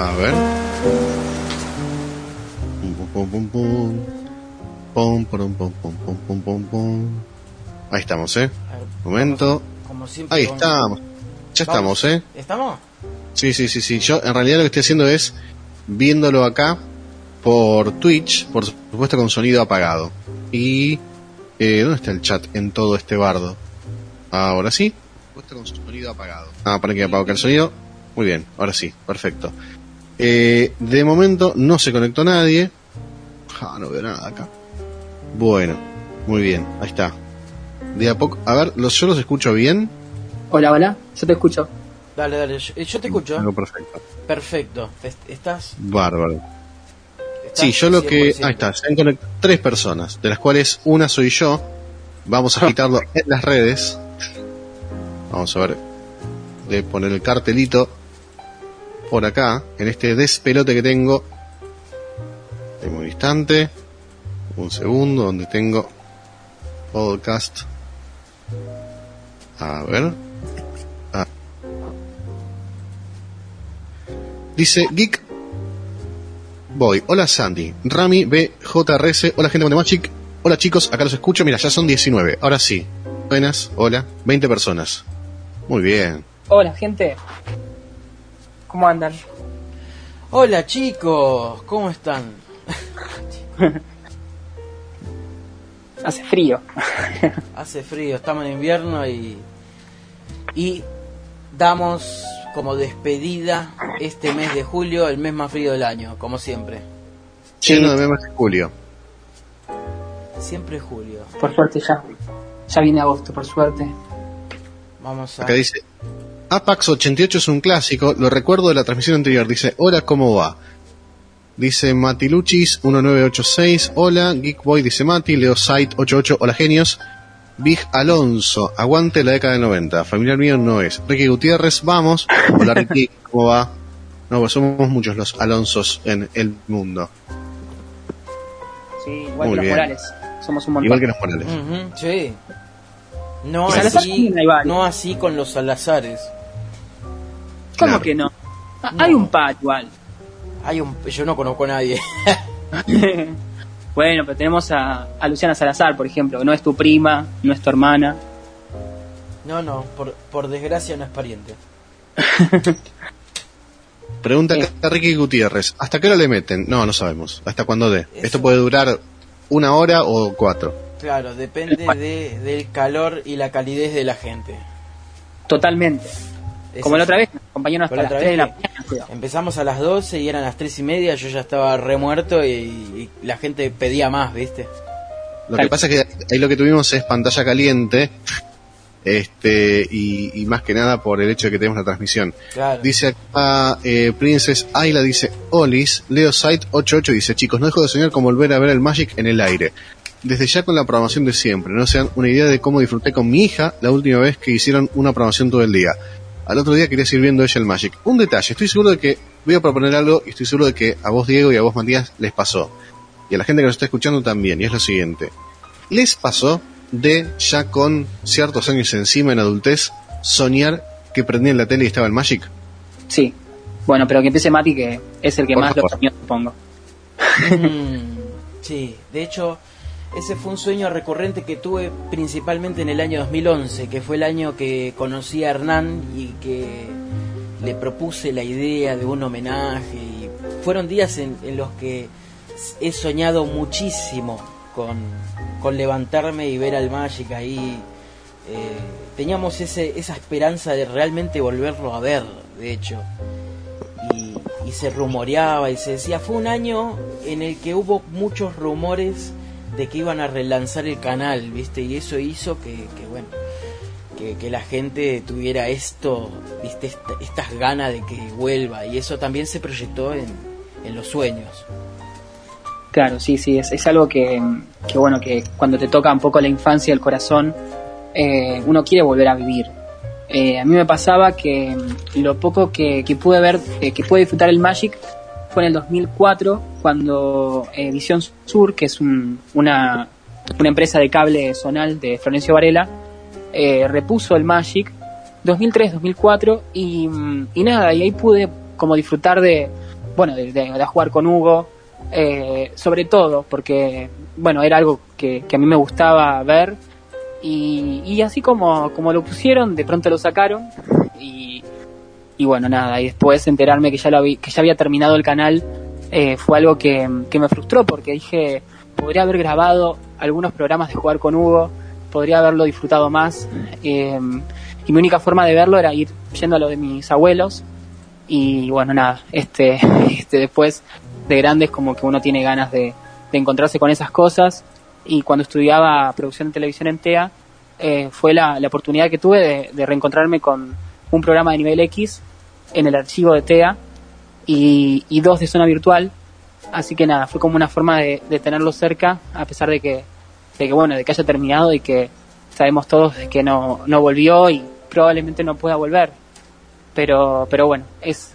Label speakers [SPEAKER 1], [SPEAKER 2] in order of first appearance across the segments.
[SPEAKER 1] A ver. Ahí estamos, ¿eh? Momento. Ahí estamos. Ya estamos, ¿eh?
[SPEAKER 2] ¿Estamos?
[SPEAKER 1] Sí, sí, sí, sí. Yo en realidad lo que estoy haciendo es viéndolo acá por Twitch, por supuesto con sonido apagado. Y... Eh, ¿Dónde está el chat en todo este bardo? Ahora sí. Con sonido apagado. Ah, para que apague el sonido. Muy bien, ahora sí, perfecto. Eh, de momento no se conectó nadie. Ah, no veo nada acá. Bueno, muy bien, ahí está. De a poco, a ver, los, yo los escucho bien.
[SPEAKER 3] Hola, hola, yo te escucho.
[SPEAKER 2] Dale, dale. Yo, yo te escucho.
[SPEAKER 1] Algo perfecto.
[SPEAKER 2] Perfecto. Est- ¿Estás?
[SPEAKER 1] Bárbaro.
[SPEAKER 2] estás
[SPEAKER 1] Sí, yo lo que...
[SPEAKER 2] 100%.
[SPEAKER 1] Ahí está, se han conectado tres personas, de las cuales una soy yo. Vamos a quitarlo en las redes. Vamos a ver. De poner el cartelito por acá, en este despelote que tengo. Deme un instante. Un segundo, donde tengo podcast. A ver. Ah. Dice Geek Voy. Hola Sandy. Rami BJRS. Hola gente de Magic. Hola chicos, acá los escucho. Mira, ya son 19. Ahora sí. Buenas. Hola. 20 personas. Muy bien.
[SPEAKER 3] Hola, gente. ¿Cómo andan?
[SPEAKER 2] Hola chicos, ¿cómo están?
[SPEAKER 3] Hace frío.
[SPEAKER 2] Hace frío, estamos en invierno y. Y damos como despedida este mes de julio, el mes más frío del año, como siempre.
[SPEAKER 1] Lleno de memes de Julio.
[SPEAKER 2] Siempre es julio.
[SPEAKER 3] Por suerte ya. Ya viene agosto, por suerte.
[SPEAKER 2] Vamos a.
[SPEAKER 1] Acá dice. Apax 88 es un clásico. Lo recuerdo de la transmisión anterior. Dice, hola, ¿cómo va? Dice Matiluchis 1986. Hola, Geekboy dice Mati. Leo Site 88. Hola, genios. Big Alonso, aguante la década del 90. Familiar mío no es. Ricky Gutiérrez, vamos. Hola Ricky, ¿cómo va? No, pues somos muchos los Alonsos en el mundo.
[SPEAKER 3] Sí, igual
[SPEAKER 1] Muy
[SPEAKER 3] que los. Morales. Somos un montón.
[SPEAKER 1] Igual que los Morales.
[SPEAKER 2] Sí. No así, no así con los Salazares.
[SPEAKER 3] ¿Cómo
[SPEAKER 1] Claro.
[SPEAKER 3] que no? Ah,
[SPEAKER 2] No.
[SPEAKER 3] Hay un par igual.
[SPEAKER 2] Hay un, yo no conozco a nadie.
[SPEAKER 3] bueno, pero tenemos a, a Luciana Salazar, por ejemplo, que no es tu prima, no es tu hermana.
[SPEAKER 2] No, no, por, por desgracia no es pariente.
[SPEAKER 1] Pregunta
[SPEAKER 3] Sí.
[SPEAKER 1] a Ricky Gutiérrez, ¿hasta qué hora le meten? No, no sabemos. ¿Hasta cuándo dé?
[SPEAKER 2] Eso.
[SPEAKER 1] Esto puede durar una hora o cuatro.
[SPEAKER 2] Claro, depende de, del calor y la calidez de la gente.
[SPEAKER 3] Totalmente.
[SPEAKER 2] Es
[SPEAKER 3] Como la otra vez, nos acompañaron hasta
[SPEAKER 2] Como la
[SPEAKER 3] las
[SPEAKER 2] otra
[SPEAKER 3] 3 de la
[SPEAKER 2] vez
[SPEAKER 3] mañana. creo.
[SPEAKER 2] Empezamos a las 12 y eran las 3 y media, yo ya estaba remuerto y, y la gente pedía más, ¿viste?
[SPEAKER 1] Lo
[SPEAKER 3] Tal-
[SPEAKER 1] que pasa es que ahí lo que tuvimos es pantalla caliente, este, y, y más que nada por el hecho de que tenemos la transmisión.
[SPEAKER 2] Claro.
[SPEAKER 1] Dice acá eh, Princess Ayla, dice Olis, Leo Site 88 dice, chicos, no dejo de soñar con volver a ver el Magic en el aire. Desde ya con la programación de siempre, no se dan una idea de cómo disfruté con mi hija la última vez que hicieron una programación todo el día. Al otro día quería seguir viendo ella el Magic. Un detalle, estoy seguro de que voy a proponer algo y estoy seguro de que a vos Diego y a vos Matías les pasó. Y a la gente que nos está escuchando también, y es lo siguiente. ¿Les pasó de ya con ciertos años encima en adultez soñar que prendían la tele y estaba el Magic?
[SPEAKER 3] Sí. Bueno, pero que empiece Mati, que es el que
[SPEAKER 1] Por
[SPEAKER 3] más lo soñó, supongo.
[SPEAKER 2] Mm, sí, de hecho, ese fue un sueño recurrente que tuve principalmente en el año 2011, que fue el año que conocí a Hernán y que le propuse la idea de un homenaje. Y fueron días en, en los que he soñado muchísimo con, con levantarme y ver al Magic ahí. Eh, teníamos ese, esa esperanza de realmente volverlo a ver, de hecho y, y se rumoreaba y se decía, fue un año en el que hubo muchos rumores de que iban a relanzar el canal, ¿viste? Y eso hizo que, que, bueno, que, la gente tuviera esto, ¿viste? Esta- estas ganas de que vuelva y eso también se proyectó en, en los sueños.
[SPEAKER 3] Claro, sí, sí, es, es algo que, que, bueno, que cuando te toca un poco la infancia, el corazón, eh, uno quiere volver a vivir. Eh, a mí me pasaba que lo poco que, que pude ver, eh, que pude disfrutar el Magic fue en el 2004, cuando eh, Visión Sur, que es un- una, una empresa de cable zonal de Florencio Varela, eh, repuso el Magic 2003-2004 y, mm, y nada, y ahí pude como disfrutar de, bueno, de, de, jugar con Hugo, eh, sobre todo porque, bueno, era algo que, a mí me gustaba ver y, y, así como, como lo pusieron, de pronto lo sacaron y, y bueno, nada, y después enterarme que ya, lo que ya había terminado el canal eh, fue algo que, que me frustró porque dije, podría haber grabado algunos programas de jugar con Hugo, podría haberlo disfrutado más. Eh, y mi única forma de verlo era ir yendo a lo de mis abuelos. Y bueno, nada, este, este después de grandes como que uno tiene ganas de, encontrarse con esas cosas. Y cuando estudiaba producción de televisión en TEA, eh, fue la, oportunidad que tuve de, reencontrarme con un programa de nivel X en el archivo de TEA y, dos de zona virtual. Así que nada, fue como una forma de, tenerlo cerca, a pesar de que, de que, bueno, de que haya terminado y que sabemos todos que no, no volvió y probablemente no pueda volver. Pero, pero bueno, es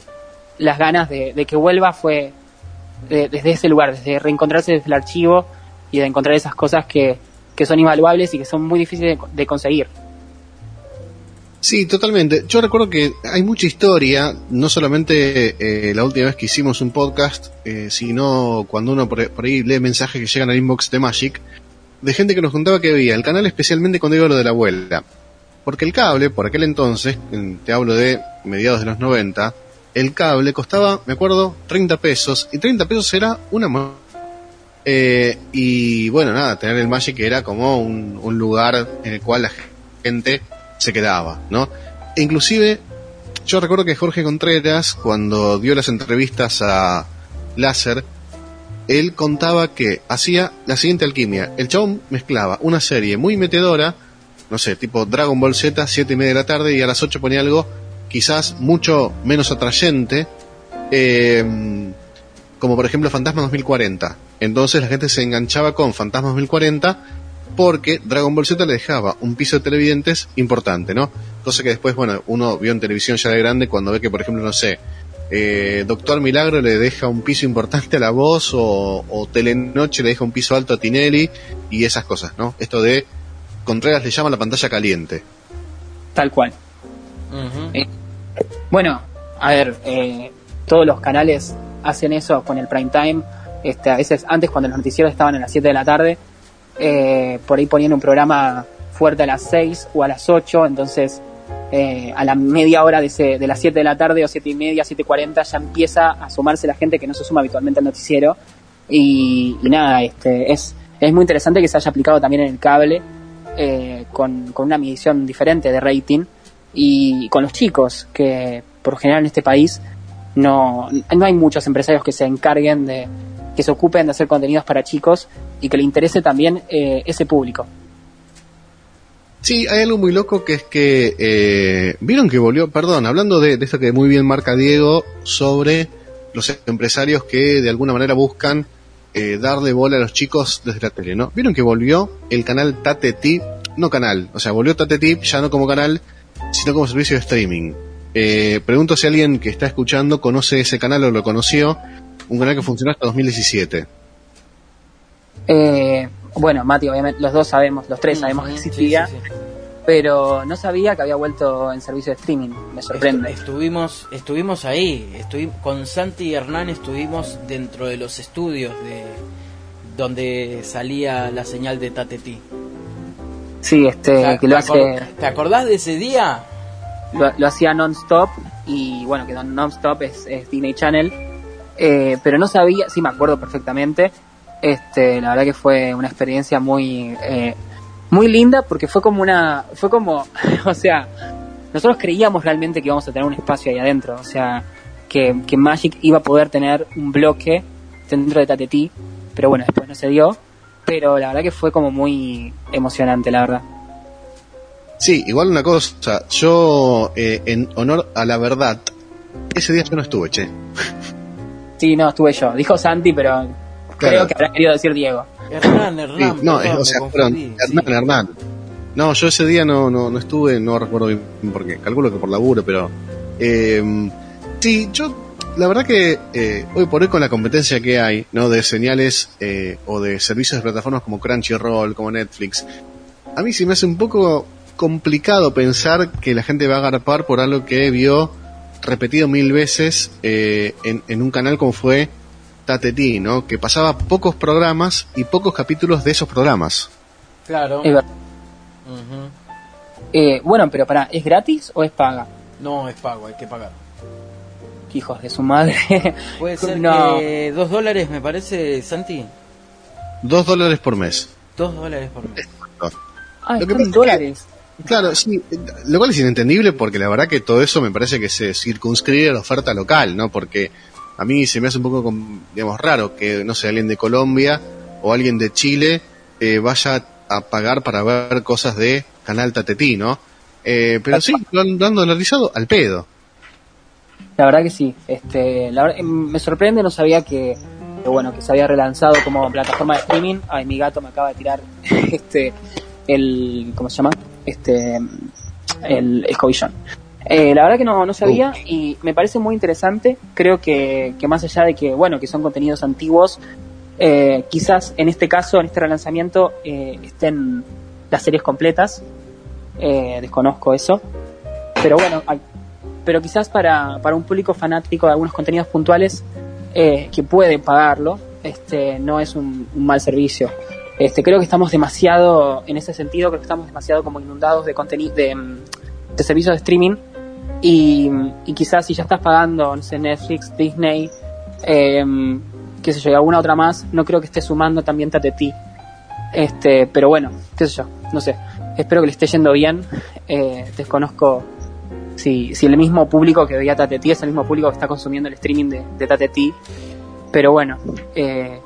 [SPEAKER 3] las ganas de, que vuelva fue desde ese lugar, desde reencontrarse desde el archivo y de encontrar esas cosas que, que son invaluables y que son muy difíciles de, conseguir.
[SPEAKER 1] Sí, totalmente. Yo recuerdo que hay mucha historia, no solamente eh, la última vez que hicimos un podcast, eh, sino cuando uno por, ahí lee mensajes que llegan al inbox de Magic, de gente que nos contaba que veía el canal especialmente cuando iba lo de la abuela. Porque el cable, por aquel entonces, te hablo de mediados de los 90, el cable costaba, me acuerdo, 30 pesos. Y 30 pesos era una eh, y bueno, nada, tener el Magic era como un, lugar en el cual la gente se quedaba, ¿no? E inclusive, yo recuerdo que Jorge Contreras, cuando dio las entrevistas a Láser, él contaba que hacía la siguiente alquimia. El chabón mezclaba una serie muy metedora no sé, tipo Dragon Ball Z, 7 y media de la tarde, y a las 8 ponía algo quizás mucho menos atrayente, em, como por ejemplo Fantasma 2040. Entonces la gente se enganchaba con Fantasma 2040 porque Dragon Ball Z le dejaba un piso de televidentes importante, ¿no? Cosa que después, bueno, uno vio en televisión ya de grande cuando ve que, por ejemplo, no sé, eh, Doctor Milagro le deja un piso importante a la voz o, o Telenoche le deja un piso alto a Tinelli y esas cosas, ¿no? Esto de Contreras le llama la pantalla caliente.
[SPEAKER 3] Tal cual. Eh, bueno, a ver, eh, todos los canales hacen eso con el prime time. Este, a veces antes cuando los noticieros estaban a las 7 de la tarde, eh, por ahí ponían un programa fuerte a las 6 o a las 8, entonces a la media hora de, de las 7 de la tarde o 7 y media, 7.40 ya empieza a sumarse la gente que no se suma habitualmente al noticiero. Y, nada, este, es, es muy interesante que se haya aplicado también en el cable eh, con, una medición diferente de rating y con los chicos, que por general en este país no, no hay muchos empresarios que se encarguen de, que se ocupen de hacer contenidos para chicos y que le interese también eh, ese público.
[SPEAKER 1] Sí, hay algo muy loco que es que eh, vieron que volvió, perdón, hablando de, esto que muy bien marca Diego sobre los empresarios que de alguna manera buscan eh, darle bola a los chicos desde la tele, ¿no? Vieron que volvió el canal Tate Tip, no canal, o sea, volvió Tate Tip ya no como canal, sino como servicio de streaming. Eh, pregunto si alguien que está escuchando conoce ese canal o lo conoció, un canal que funcionó hasta 2017.
[SPEAKER 3] Eh, bueno, Mati, obviamente, los dos sabemos, los tres sabemos que existía pero no sabía que había vuelto en servicio de streaming. Me sorprende.
[SPEAKER 2] estuvimos, estuvimos ahí, estuvimos, con Santi y Hernán estuvimos dentro de los estudios de donde salía la señal de Tateti.
[SPEAKER 3] Sí, este, que lo hace.
[SPEAKER 2] ¿Te acordás de ese día?
[SPEAKER 3] Lo, hacía non-stop y bueno, que non-stop es, Disney Channel. Eh, pero no sabía, sí me acuerdo perfectamente. Este, la verdad que fue una experiencia muy eh, muy linda porque fue como una, fue como, o sea, nosotros creíamos realmente que íbamos a tener un espacio ahí adentro, o sea, que, Magic iba a poder tener un bloque dentro de Tateti, pero bueno, después no se dio, pero la verdad que fue como muy emocionante, la verdad.
[SPEAKER 1] Sí, igual una cosa, yo eh, en honor a la verdad, ese día yo no estuve, che.
[SPEAKER 3] Sí, no, estuve yo. Dijo Santi, pero creo que habrá querido decir Diego.
[SPEAKER 2] Hernán, Hernán.
[SPEAKER 1] no, o sea, Hernán, Hernán. No, yo ese día no, no, no estuve, no recuerdo bien por qué. Calculo que por laburo, pero. Eh, sí, yo. La verdad que eh, hoy por hoy con la competencia que hay, ¿no? De señales eh, o de servicios de plataformas como Crunchyroll, como Netflix, a mí sí me hace un poco complicado pensar que la gente va a agarpar por algo que vio repetido mil veces eh, en, en un canal como fue Tateti, ¿no? Que pasaba pocos programas y pocos capítulos de esos programas.
[SPEAKER 2] Claro.
[SPEAKER 3] Es verdad. Eh, bueno, pero para, ¿es gratis o es paga?
[SPEAKER 2] No, es pago, hay que pagar.
[SPEAKER 3] Hijos de su madre.
[SPEAKER 2] Puede ser
[SPEAKER 3] No.
[SPEAKER 2] que dos dólares, me parece, Santi.
[SPEAKER 1] Dos dólares por mes.
[SPEAKER 2] Dos dólares por mes.
[SPEAKER 3] Ah,
[SPEAKER 1] Lo que-
[SPEAKER 3] dólares.
[SPEAKER 1] Claro, sí, lo cual es inentendible porque la verdad que todo eso me parece que se circunscribe a la oferta local, ¿no? Porque a mí se me hace un poco, digamos, raro que, no sé, alguien de Colombia o alguien de Chile eh, vaya a pagar para ver cosas de Canal Tatetí, ¿no? Eh, pero sí, lo han, lo al pedo.
[SPEAKER 3] La verdad que sí. Este, la verdad- em, me sorprende, no sabía que, que, bueno, que se había relanzado como plataforma de streaming. Ay, mi gato me acaba de tirar este el ¿cómo se llama? Este el escobillón. Eh, la verdad que no, no sabía y me parece muy interesante. Creo que, que más allá de que, bueno, que son contenidos antiguos, eh, quizás en este caso, en este relanzamiento, eh, estén las series completas. Eh, desconozco eso. Pero bueno, hay- pero quizás para, para un público fanático de algunos contenidos puntuales que puede pagarlo, este no es un, un mal servicio. Este, creo que estamos demasiado, en ese sentido, creo que estamos demasiado como inundados de contenido, de, mm, de servicios de streaming y, y quizás si ya estás pagando, Netflix, Disney, eh, qué sé yo, alguna otra más, no creo que esté sumando también Tateti. Este, pero bueno, qué sé yo, no sé. Espero que le esté yendo bien. Eh, desconozco si, si el mismo público que veía Tateti es el mismo público que está consumiendo el streaming de, de Tateti. Pero bueno, eh,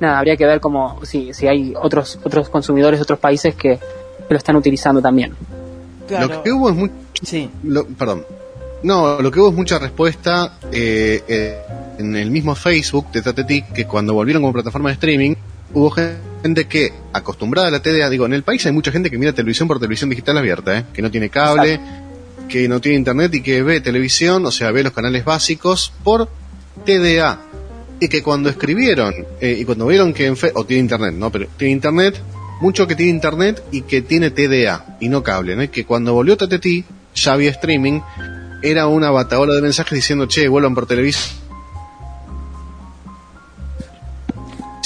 [SPEAKER 3] nada, habría que ver como si, si hay otros otros consumidores de otros países que, que lo están utilizando también.
[SPEAKER 2] Claro.
[SPEAKER 1] Lo que hubo es muy,
[SPEAKER 2] Sí.
[SPEAKER 1] lo- perdón. No, lo que hubo es mucha respuesta eh, eh, en el mismo Facebook de Tateti que cuando volvieron como plataforma de streaming hubo gente que acostumbrada a la TDA, digo, en el país hay mucha gente que mira televisión por televisión digital abierta, ¿eh? que no tiene cable, que no tiene internet y que ve televisión, o sea, ve los canales básicos por TDA. Y que cuando escribieron eh, y cuando vieron que en fe o tiene internet, ¿no? Pero tiene internet, mucho que tiene internet y que tiene TDA y no cable, ¿no? Y que cuando volvió TTT, ya había streaming, era una bataola de mensajes diciendo, che, vuelvan por televisión,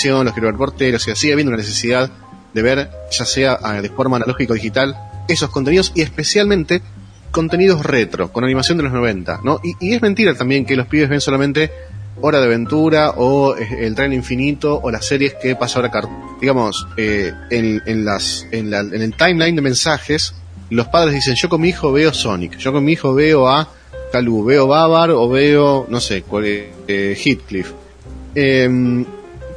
[SPEAKER 1] los quiero ver por tele, o sea, sigue habiendo una necesidad de ver, ya sea ah, de forma analógica o digital, esos contenidos y especialmente contenidos retro, con animación de los 90, ¿no? Y, y es mentira también que los pibes ven solamente Hora de Aventura o eh, El Tren Infinito o las series que pasa ahora, car- digamos, eh, en, en, las, en, la- en el timeline de mensajes, los padres dicen, yo con mi hijo veo Sonic, yo con mi hijo veo a Calú, veo Babar o veo, no sé, cuál, eh, Heathcliff. Em,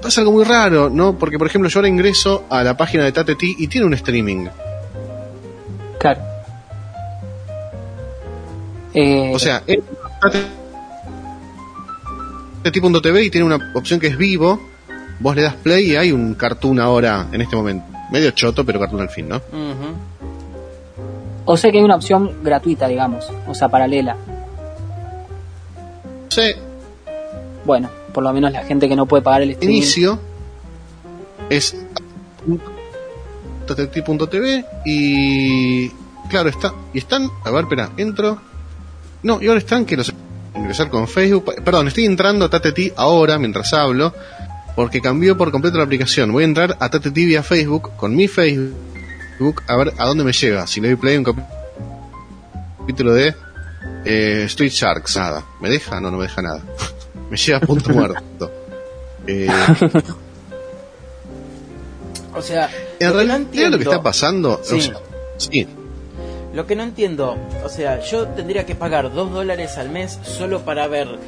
[SPEAKER 1] pasa algo muy raro, ¿no? Porque, por ejemplo, yo ahora ingreso a la página de Tateti y tiene un streaming.
[SPEAKER 3] Claro. Eh,
[SPEAKER 1] O sea, es Tateti.tv y tiene una opción que es vivo. Vos le das play y hay un cartoon ahora, en este momento. Medio choto, pero cartoon al fin, ¿no?
[SPEAKER 3] O sea que hay una opción gratuita, digamos, o sea, paralela.
[SPEAKER 1] Sí,
[SPEAKER 3] Bueno, por lo menos la gente que no puede pagar el streaming.
[SPEAKER 1] inicio es y claro está y están a ver espera entro no y ahora están que los ingresar con Facebook. Perdón estoy entrando a Tateti ahora mientras hablo porque cambió por completo la aplicación. Voy a entrar a Tateti vía Facebook con mi Facebook a ver a dónde me lleva si le doy play un capítulo de eh, Street Sharks. Nada. Me deja no no me deja nada. Me lleva a punto muerto. Eh,
[SPEAKER 2] O sea,
[SPEAKER 1] En
[SPEAKER 2] lo que no
[SPEAKER 1] realidad
[SPEAKER 2] entiendo,
[SPEAKER 1] lo que está pasando,
[SPEAKER 2] Sí.
[SPEAKER 1] o sea, sí,
[SPEAKER 2] lo que no entiendo, o sea, yo tendría que pagar dos dólares al mes solo para ver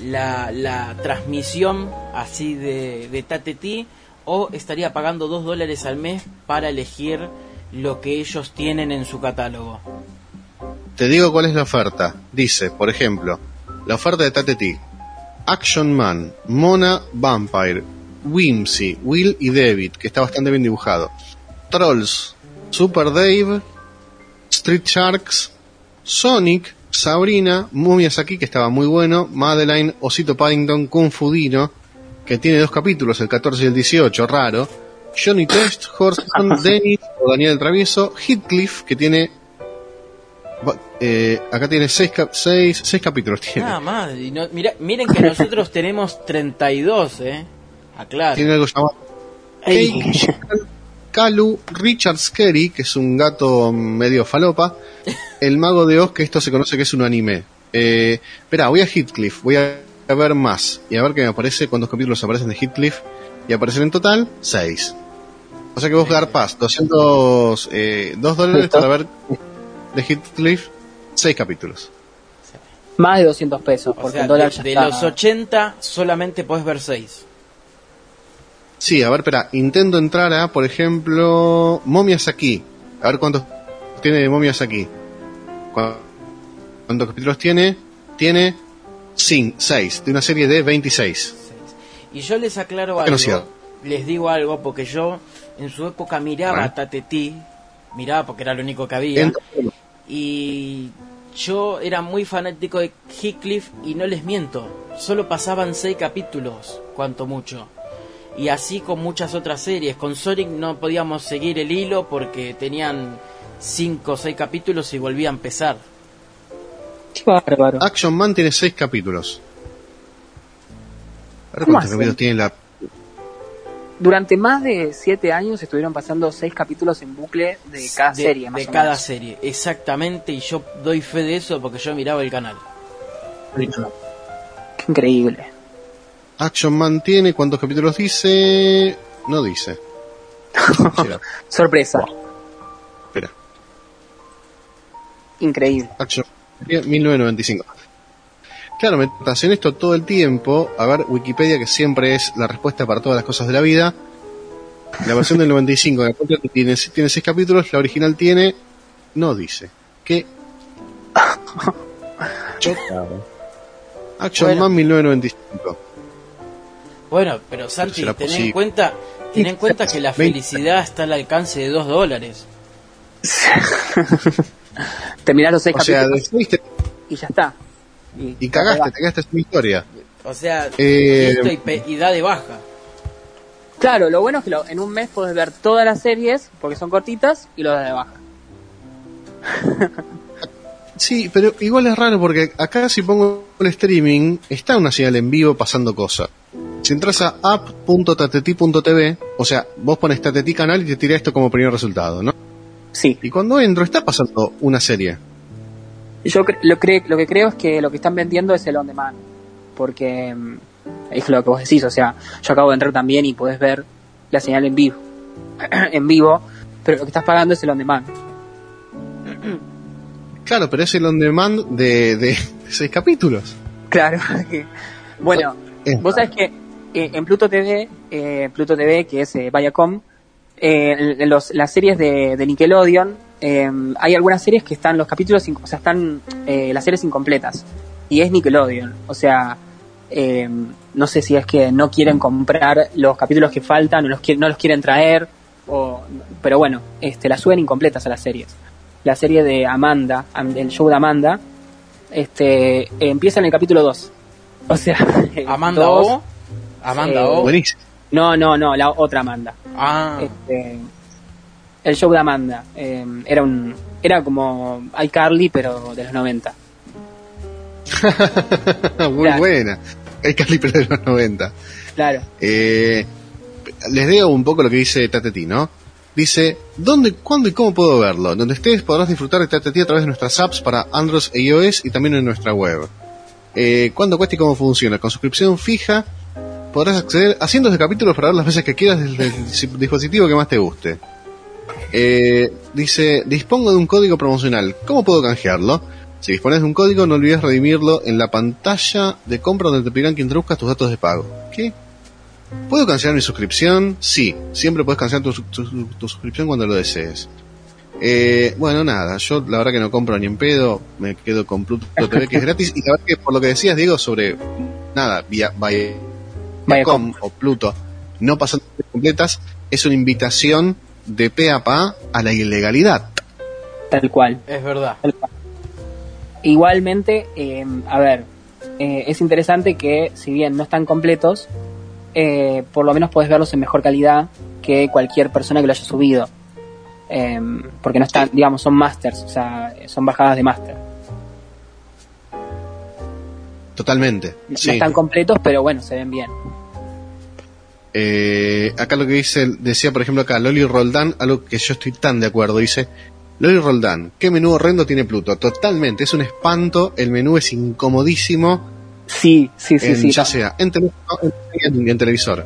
[SPEAKER 2] la, la transmisión así de, de Tateti o estaría pagando dos dólares al mes para elegir lo que ellos tienen en su catálogo.
[SPEAKER 1] te digo cuál es la oferta. Dice, por ejemplo, la oferta de Tateti. Action Man, Mona Vampire, Whimsy, Will y David, que está bastante bien dibujado. Trolls, Super Dave, Street Sharks, Sonic, Sabrina, Mumias aquí, que estaba muy bueno, Madeline, Osito Paddington, Kung Fu Dino, que tiene dos capítulos, el 14 y el 18, raro. Johnny Test, Horseman, Dennis o Daniel el Travieso, Heathcliff, que tiene... Eh, acá tiene seis, cap- seis, seis capítulos. Tiene.
[SPEAKER 2] Más. Y no- mira, miren que nosotros tenemos 32, ¿eh? Aclaro.
[SPEAKER 1] Tiene algo llamado
[SPEAKER 3] Ey.
[SPEAKER 1] Kalu Richard Scary, que es un gato medio falopa. El mago de Oz, que esto se conoce que es un anime. Eh, espera, voy a Heathcliff, voy a ver más. Y a ver qué me aparece, cuántos capítulos aparecen de Heathcliff. Y aparecen en total 6. O sea que vos garpás 200 eh, 2 dólares para ver de Heathcliff 6 capítulos.
[SPEAKER 3] Más de 200 pesos,
[SPEAKER 2] O
[SPEAKER 3] porque
[SPEAKER 2] sea,
[SPEAKER 3] el dólar
[SPEAKER 2] de,
[SPEAKER 3] ya
[SPEAKER 2] de
[SPEAKER 3] está.
[SPEAKER 2] los 80 solamente podés ver 6.
[SPEAKER 1] Sí, a ver, espera, intento entrar a, por ejemplo, Momias aquí. A ver cuántos tiene de Momias aquí. ¿Cu- ¿Cuántos capítulos tiene? Tiene 6, de una serie de 26.
[SPEAKER 2] Y yo les aclaro algo, les digo algo, porque yo en su época miraba a Tatetí, miraba porque era lo único que había, y yo era muy fanático de Heathcliff y no les miento, solo pasaban seis capítulos, cuanto mucho. Y así con muchas otras series, con Sonic no podíamos seguir el hilo porque tenían cinco o seis capítulos y volvía a empezar.
[SPEAKER 3] Qué bárbaro.
[SPEAKER 1] Action Man tiene 6 capítulos. A ver
[SPEAKER 3] ¿Cómo
[SPEAKER 1] cuántos capítulos tiene la...
[SPEAKER 3] Durante más de 7 años estuvieron pasando 6 capítulos en bucle de cada
[SPEAKER 2] de,
[SPEAKER 3] serie, más
[SPEAKER 2] de
[SPEAKER 3] o
[SPEAKER 2] cada
[SPEAKER 3] menos.
[SPEAKER 2] serie, exactamente, y yo doy fe de eso porque yo miraba el canal.
[SPEAKER 3] Qué increíble.
[SPEAKER 1] Action Man tiene, ¿cuántos capítulos dice? No dice.
[SPEAKER 3] Sorpresa.
[SPEAKER 1] espera.
[SPEAKER 3] Increíble.
[SPEAKER 1] Action Man, 1995. Claro, me hacen esto todo el tiempo. A ver, Wikipedia, que siempre es la respuesta para todas las cosas de la vida. La versión del 95 de la tiene, tiene 6 capítulos, la original tiene. No dice. ¿Qué? Action
[SPEAKER 2] Bueno.
[SPEAKER 1] Man 1995.
[SPEAKER 2] Bueno, pero Santi,
[SPEAKER 1] será
[SPEAKER 2] ten en cuenta, ten en cuenta que la felicidad está al alcance de dos dólares.
[SPEAKER 3] Terminás los 6
[SPEAKER 1] O sea,
[SPEAKER 3] capítulos
[SPEAKER 1] decidiste
[SPEAKER 3] y ya está.
[SPEAKER 1] y cagaste, te cagaste mi historia.
[SPEAKER 2] O sea,
[SPEAKER 1] Eh,
[SPEAKER 2] y, y da de baja.
[SPEAKER 3] Claro, lo bueno es que lo- en un mes podés ver todas las series, porque son cortitas, y lo das de baja.
[SPEAKER 1] Sí, pero igual es raro porque acá si pongo el streaming, está una señal en vivo pasando cosas. Si entras a app.tateti.tv, o sea, vos pones Tateti canal y te tira esto como primer resultado, ¿no?
[SPEAKER 3] Sí.
[SPEAKER 1] Y cuando entro está pasando una serie.
[SPEAKER 3] Yo cre- lo, cre- lo que creo es que lo que están vendiendo es el on demand. Porque mm, es lo que vos decís, o sea, yo acabo de entrar también y podés ver la señal en vivo. en vivo, pero lo que estás pagando es el on demand.
[SPEAKER 1] Claro, pero es el on demand de, de seis capítulos.
[SPEAKER 3] Claro. bueno,
[SPEAKER 1] Es
[SPEAKER 3] vos sabés que eh, en Pluto TV, eh, Pluto TV, que es eh, Viacom, eh, los, las series de, de Nickelodeon, eh, hay algunas series que están los capítulos, o sea, están eh, las series incompletas. Y es Nickelodeon. O sea, eh, no sé si es que no quieren comprar los capítulos que faltan o los no los quieren traer. O, pero bueno, este, las suben incompletas a las series. La serie de Amanda, am- el show de Amanda, este, empieza en el capítulo 2. O sea,
[SPEAKER 2] Amanda
[SPEAKER 3] dos-
[SPEAKER 2] O. Amanda
[SPEAKER 3] eh,
[SPEAKER 2] O.
[SPEAKER 1] Buenísimo.
[SPEAKER 3] No, no, no, la otra Amanda.
[SPEAKER 2] Ah,
[SPEAKER 3] Este, el show de Amanda. eh, era un era como iCarly, pero de los 90.
[SPEAKER 1] Muy
[SPEAKER 3] Claro.
[SPEAKER 1] buena. Hay Caliper de los 90.
[SPEAKER 3] Claro.
[SPEAKER 1] Eh, les leo un poco lo que dice Tateti, ¿no? Dice, ¿dónde, cuándo y cómo puedo verlo? Donde estés podrás disfrutar de Tateti a través de nuestras apps para Android e iOS y también en nuestra web. Eh, ¿Cuándo cuesta y cómo funciona? Con suscripción fija podrás acceder a cientos de capítulos para ver las veces que quieras desde el dis- dispositivo que más te guste. Eh, dice, dispongo de un código promocional. ¿Cómo puedo canjearlo? Si dispones de un código, no olvides redimirlo en la pantalla de compra donde te pedirán que introduzcas tus datos de pago. ¿Qué? ¿Puedo cancelar mi suscripción? Sí, siempre puedes cancelar tu, su- tu- tu suscripción cuando lo desees. Eh, bueno, nada, yo la verdad que no compro ni en pedo, me quedo con Pluto TV que es gratis. Y la verdad que por lo que decías, Diego, sobre nada, vía, vía,
[SPEAKER 3] Viacom.
[SPEAKER 1] o Pluto, no pasando completas, es una invitación de pe a pa a la ilegalidad.
[SPEAKER 3] Tal cual.
[SPEAKER 2] es verdad.
[SPEAKER 3] Tal cual. Igualmente, eh, a ver, eh, es interesante que si bien no están completos, eh, por lo menos podés verlos en mejor calidad que cualquier persona que lo haya subido. Em, porque no están, digamos, son masters, o sea, son bajadas de master.
[SPEAKER 1] Totalmente.
[SPEAKER 3] No,
[SPEAKER 1] sí.
[SPEAKER 3] están completos, pero bueno, se ven bien.
[SPEAKER 1] Eh, acá lo que dice, decía por ejemplo acá Loli Roldán, algo que yo estoy tan de acuerdo, dice Loli Roldán, qué menú horrendo tiene Pluto, totalmente, es un espanto, el menú es incomodísimo,
[SPEAKER 3] Sí, sí, sí,
[SPEAKER 1] en-
[SPEAKER 3] sí.
[SPEAKER 1] ya sea en, en televisor.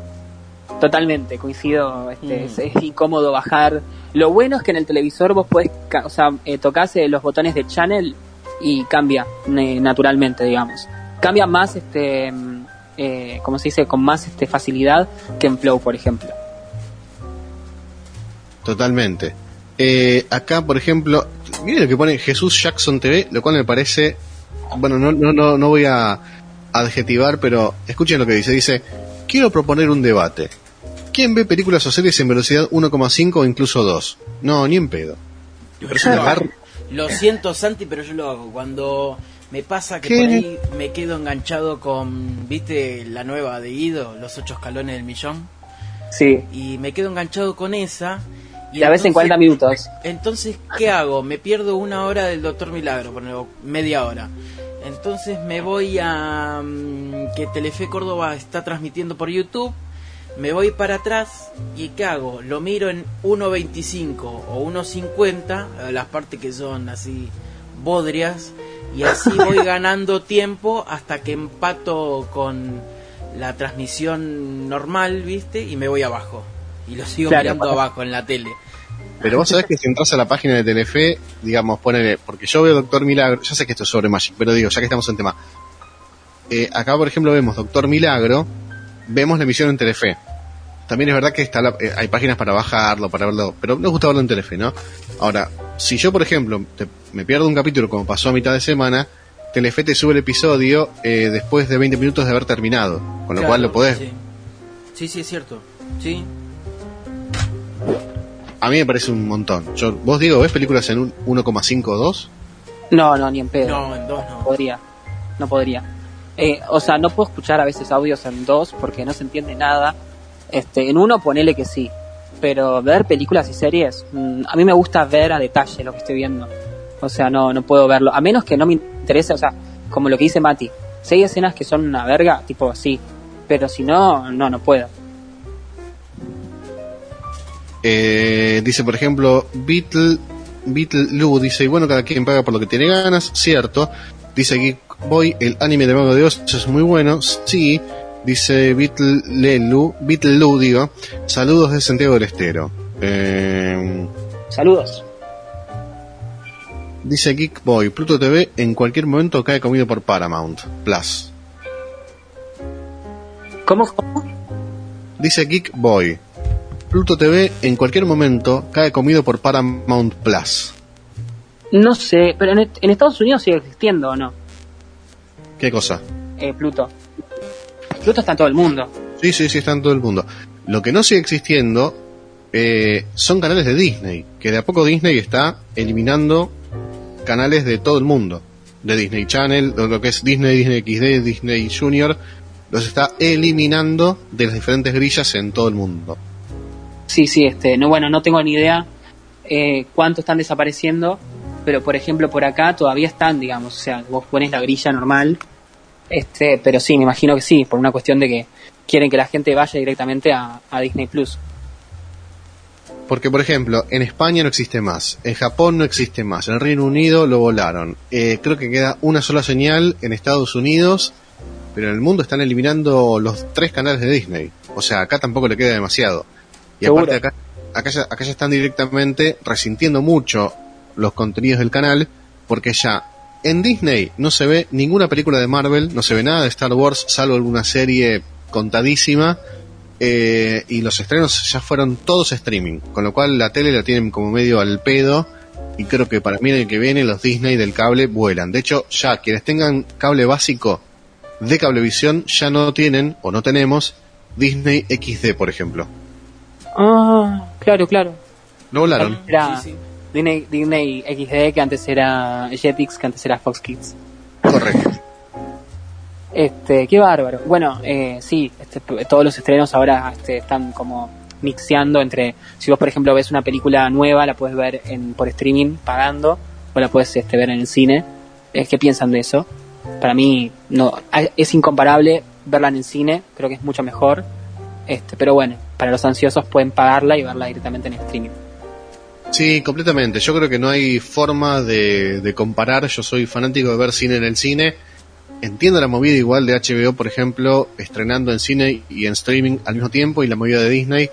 [SPEAKER 3] Totalmente, coincido. Este,
[SPEAKER 2] Mm.
[SPEAKER 3] es, es incómodo bajar. Lo bueno es que en el televisor vos podés, ca- o sea, eh, tocas eh, los botones de channel y cambia eh, naturalmente, digamos. Cambia más, este, mm, eh, como se dice, con más este, facilidad que en Flow, por ejemplo.
[SPEAKER 1] Totalmente. Eh, acá, por ejemplo, miren lo que pone Jesús Jackson TV, lo cual me parece, bueno, no, no, no, no voy a adjetivar, pero escuchen lo que dice. Dice, quiero proponer un debate. ¿Quién ve películas o series en velocidad 1,5 o incluso 2? No, ni en pedo.
[SPEAKER 2] Lo siento, Santi, pero yo lo hago. Cuando me pasa que
[SPEAKER 1] ¿Qué?
[SPEAKER 2] por ahí me quedo enganchado con, ¿viste la nueva de Ido? Los ocho escalones del millón.
[SPEAKER 3] Sí.
[SPEAKER 2] Y me quedo enganchado con esa.
[SPEAKER 3] Y a veces en
[SPEAKER 2] entonces-
[SPEAKER 3] 40 minutos.
[SPEAKER 2] Entonces, ¿qué hago? Me pierdo una hora del Doctor Milagro, ponele, media hora. Entonces me voy a mm, que Telefe Córdoba está transmitiendo por YouTube. Me voy para atrás y ¿qué hago? Lo miro en 1.25 o 1.50, eh, las partes que son así bodrias, y así voy ganando tiempo hasta que empato con la transmisión normal, ¿viste? Y me voy abajo. Y lo sigo
[SPEAKER 3] Claro,
[SPEAKER 2] mirando abajo en la tele.
[SPEAKER 1] Pero vos sabés que si entras a la página de Telefe, digamos, ponele, porque yo veo Doctor Milagro, ya sé que esto es sobre Magic, pero digo, ya que estamos en tema. Eh, acá, por ejemplo, vemos Doctor Milagro, vemos la emisión en Telefe. También es verdad que está la- eh, hay páginas para bajarlo, para verlo, pero nos gusta verlo en Telefe, ¿no? Ahora, si yo, por ejemplo, te- me pierdo un capítulo como pasó a mitad de semana, Telefe te sube el episodio eh, después de 20 minutos de haber terminado, con lo
[SPEAKER 2] Claro,
[SPEAKER 1] cual lo podés.
[SPEAKER 2] Sí. sí, sí, es cierto. Sí.
[SPEAKER 1] A mí me parece un montón. Yo, vos, Diego, ¿ves películas en un 1,5 o 2?
[SPEAKER 3] No, no, ni en pedo.
[SPEAKER 2] No, en dos no.
[SPEAKER 3] podría. No podría. Eh, o sea, no puedo escuchar a veces audios en dos porque no se entiende nada. Este, en uno ponele que sí. Pero ver películas y series, mm, a mí me gusta ver a detalle lo que estoy viendo. O sea, no, no puedo verlo. A menos que no me interese, o sea, como lo que dice Mati. Si hay escenas que son una verga, tipo así. Pero si no, no, no puedo.
[SPEAKER 1] Eh, dice, por ejemplo, Beatle, Beatle Lu dice, y bueno, cada quien paga por lo que tiene ganas, cierto. Dice Geek Boy, el anime de Mago de Oz es muy bueno, sí. Dice Beatle Lelu, Beatle Lu, digo, saludos de Santiago del Estero. Eh,
[SPEAKER 3] Saludos.
[SPEAKER 1] dice Geek Boy, Pluto TV en cualquier momento cae comido por Paramount Plus.
[SPEAKER 3] ¿Cómo? cómo?
[SPEAKER 1] Dice Geek Boy, Pluto TV en cualquier momento cae comido por Paramount Plus.
[SPEAKER 3] No sé, pero en, en Estados Unidos sigue existiendo o no,
[SPEAKER 1] ¿Qué cosa?
[SPEAKER 3] eh, Pluto. Pluto está en todo el mundo.
[SPEAKER 1] Sí, sí, sí, está en todo el mundo. Lo que no sigue existiendo eh, son canales de Disney, que de a poco Disney está eliminando canales de todo el mundo. De Disney Channel, lo lo que es Disney, Disney XD, Disney Junior, los está eliminando de las diferentes grillas en todo el mundo.
[SPEAKER 3] Sí, sí, este, no, bueno, no tengo ni idea eh, cuánto están desapareciendo, pero por ejemplo por acá todavía están, digamos, o sea, vos pones la grilla normal, este, pero sí, me imagino que sí, por una cuestión de que quieren que la gente vaya directamente a, Disney Plus.
[SPEAKER 1] Porque, por ejemplo, en España no existe más, en Japón no existe más, en el Reino Unido lo volaron. Eh, creo que queda una sola señal en Estados Unidos, pero en el mundo están eliminando los tres canales de Disney. O sea, acá tampoco le queda demasiado. Y
[SPEAKER 3] Seguro.
[SPEAKER 1] aparte acá, acá, ya, acá ya están directamente resintiendo mucho los contenidos del canal, porque ya en Disney no se ve ninguna película de Marvel, no se ve nada de Star Wars, salvo alguna serie contadísima, eh, y los estrenos ya fueron todos streaming, con lo cual la tele la tienen como medio al pedo, y creo que para mí en el que viene los Disney del cable vuelan. De hecho, ya quienes tengan cable básico de cablevisión ya no tienen, o no tenemos, Disney XD, por ejemplo.
[SPEAKER 3] Ah, claro, claro.
[SPEAKER 1] Lo volaron.
[SPEAKER 3] Era
[SPEAKER 2] Sí, sí.
[SPEAKER 3] Disney, Disney XD, que antes era Jetix, que antes era Fox Kids.
[SPEAKER 1] Correcto.
[SPEAKER 3] Este, qué bárbaro. Bueno, eh, sí, este, todos los estrenos ahora este, están como mixeando entre, si vos por ejemplo ves una película nueva, la puedes ver en, por streaming pagando, o la puedes este, ver en el cine. Eh, ¿Qué piensan de eso? para mí no es incomparable verla en el cine, creo que es mucho mejor. Este, pero bueno, para los ansiosos pueden pagarla y verla directamente en streaming.
[SPEAKER 1] Sí, completamente. Yo creo que no hay forma de, comparar. Yo soy fanático de ver cine en el cine. Entiendo la movida igual de HBO, por ejemplo, estrenando en cine y en streaming al mismo tiempo, y la movida de Disney,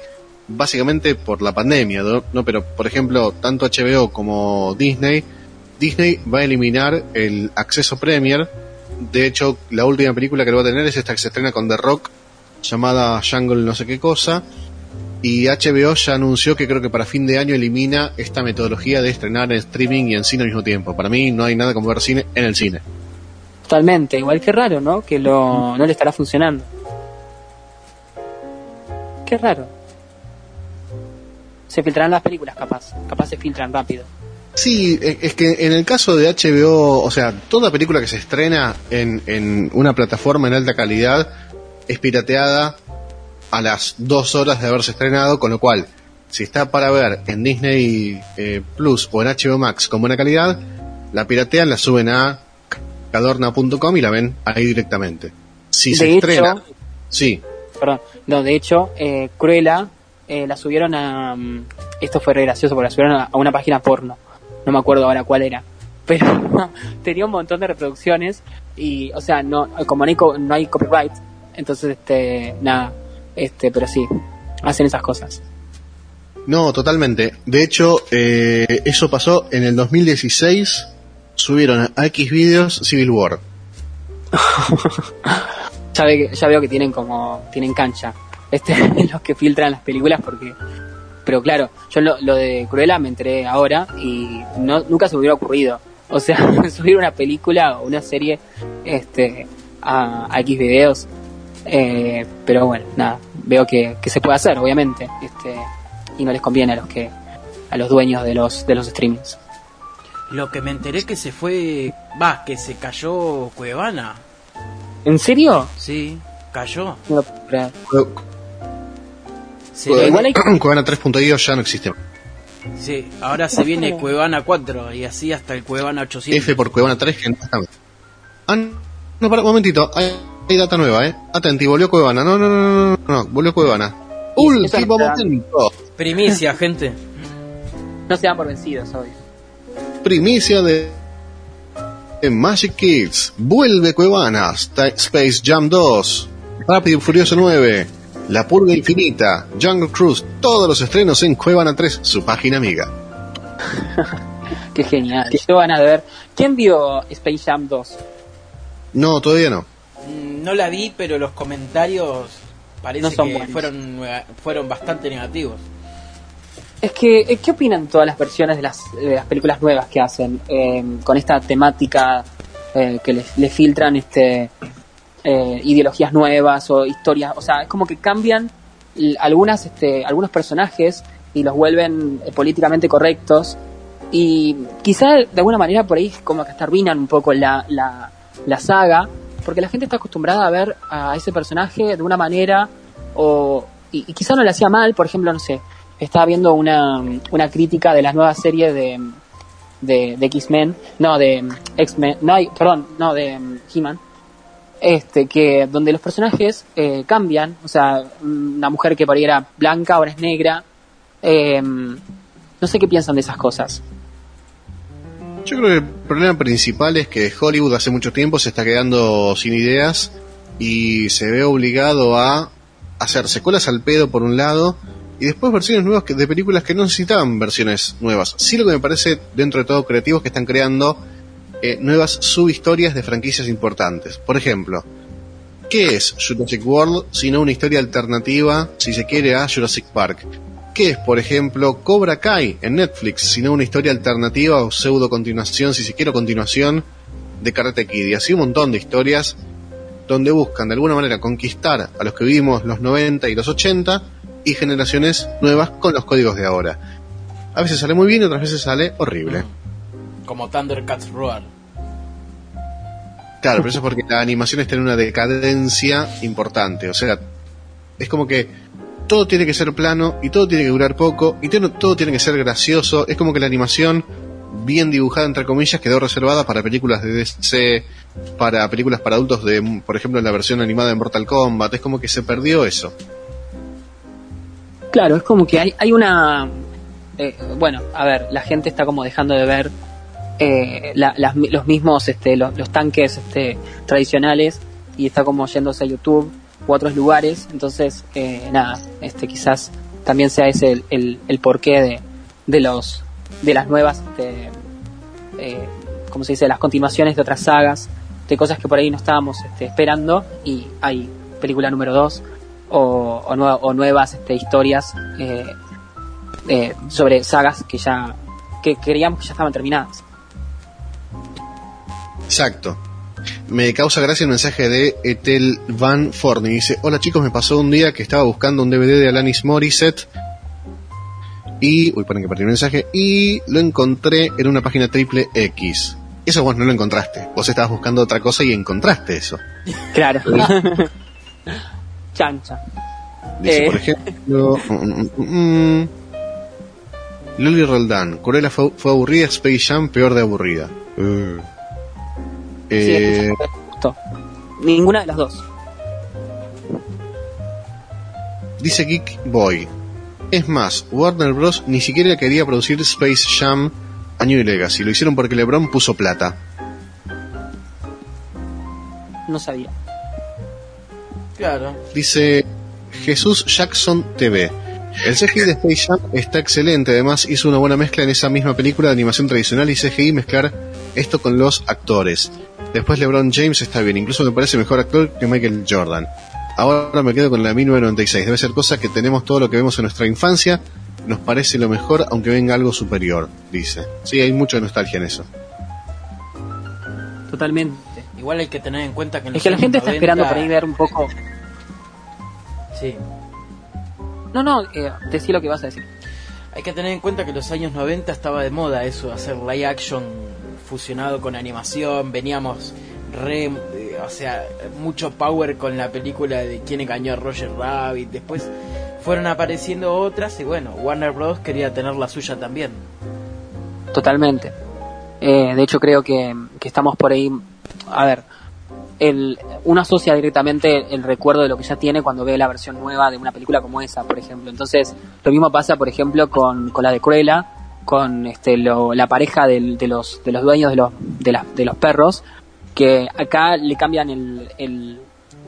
[SPEAKER 1] básicamente por la pandemia. ¿no? Pero, por ejemplo, tanto HBO como Disney, Disney va a eliminar el acceso Premier. De hecho, la última película que lo va a tener es esta que se estrena con The Rock, llamada Jungle no sé qué cosa. Y HBO ya anunció que creo que para fin de año elimina esta metodología de estrenar en streaming y en cine al mismo tiempo. Para mí no hay nada como ver cine en el cine.
[SPEAKER 3] Totalmente, igual que raro, ¿no? Que lo, no le estará funcionando. Qué raro. Se filtrarán las películas, capaz. Capaz se filtran rápido.
[SPEAKER 1] Sí, es que en el caso de HBO, o sea, toda película que se estrena en, en una plataforma en alta calidad es pirateada a las dos horas de haberse estrenado, con lo cual, si está para ver en Disney eh, Plus o en HBO Max con buena calidad, la piratean, la suben a cadorna.com y la ven ahí directamente. Si se estrena, sí.
[SPEAKER 3] Perdón, no, de hecho, eh, Cruella eh, la subieron a. Um, esto fue re gracioso porque la subieron a, a una página porno. No me acuerdo ahora cuál era. Pero tenía un montón de reproducciones y, o sea, no como no hay, no hay copyright, entonces, este, nada, este, pero sí, hacen esas cosas.
[SPEAKER 1] No, totalmente. De hecho, eh, eso pasó en el 2016. Subieron a X videos Civil War.
[SPEAKER 3] ya, ve, ya veo que tienen como tienen cancha. Este, los que filtran las películas porque pero claro, yo lo, lo, de Cruella me enteré ahora y no, nunca se me hubiera ocurrido. O sea, subir una película o una serie este, a, a X videos. Eh, pero bueno, nada, veo que, que, se puede hacer, obviamente. Este, y no les conviene a los que a los dueños de los de los streamings.
[SPEAKER 2] Lo que me enteré que se fue, va, que se cayó Cuevana.
[SPEAKER 3] ¿En serio?
[SPEAKER 2] Sí, cayó.
[SPEAKER 3] No,
[SPEAKER 1] Sí, Cuevana, hay... Cuevana 3.io ya no existe.
[SPEAKER 2] Sí, ahora se viene Cuevana 4 y así hasta el Cuevana 800.
[SPEAKER 1] F por Cuevana 3 que no está. Ah, no, para un momentito, hay, hay, data nueva, ¿eh? Atenti, volvió Cuevana. No, no, no, no, no, no volvió Cuevana. Último momento.
[SPEAKER 2] Primicia, gente.
[SPEAKER 3] No se dan por vencidos hoy.
[SPEAKER 1] Primicia de, Magic Kids. Vuelve Cuevana. Space Jam 2. Rápido y Furioso 9. La Purga Infinita, Jungle Cruise, todos los estrenos en Cuevana 3, su página amiga.
[SPEAKER 3] Qué genial. ¿Qué van a ver? ¿Quién vio Space Jam 2?
[SPEAKER 1] No, todavía no.
[SPEAKER 2] No la vi, pero los comentarios parece
[SPEAKER 3] No son
[SPEAKER 2] que
[SPEAKER 3] buenos.
[SPEAKER 2] fueron, fueron bastante negativos.
[SPEAKER 3] Es que, eh, ¿qué opinan todas las versiones de las, de las películas nuevas que hacen eh, con esta temática eh, que les, les filtran este eh, ideologías nuevas o historias? O sea, es como que cambian algunas, este, algunos personajes y los vuelven eh, políticamente correctos y quizá de alguna manera por ahí como que hasta arruinan un poco la, la, la saga porque la gente está acostumbrada a ver a ese personaje de una manera o y, y quizá no le hacía mal, por ejemplo, no sé, estaba viendo una, una crítica de las nuevas series de, de, X-Men, no, de X-Men, no, perdón, no, de He-Man, este, que donde los personajes eh, cambian, o sea, una mujer que por ahí era blanca, ahora es negra, eh, no sé qué piensan de esas cosas.
[SPEAKER 1] Yo creo que el problema principal es que Hollywood hace mucho tiempo se está quedando sin ideas y se ve obligado a hacer secuelas al pedo por un lado y después versiones nuevas de películas que no necesitaban versiones nuevas. Sí lo que me parece dentro de todo creativos que están creando eh, nuevas subhistorias de franquicias importantes. Por ejemplo, ¿qué es Jurassic World sino una historia alternativa, si se quiere, a Jurassic Park? ¿Qué es, por ejemplo, Cobra Kai en Netflix, sino una historia alternativa o pseudo continuación, si se quiere, continuación de Karate Kid? Y así un montón de historias donde buscan de alguna manera conquistar a los que vivimos los 90 y los 80 y generaciones nuevas con los códigos de ahora. A veces sale muy bien y otras veces sale horrible.
[SPEAKER 2] Como Thundercats Roar.
[SPEAKER 1] Claro, pero eso es porque la animación está en una decadencia importante. O sea, es como que todo tiene que ser plano y todo tiene que durar poco y todo, tiene que ser gracioso. Es como que la animación, bien dibujada entre comillas, quedó reservada para películas de DC para películas para adultos de, por ejemplo, la versión animada de Mortal Kombat. Es como que se perdió eso.
[SPEAKER 3] Claro, es como que hay, una... eh, bueno, a ver, la gente está como dejando de ver eh, los mismos, este, los, los tanques este, tradicionales y está como yéndose a YouTube u otros lugares. Entonces, eh, nada, este, quizás también sea ese el, el, porqué de, de los de las nuevas, este, eh, ¿cómo se dice? Las continuaciones de otras sagas, de cosas que por ahí no estábamos este, esperando y hay película número 2 o, o, o nuevas este, historias eh, eh, sobre sagas que ya que creíamos que ya estaban terminadas.
[SPEAKER 1] Exacto. Me causa gracia el mensaje de Etel Van Forney. Dice, hola chicos, me pasó un día que estaba buscando un DVD de Alanis Morissette y, uy, ponen que perdí el mensaje, y lo encontré en una página triple X. Eso vos no lo encontraste. Vos estabas buscando otra cosa y encontraste eso.
[SPEAKER 3] Claro. Chancha.
[SPEAKER 1] Dice,
[SPEAKER 3] Eh.
[SPEAKER 1] por ejemplo, mm, mm, mm, mm. Loli Roldán, Cruella fue, fue aburrida, Space Jam peor de aburrida. Uh.
[SPEAKER 3] Sí,
[SPEAKER 1] Eh,
[SPEAKER 3] me gustó. Ninguna de las dos.
[SPEAKER 1] Dice Geek Boy. Es más, Warner Bros. ni siquiera quería producir Space Jam a New Legacy. Lo hicieron porque LeBron puso plata.
[SPEAKER 3] No sabía.
[SPEAKER 2] Claro.
[SPEAKER 1] Dice Jesús Jackson TV. El CGI de Space Jam está excelente. Además, hizo una buena mezcla en esa misma película de animación tradicional y CGI mezclar esto con los actores. Después LeBron James está bien. Incluso me parece mejor actor que Michael Jordan. Ahora me quedo con la 1996. Debe ser cosa que tenemos todo lo que vemos en nuestra infancia. Nos parece lo mejor, aunque venga algo superior, dice. Sí, hay mucha nostalgia en eso.
[SPEAKER 3] Totalmente.
[SPEAKER 2] Igual hay que tener en cuenta que en
[SPEAKER 3] Es que la gente está
[SPEAKER 2] 90
[SPEAKER 3] esperando por ahí ver un poco.
[SPEAKER 2] Sí.
[SPEAKER 3] No, no, eh, decí lo que vas a decir.
[SPEAKER 2] Hay que tener en cuenta que en los años 90 estaba de moda eso, hacer live action fusionado con animación. Veníamos re. eh, o sea, mucho power con la película de quién engañó a Roger Rabbit. Después fueron apareciendo otras y bueno, Warner Bros. quería tener la suya también.
[SPEAKER 3] Totalmente. Eh, de hecho, creo que, que estamos por ahí. A ver, el, uno asocia directamente el recuerdo de lo que ya tiene cuando ve la versión nueva de una película como esa, por ejemplo. Entonces, lo mismo pasa, por ejemplo, con, con la de Cruella, con este, lo- la pareja del- de, los, de los dueños de los, de, la- de los perros, que acá le cambian el, el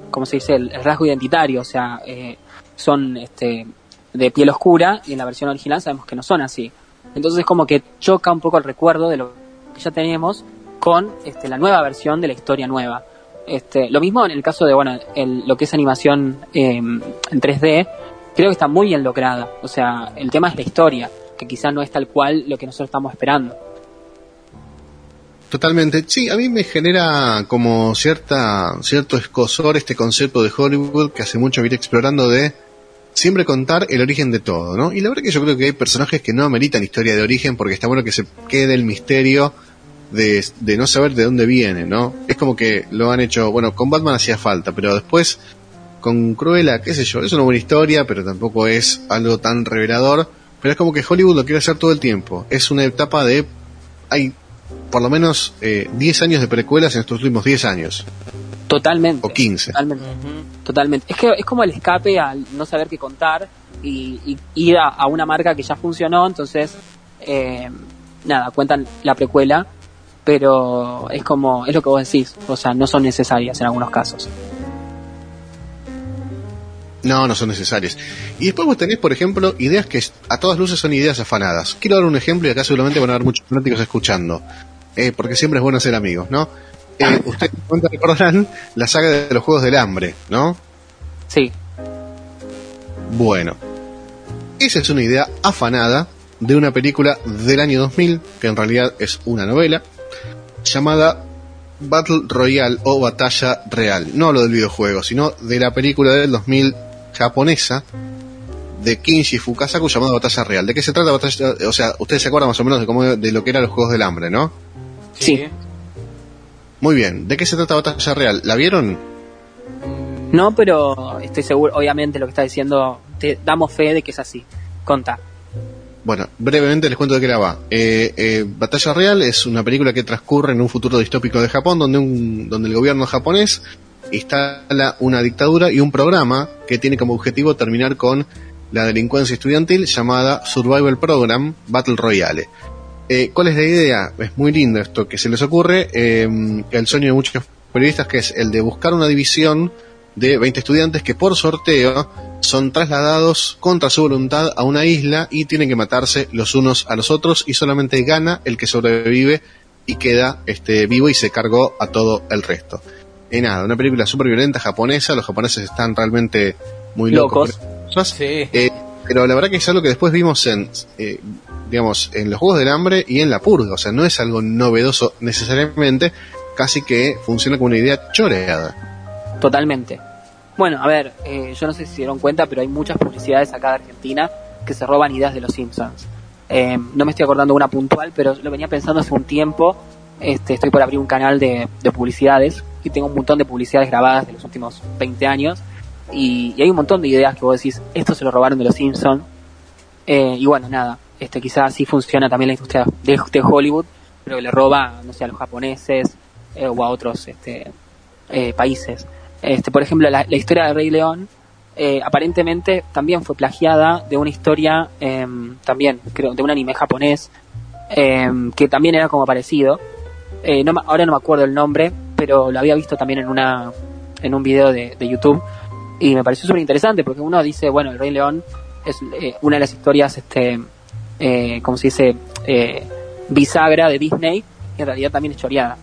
[SPEAKER 3] ¿cómo se dice? El, rasgo identitario, o sea, eh, son este, de piel oscura y en la versión original sabemos que no son así. Entonces como que choca un poco el recuerdo de lo que ya tenemos con este, la nueva versión de la historia nueva. Este, lo mismo en el caso de bueno, el- lo que es animación eh, en 3D, creo que está muy bien lograda. O sea, el tema es la historia, que quizá no es tal cual lo que nosotros estamos esperando.
[SPEAKER 1] Totalmente. Sí, a mí me genera como cierta, cierto escosor este concepto de Hollywood que hace mucho viene explorando de siempre contar el origen de todo, ¿no? Y la verdad que yo creo que hay personajes que no ameritan historia de origen porque está bueno que se quede el misterio de, de no saber de dónde viene, ¿no? Es como que lo han hecho, bueno, con Batman hacía falta, pero después con Cruella, qué sé yo, es una buena historia, pero tampoco es algo tan revelador, pero es como que Hollywood lo quiere hacer todo el tiempo. Es una etapa de... Hay por lo menos eh, 10 años de precuelas en estos últimos 10 años,
[SPEAKER 3] Totalmente.
[SPEAKER 1] o 15.
[SPEAKER 3] Totalmente. Totalmente. Es que es como el escape al no saber qué contar y, y ir a, a una marca que ya funcionó, entonces, eh, nada, cuentan la precuela, pero es como, es lo que vos decís, o sea, no son necesarias en algunos casos.
[SPEAKER 1] No, no son necesarias. Y después vos tenés, por ejemplo, ideas que a todas luces son ideas afanadas. Quiero dar un ejemplo y acá seguramente van a haber muchos fanáticos escuchando. Eh, porque siempre es bueno ser amigos, ¿no? Eh, ustedes cuenta recordarán la saga de los Juegos del Hambre, ¿no?
[SPEAKER 3] Sí,
[SPEAKER 1] Bueno. Esa es una idea afanada de una película del año 2000, que en realidad es una novela, llamada Battle Royale o Batalla Real. No hablo del videojuego, sino de la película del 2000 japonesa de Kinshi Fukasaku llamada Batalla Real. ¿De qué se trata Batalla? O sea, ustedes se acuerdan más o menos de cómo de lo que eran los Juegos del Hambre, ¿no?
[SPEAKER 3] Sí.
[SPEAKER 1] Muy bien. ¿De qué se trata Batalla Real? ¿La vieron?
[SPEAKER 3] no, pero estoy seguro, obviamente lo que está diciendo, te damos fe de que es así. Conta.
[SPEAKER 1] Bueno, brevemente les cuento de qué la va. Eh, eh, Batalla Real es una película que transcurre en un futuro distópico de Japón donde, un, donde el gobierno japonés instala una dictadura y un programa que tiene como objetivo terminar con la delincuencia estudiantil llamada Survival Program Battle Royale. Eh, ¿Cuál es la idea? Es muy lindo esto que se les ocurre, eh, el sueño de muchos periodistas que es el de buscar una división de 20 estudiantes que por sorteo son trasladados contra su voluntad a una isla y tienen que matarse los unos a los otros y solamente gana el que sobrevive y queda este, vivo y se cargó a todo el resto. Y nada, una película súper violenta japonesa, los japoneses están realmente muy locos.
[SPEAKER 3] Sí.
[SPEAKER 1] Eh, pero la verdad que es algo que después vimos en, eh, digamos, en los Juegos del Hambre y en La Purga, o sea, no es algo novedoso necesariamente, casi que funciona como una idea choreada.
[SPEAKER 3] Totalmente. Bueno, a ver, eh, yo no sé si se dieron cuenta, pero hay muchas publicidades acá de Argentina que se roban ideas de los Simpsons. Eh, no me estoy acordando de una puntual, pero lo venía pensando hace un tiempo. Este, estoy por abrir un canal de, de publicidades y tengo un montón de publicidades grabadas de los últimos 20 años. Y, hay un montón de ideas que vos decís, esto se lo robaron de los Simpsons. Eh, y bueno, nada, este, quizás así funciona también la industria de, Hollywood, pero que le roba, no sé, a los japoneses eh, o a otros este, eh, países. Este, por ejemplo, la, historia de Rey León eh, aparentemente también fue plagiada de una historia, em, también, creo, de un anime japonés, em, que también era como parecido. Eh, no, ahora no me acuerdo el nombre, pero lo había visto también en una en un video de, de YouTube y me pareció súper interesante porque uno dice, bueno, el Rey León es eh, una de las historias, este, eh, como se dice, eh, bisagra de Disney y en realidad también es choreada.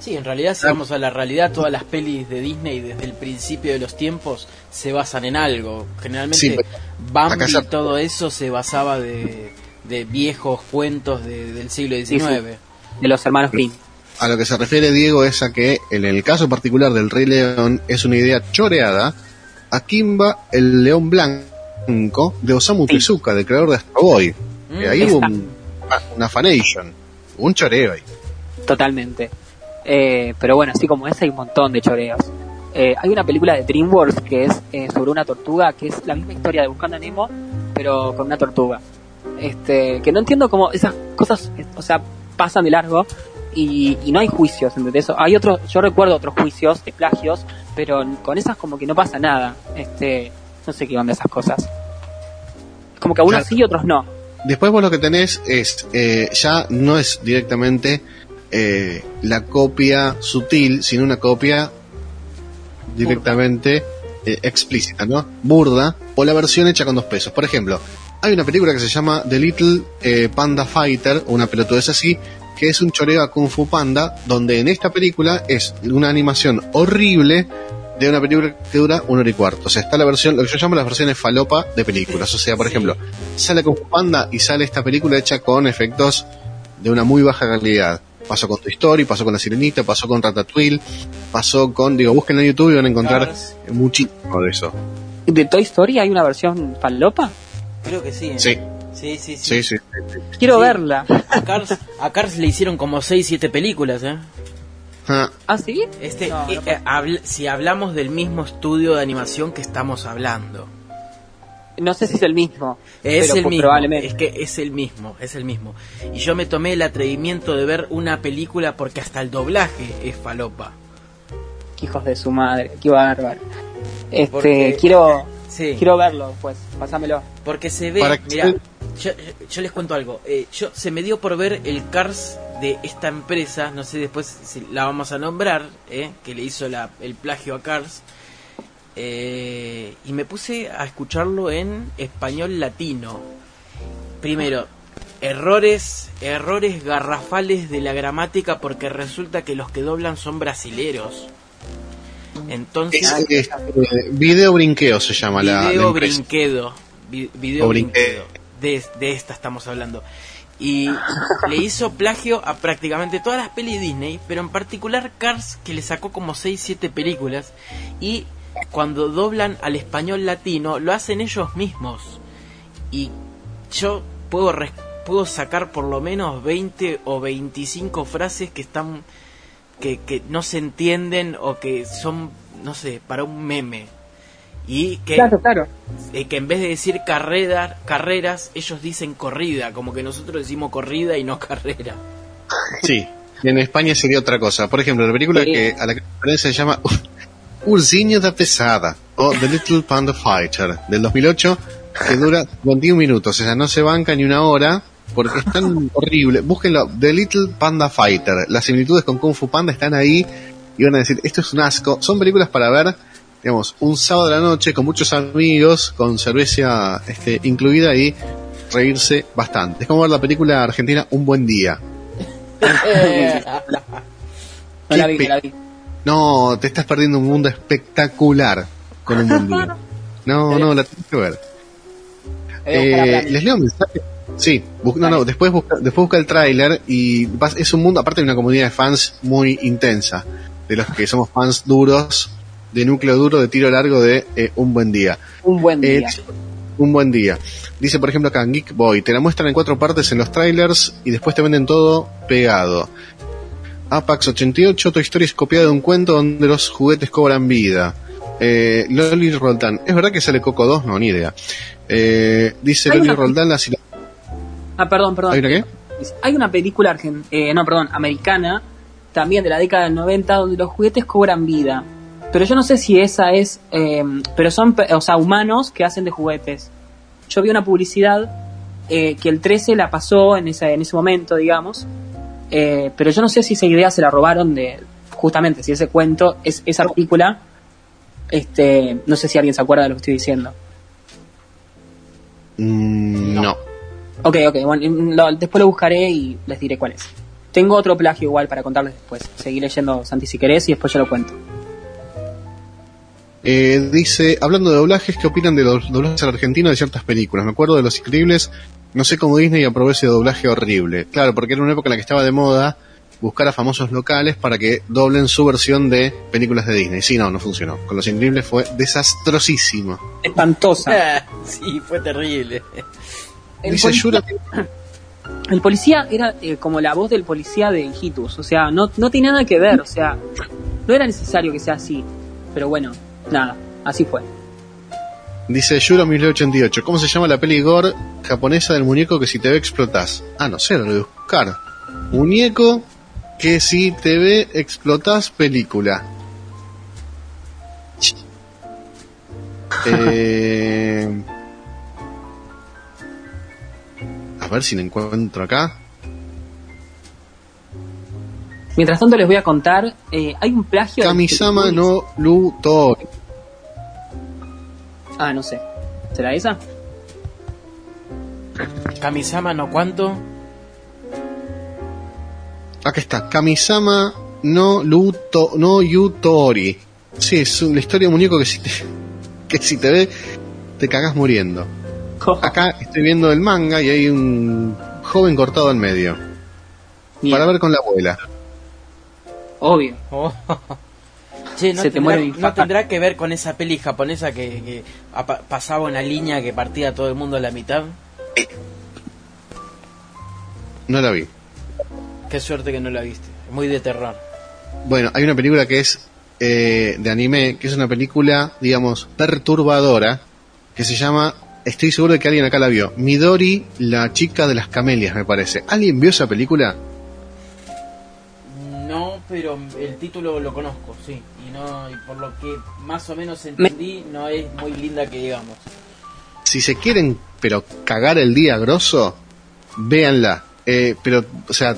[SPEAKER 2] Sí, en realidad, si vamos a la realidad, todas las pelis de Disney desde el principio de los tiempos se basan en algo. Generalmente,
[SPEAKER 1] Sí,
[SPEAKER 2] Bambi y todo eso se basaba de, de viejos cuentos de- del siglo XIX.
[SPEAKER 3] Sí, sí. De los hermanos Grimm.
[SPEAKER 1] A lo que se refiere Diego es a que en el caso particular del Rey León es una idea choreada a Kimba el León Blanco de Osamu
[SPEAKER 3] Sí.
[SPEAKER 1] Tezuka, del creador de Astro Boy.
[SPEAKER 2] Mm,
[SPEAKER 1] Que ahí hubo un- una fanation, un choreo ahí.
[SPEAKER 3] Totalmente. Eh, pero bueno, así como ese hay un montón de choreos. Eh, hay una película de DreamWorks que es eh, sobre una tortuga, que es la misma historia de Buscando a Nemo, pero con una tortuga. Este, que no entiendo cómo esas cosas, eh, o sea, pasan de largo y, y no hay juicios, ¿entendés? Hay otros, yo recuerdo otros juicios de plagios, pero con esas como que no pasa nada. Este, no sé qué onda esas cosas. Es como que a unos
[SPEAKER 1] Claro.
[SPEAKER 3] sí y otros no.
[SPEAKER 1] Después vos lo que tenés es, eh, ya no es directamente eh, la copia sutil, sino una copia directamente eh, explícita, ¿no? Burda, o la versión hecha con dos pesos. Por ejemplo, hay una película que se llama The Little eh, Panda Fighter, o una pelotudez así, que es un choreo a Kung Fu Panda, donde en esta película es una animación horrible de una película que dura una hora y cuarto. O sea, está la versión, lo que yo llamo las versiones falopa de películas. O sea, por
[SPEAKER 2] Sí.
[SPEAKER 1] ejemplo, sale Kung Fu Panda y sale esta película hecha con efectos de una muy baja calidad. Pasó con Toy Story, pasó con La Sirenita, pasó con Ratatouille, pasó con, digo, busquen en YouTube y van a encontrar
[SPEAKER 2] Cars.
[SPEAKER 1] muchísimo de eso.
[SPEAKER 3] ¿De Toy Story hay una versión falopa?
[SPEAKER 2] Creo que sí. ¿eh?
[SPEAKER 1] Sí,
[SPEAKER 2] Sí, sí, sí.
[SPEAKER 1] sí, sí.
[SPEAKER 3] Quiero
[SPEAKER 2] Sí.
[SPEAKER 3] verla.
[SPEAKER 2] A Cars, a Cars le hicieron como 6, 7 películas, ¿eh?
[SPEAKER 1] Ah,
[SPEAKER 3] ¿Ah, sí?
[SPEAKER 2] Este,
[SPEAKER 3] No,
[SPEAKER 2] eh,
[SPEAKER 3] no
[SPEAKER 2] eh, habl- si hablamos del mismo estudio de animación que estamos hablando.
[SPEAKER 3] No sé si es el mismo.
[SPEAKER 2] Es
[SPEAKER 3] pero
[SPEAKER 2] el
[SPEAKER 3] pues
[SPEAKER 2] mismo,
[SPEAKER 3] Probablemente.
[SPEAKER 2] es que es el mismo, es el mismo. Y yo me tomé el atrevimiento de ver una película porque hasta el doblaje es falopa.
[SPEAKER 3] Qué hijos de su madre, qué bárbaro. Este,
[SPEAKER 2] Porque-
[SPEAKER 3] quiero,
[SPEAKER 2] Sí,
[SPEAKER 3] quiero verlo, pues, pásamelo.
[SPEAKER 2] porque se ve, mira, yo, yo les cuento algo. Eh, yo se me dio por ver el Cars de esta empresa, no sé después si la vamos a nombrar, eh, que le hizo la, el plagio a Cars. Eh, y me puse a escucharlo en español latino. Primero, errores, errores garrafales de la gramática porque resulta que los que doblan son brasileros. Entonces,
[SPEAKER 1] es, es, eh, video brinqueo se llama la, la
[SPEAKER 2] brinquedo, vi- video
[SPEAKER 1] O brinquedo.
[SPEAKER 2] De, de esta estamos hablando. Y le hizo plagio a prácticamente todas las pelis Disney, pero en particular Cars, que le sacó como 6-7 películas. Y cuando doblan al español latino, lo hacen ellos mismos. Y yo puedo, puedo sacar por lo menos 20 o 25 frases que están. Que, que no se entienden o que son, no sé, para un meme. Y que,
[SPEAKER 3] Claro, claro.
[SPEAKER 2] eh, que en vez de decir carrera, carreras, ellos dicen corrida, como que nosotros decimos corrida y no carrera.
[SPEAKER 1] Sí, en España sería otra cosa. Por ejemplo, la película
[SPEAKER 3] Sí.
[SPEAKER 1] que a la que se llama Ursinho da Pesada o The Little Panda Fighter del 2008 que dura 21 minutos, o sea, no se banca ni una hora porque es tan horrible. Búsquenlo, The Little Panda Fighter. Las similitudes con Kung Fu Panda están ahí y van a decir, esto es un asco. Son películas para ver, digamos, un sábado de la noche con muchos amigos, con cerveza este, incluida y reírse bastante. Es como ver la película argentina Un Buen Día.
[SPEAKER 3] No la
[SPEAKER 1] Qué
[SPEAKER 3] vi, no la vi.
[SPEAKER 1] No, te estás perdiendo un mundo espectacular con un buen día. No, no, la tienes que ver.
[SPEAKER 3] Eh,
[SPEAKER 1] Eh, ¿Les leo un mensaje? Sí, no, no, después busca, después busca el tráiler y vas- es un mundo, aparte de una comunidad de fans muy intensa, de los que somos fans duros, de núcleo duro, de tiro largo de eh, Un Buen Día.
[SPEAKER 3] un buen
[SPEAKER 1] Eh,
[SPEAKER 3] día.
[SPEAKER 1] un buen día. Dice, por ejemplo, acá en Geek Boy, te la muestran en cuatro partes en los trailers y después te venden todo pegado. Apax 88, tu historia es copiada de un cuento donde los juguetes cobran vida. Eh, Loli Roldán, ¿es verdad que sale Coco 2? No, ni idea. Eh, dice Loli
[SPEAKER 3] una-
[SPEAKER 1] Roldán, la
[SPEAKER 3] Ah, perdón, perdón.
[SPEAKER 1] ¿Hay una qué?
[SPEAKER 3] Hay una película eh, no, perdón, americana, también de la década del 90, donde los juguetes cobran vida. Pero yo no sé si esa es, eh, pero son, o sea, humanos que hacen de juguetes. Yo vi una publicidad eh, que el 13 la pasó en ese, en ese momento, digamos, eh, pero yo no sé si esa idea se la robaron de, justamente, si ese cuento, es esa película, este, no sé si alguien se acuerda de lo que estoy diciendo.
[SPEAKER 1] Mm, no.
[SPEAKER 3] Ok, ok, bueno, lo- después lo buscaré y les diré cuál es. Tengo otro plagio igual para contarles después. Seguí leyendo Santi si querés y después yo lo cuento.
[SPEAKER 1] Eh, dice, hablando de doblajes, ¿qué opinan de los doblajes al argentino de ciertas películas? Me acuerdo de Los Increíbles, no sé cómo Disney aprobó ese doblaje horrible. Claro, porque era una época en la que estaba de moda buscar a famosos locales para que doblen su versión de películas de Disney. Sí, no, no funcionó. Con Los Increíbles fue desastrosísimo.
[SPEAKER 3] Espantosa.
[SPEAKER 2] sí, fue terrible.
[SPEAKER 3] El
[SPEAKER 1] Dice
[SPEAKER 3] policía,
[SPEAKER 1] Yura,
[SPEAKER 3] el policía era eh, como la voz del policía de Hitus. O sea, no, no tiene nada que ver. O sea, no era necesario que sea así. Pero bueno, nada, así fue.
[SPEAKER 1] dice Yuro 1988, ¿cómo se llama la peli gore japonesa del muñeco que si te ve explotás? Ah, no sé, lo voy a buscar. Muñeco que si te ve explotás película. Eh, a ver si la encuentro acá.
[SPEAKER 3] Mientras tanto les voy a contar, eh, hay un plagio... de-
[SPEAKER 1] Kamisama no Luto.
[SPEAKER 3] Ah, no sé. ¿Será esa?
[SPEAKER 2] Kamisama no cuánto.
[SPEAKER 1] Acá está. Kamisama no Luto, no Yutori. Sí, es la historia de un muñeco que si te, que si te ve, te cagás muriendo. Acá estoy viendo el manga y hay un joven cortado en medio.
[SPEAKER 3] Bien,
[SPEAKER 1] Para ver con la abuela.
[SPEAKER 3] Obvio.
[SPEAKER 2] Oh. Che, no,
[SPEAKER 3] Se te
[SPEAKER 2] tendrá,
[SPEAKER 3] muere de
[SPEAKER 2] no
[SPEAKER 3] infarto.
[SPEAKER 2] tendrá que ver con esa peli japonesa que, pasaba una línea que partía a todo el mundo a la mitad.
[SPEAKER 1] No la vi.
[SPEAKER 2] Qué suerte que no la viste. Muy de terror.
[SPEAKER 1] Bueno, hay una película que es eh, de anime, que es una película, digamos, perturbadora, que se llama, estoy seguro de que alguien acá la vio, Midori, la chica de las camelias, me parece. ¿Alguien vio esa película?
[SPEAKER 2] No, pero el título lo conozco, sí. Y no y por lo que más o menos entendí, no es muy linda que digamos.
[SPEAKER 1] Si se quieren, pero cagar el día grosso, véanla. Eh, pero, o sea,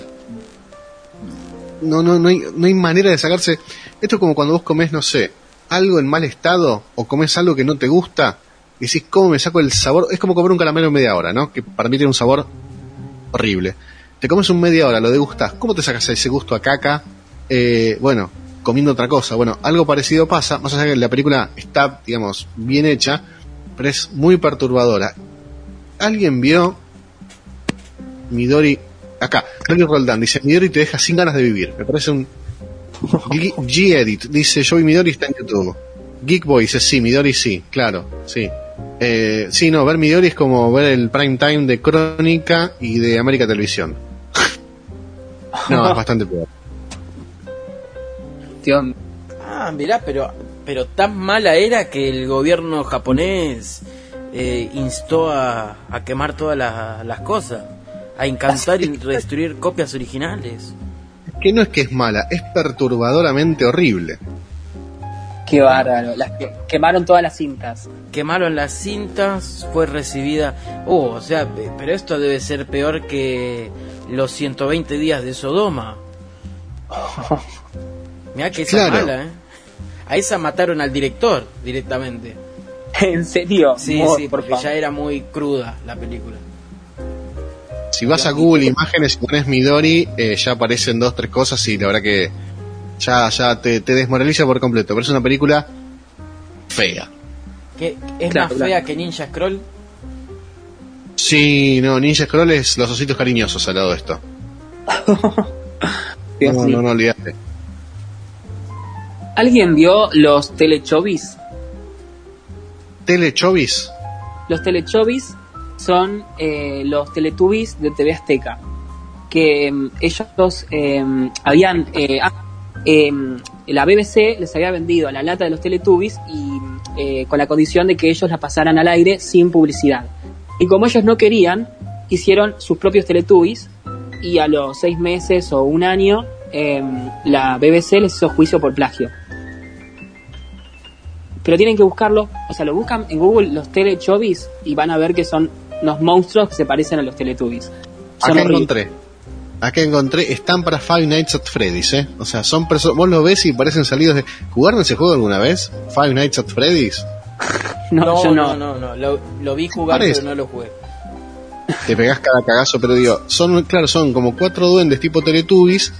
[SPEAKER 1] no, no, no hay, no hay manera de sacarse. Esto es como cuando vos comés, no sé, algo en mal estado o comes algo que no te gusta y decís, ¿cómo me saco el sabor? Es como comer un caramelo en media hora, ¿no? Que para mí tiene un sabor horrible. Te comes un media hora, lo degustas, ¿cómo te sacas ese gusto a caca? Eh, bueno, comiendo otra cosa. Bueno, algo parecido pasa, más allá de que la película está, digamos, bien hecha, pero es muy perturbadora. ¿Alguien vio Midori? Acá, Loli Roldán dice, Midori te deja sin ganas de vivir. Me parece un... G-Edit dice, yo vi Midori está en YouTube. Geekboy dice, sí, Midori sí, claro, sí. Eh, sí, no, ver Midori es como ver el prime time de Crónica y de América Televisión. no, es bastante peor.
[SPEAKER 2] Ah, mirá, pero pero tan mala era que el gobierno japonés eh, instó a, a quemar todas la- las cosas, a encantar y destruir copias originales.
[SPEAKER 1] Que no es que es mala, es perturbadoramente horrible.
[SPEAKER 3] Qué bárbaro. Las que quemaron todas las cintas.
[SPEAKER 2] Quemaron las cintas, fue recibida... Oh, o sea, pe- pero esto debe ser peor que los 120 días de Sodoma. Mira que esa
[SPEAKER 1] Claro.
[SPEAKER 2] es mala, ¿eh? A esa mataron al director directamente.
[SPEAKER 3] ¿En serio?
[SPEAKER 2] Sí, sí,
[SPEAKER 3] por
[SPEAKER 2] porque
[SPEAKER 3] favor.
[SPEAKER 2] ya era muy cruda la película.
[SPEAKER 1] Si vas a Google Imágenes y pones Midori, eh, ya aparecen dos, tres cosas y la verdad que ya, ya te, te desmoraliza por completo. Pero es una película fea.
[SPEAKER 2] ¿Qué, ¿Es
[SPEAKER 3] Claro,
[SPEAKER 2] más
[SPEAKER 3] claro.
[SPEAKER 2] fea que Ninja Scroll?
[SPEAKER 1] Sí, no, Ninja Scroll es los ositos cariñosos al lado de esto. No, no, no olvidate.
[SPEAKER 3] ¿Alguien vio los telechovis?
[SPEAKER 1] Telechovis.
[SPEAKER 3] Los telechovis son eh, los teletubbies de TV Azteca. Que mm, ellos eh, habían. eh, ah, eh, la BBC les había vendido la lata de los teletubbies y eh, con la condición de que ellos la pasaran al aire sin publicidad. Y como ellos no querían, hicieron sus propios teletubbies y a los seis meses o un año eh, la BBC les hizo juicio por plagio. Pero tienen que buscarlo, o sea, lo buscan en Google los Teletubbies y van a ver que son unos monstruos que se parecen a los Teletubbies. Son
[SPEAKER 1] Acá encontré. Acá encontré, están para Five Nights at Freddy's, ¿eh? O sea, son personas, vos lo ves y parecen salidos de... ¿Jugaron ese juego alguna vez? Five Nights at Freddy's.
[SPEAKER 3] No, yo no.
[SPEAKER 2] no, no, Lo, lo vi jugar, pero no lo jugué.
[SPEAKER 1] Te pegás cada cagazo, pero digo, son, claro, son como cuatro duendes tipo Teletubbies,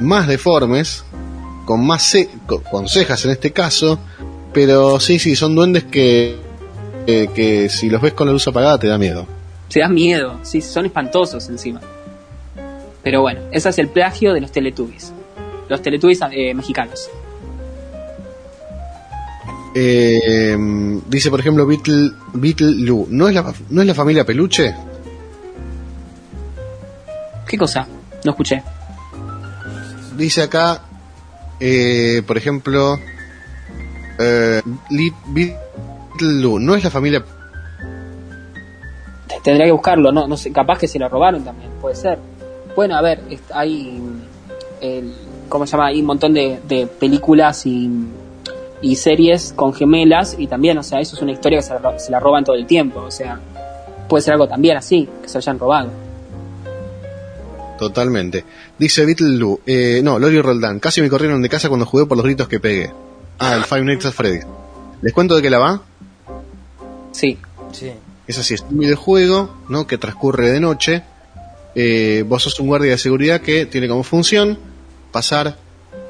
[SPEAKER 1] más deformes, con más ce- con, con cejas en este caso, pero sí, sí, son duendes que, que, que si los ves con la luz apagada te da miedo.
[SPEAKER 3] Se da miedo, sí, son espantosos encima. Pero bueno, ese es el plagio de los Teletubbies. Los Teletubbies eh, mexicanos.
[SPEAKER 1] Eh, dice, por ejemplo, Beetle, Beetle Lou, ¿no es, la, ¿no es la familia Peluche?
[SPEAKER 3] ¿Qué cosa? No escuché.
[SPEAKER 1] Dice acá, eh, por ejemplo, eh, ¿no es la familia
[SPEAKER 3] Tendría que buscarlo, no, no sé, capaz que se lo robaron también, puede ser. Bueno, a ver, hay, el, ¿cómo se llama? Hay un montón de, de películas y, y series con gemelas y también, o sea, eso es una historia que se, la ro- se la roban todo el tiempo, o sea, puede ser algo también así, que se hayan robado.
[SPEAKER 1] Totalmente. Dice Beetle Lou, eh, no, Lori Roldán, casi me corrieron de casa cuando jugué por los gritos que pegué. Ah, el Five Nights at Freddy's. ¿Les cuento de qué la va?
[SPEAKER 3] Sí,
[SPEAKER 2] Sí.
[SPEAKER 1] Es así, es un videojuego, ¿no? Que transcurre de noche. Eh, vos sos un guardia de seguridad que tiene como función pasar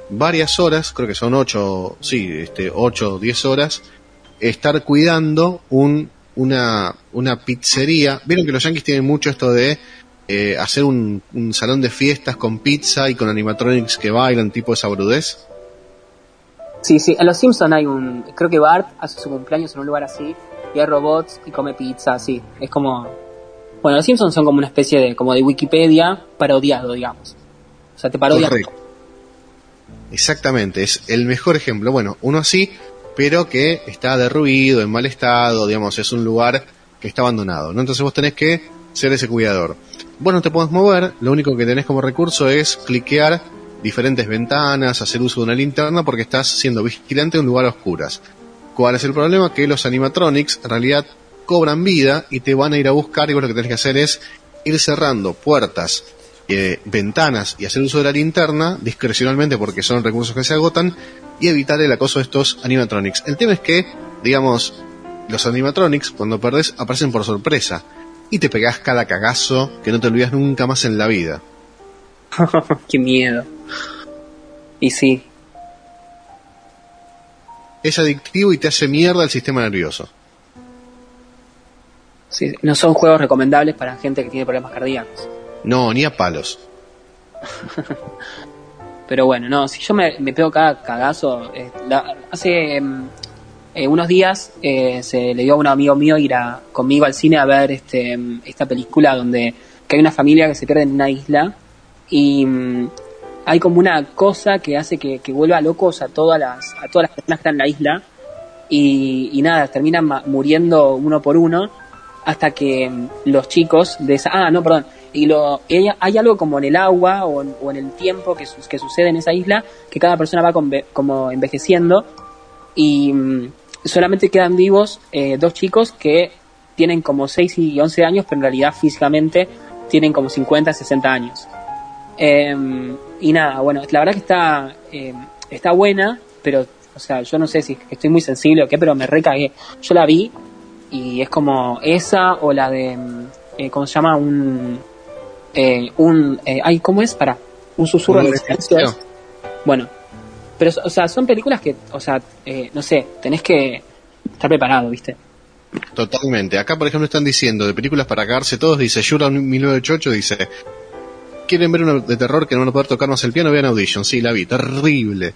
[SPEAKER 1] varias horas, creo que son 8, sí, este, 8 o 10 horas, estar cuidando un, una, una pizzería. Vieron que los yankees tienen mucho esto de eh, hacer un, un salón de fiestas con pizza y con animatronics que bailan, tipo esa brudez.
[SPEAKER 3] Sí, sí, en Los Simpsons hay un, creo que Bart hace su cumpleaños en un lugar así, y hay robots y come pizza, sí, es como, bueno, Los Simpsons son como una especie de, como de Wikipedia parodiado, digamos. O sea, te parodian
[SPEAKER 1] Correcto. Exactamente, es el mejor ejemplo. Bueno, uno así, pero que está derruido, en mal estado, digamos, es un lugar que está abandonado, ¿no? Entonces vos tenés que ser ese cuidador. Vos no te podés mover, lo único que tenés como recurso es cliquear diferentes ventanas, hacer uso de una linterna porque estás siendo vigilante en un lugar a oscuras. ¿Cuál es el problema? Que los animatronics en realidad cobran vida y te van a ir a buscar y vos lo que tenés que hacer es ir cerrando puertas, eh, ventanas y hacer uso de la linterna discrecionalmente porque son recursos que se agotan y evitar el acoso de estos animatronics. El tema es que, digamos, los animatronics cuando perdés aparecen por sorpresa y te pegás cada cagazo que no te olvidas nunca más en la vida.
[SPEAKER 3] Qué miedo. Y sí,
[SPEAKER 1] Es adictivo y te hace mierda el sistema nervioso.
[SPEAKER 3] sí, no son juegos recomendables para gente que tiene problemas cardíacos.
[SPEAKER 1] No, ni a palos.
[SPEAKER 3] Pero bueno, no, si yo me, me pego cada cagazo, eh, la- hace mm, eh, unos días eh, se le dio a un amigo mío ir a, conmigo al cine a ver este, mm, esta película donde que hay una familia que se pierde en una isla y mm, hay como una cosa que hace que, que vuelva locos a todas las, a todas las personas que están en la isla y, nada, terminan muriendo uno por uno hasta que mm, los chicos de esa... Ah, no, perdón. Y lo, ella, hay algo como en el agua o en, el tiempo que, su- que sucede en esa isla que cada persona va conve- como envejeciendo y mm, solamente quedan vivos eh, dos chicos que tienen como 6 y 11 años, pero en realidad físicamente tienen como 50, 60 años. Eh, y nada, bueno, la verdad que está, eh, está buena, pero, o sea, yo no sé si estoy muy sensible o qué, pero me recagué. Yo la vi y es como esa o la de, mm, eh, ¿cómo se llama? Un, eh, un, eh, ay, ¿cómo es? Para, un susurro el silencio. Bueno, pero, o sea, son películas que, o sea, eh, no sé, tenés que estar preparado, ¿viste?
[SPEAKER 1] Totalmente. Acá, por ejemplo, están diciendo de películas para cagarse todos, dice Shura 1988, dice, ¿quieren ver una de terror que no van a poder tocar más el piano? Vean Audition, sí, la vi, terrible.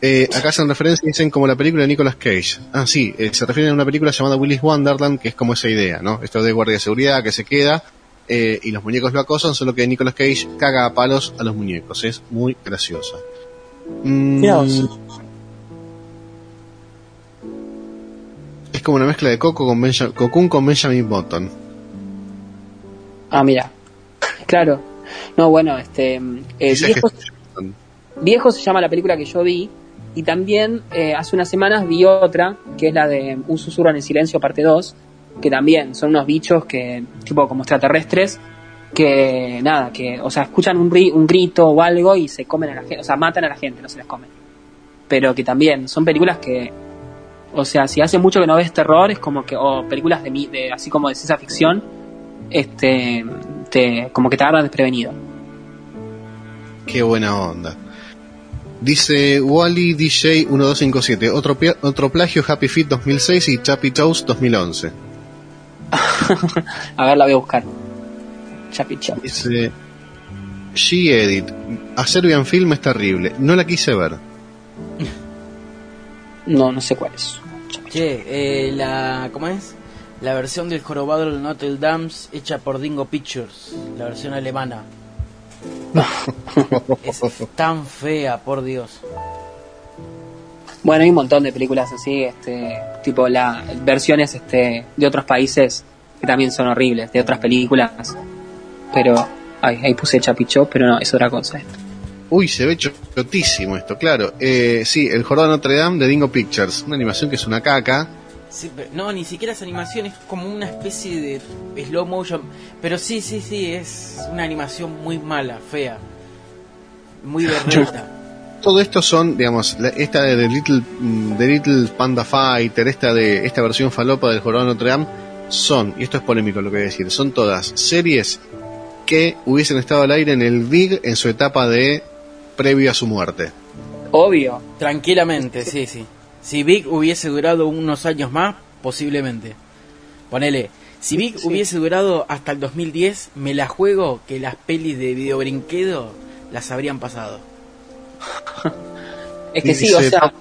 [SPEAKER 1] Eh, acá hacen referencia y dicen como la película de Nicolas Cage. Ah, sí, eh, se refieren a una película llamada Willis Wonderland, que es como esa idea, ¿no? Esto de guardia de seguridad que se queda eh, y los muñecos lo acosan, solo que Nicolas Cage caga a palos a los muñecos. Es muy graciosa. Mm, es como una mezcla de Coco con Benja- Cocoon con Benjamin Button.
[SPEAKER 3] Ah, mira. Claro. No, bueno, este, eh, viejo, Viejo se llama la película que yo vi y también eh, hace unas semanas vi otra que es la de Un susurro en el silencio parte 2 que también son unos bichos que tipo como extraterrestres que nada, que o sea, escuchan un, ri- un grito o algo y se comen a la gente, o sea, matan a la gente, no se les comen. Pero que también son películas que o sea, si hace mucho que no ves terror es como que o películas de, mi- de así como de ciencia ficción este te como que te agarran desprevenido.
[SPEAKER 1] Qué buena onda. Dice Wally DJ 1257, otro, otro plagio Happy Feet 2006 y Chappy Toes 2011.
[SPEAKER 3] A ver, la voy a buscar. Chapi chap.
[SPEAKER 1] Dice G-Edit, a Serbian Film es terrible, no la quise ver.
[SPEAKER 3] No, no sé cuál es.
[SPEAKER 2] Che, eh, la, ¿cómo es? La versión del jorobado de Notre Dame hecha por Dingo Pictures, la versión alemana. es tan fea, por Dios.
[SPEAKER 3] Bueno, hay un montón de películas así, este, tipo la versiones este de otros países que también son horribles, de otras películas. Pero ay, ahí puse Chapi Chop, pero no, es otra cosa. esto.
[SPEAKER 1] Uy, se ve chotísimo esto, claro. Eh, sí, El Jorobado de Notre Dame de Dingo Pictures, una animación que es una caca.
[SPEAKER 2] Sí, pero- no, ni siquiera es animación, es como una especie de slow motion. Pero sí, sí, sí, es una animación muy mala, fea. Muy berreta.
[SPEAKER 1] Todo esto son, digamos, la- esta de The Little, mm, The Little Panda Fighter, esta de esta versión falopa del Jorobado de Notre Dame, son, y esto es polémico lo que voy a decir, son todas series que hubiesen estado al aire en el Big en su etapa de previo a su muerte.
[SPEAKER 3] Obvio.
[SPEAKER 2] Tranquilamente, sí, sí. Si Big hubiese durado unos años más, posiblemente. Ponele, si Big
[SPEAKER 3] Sí.
[SPEAKER 2] hubiese durado hasta el 2010, me la juego que las pelis de videobrinquedo las habrían pasado.
[SPEAKER 3] Es que sí, o sea.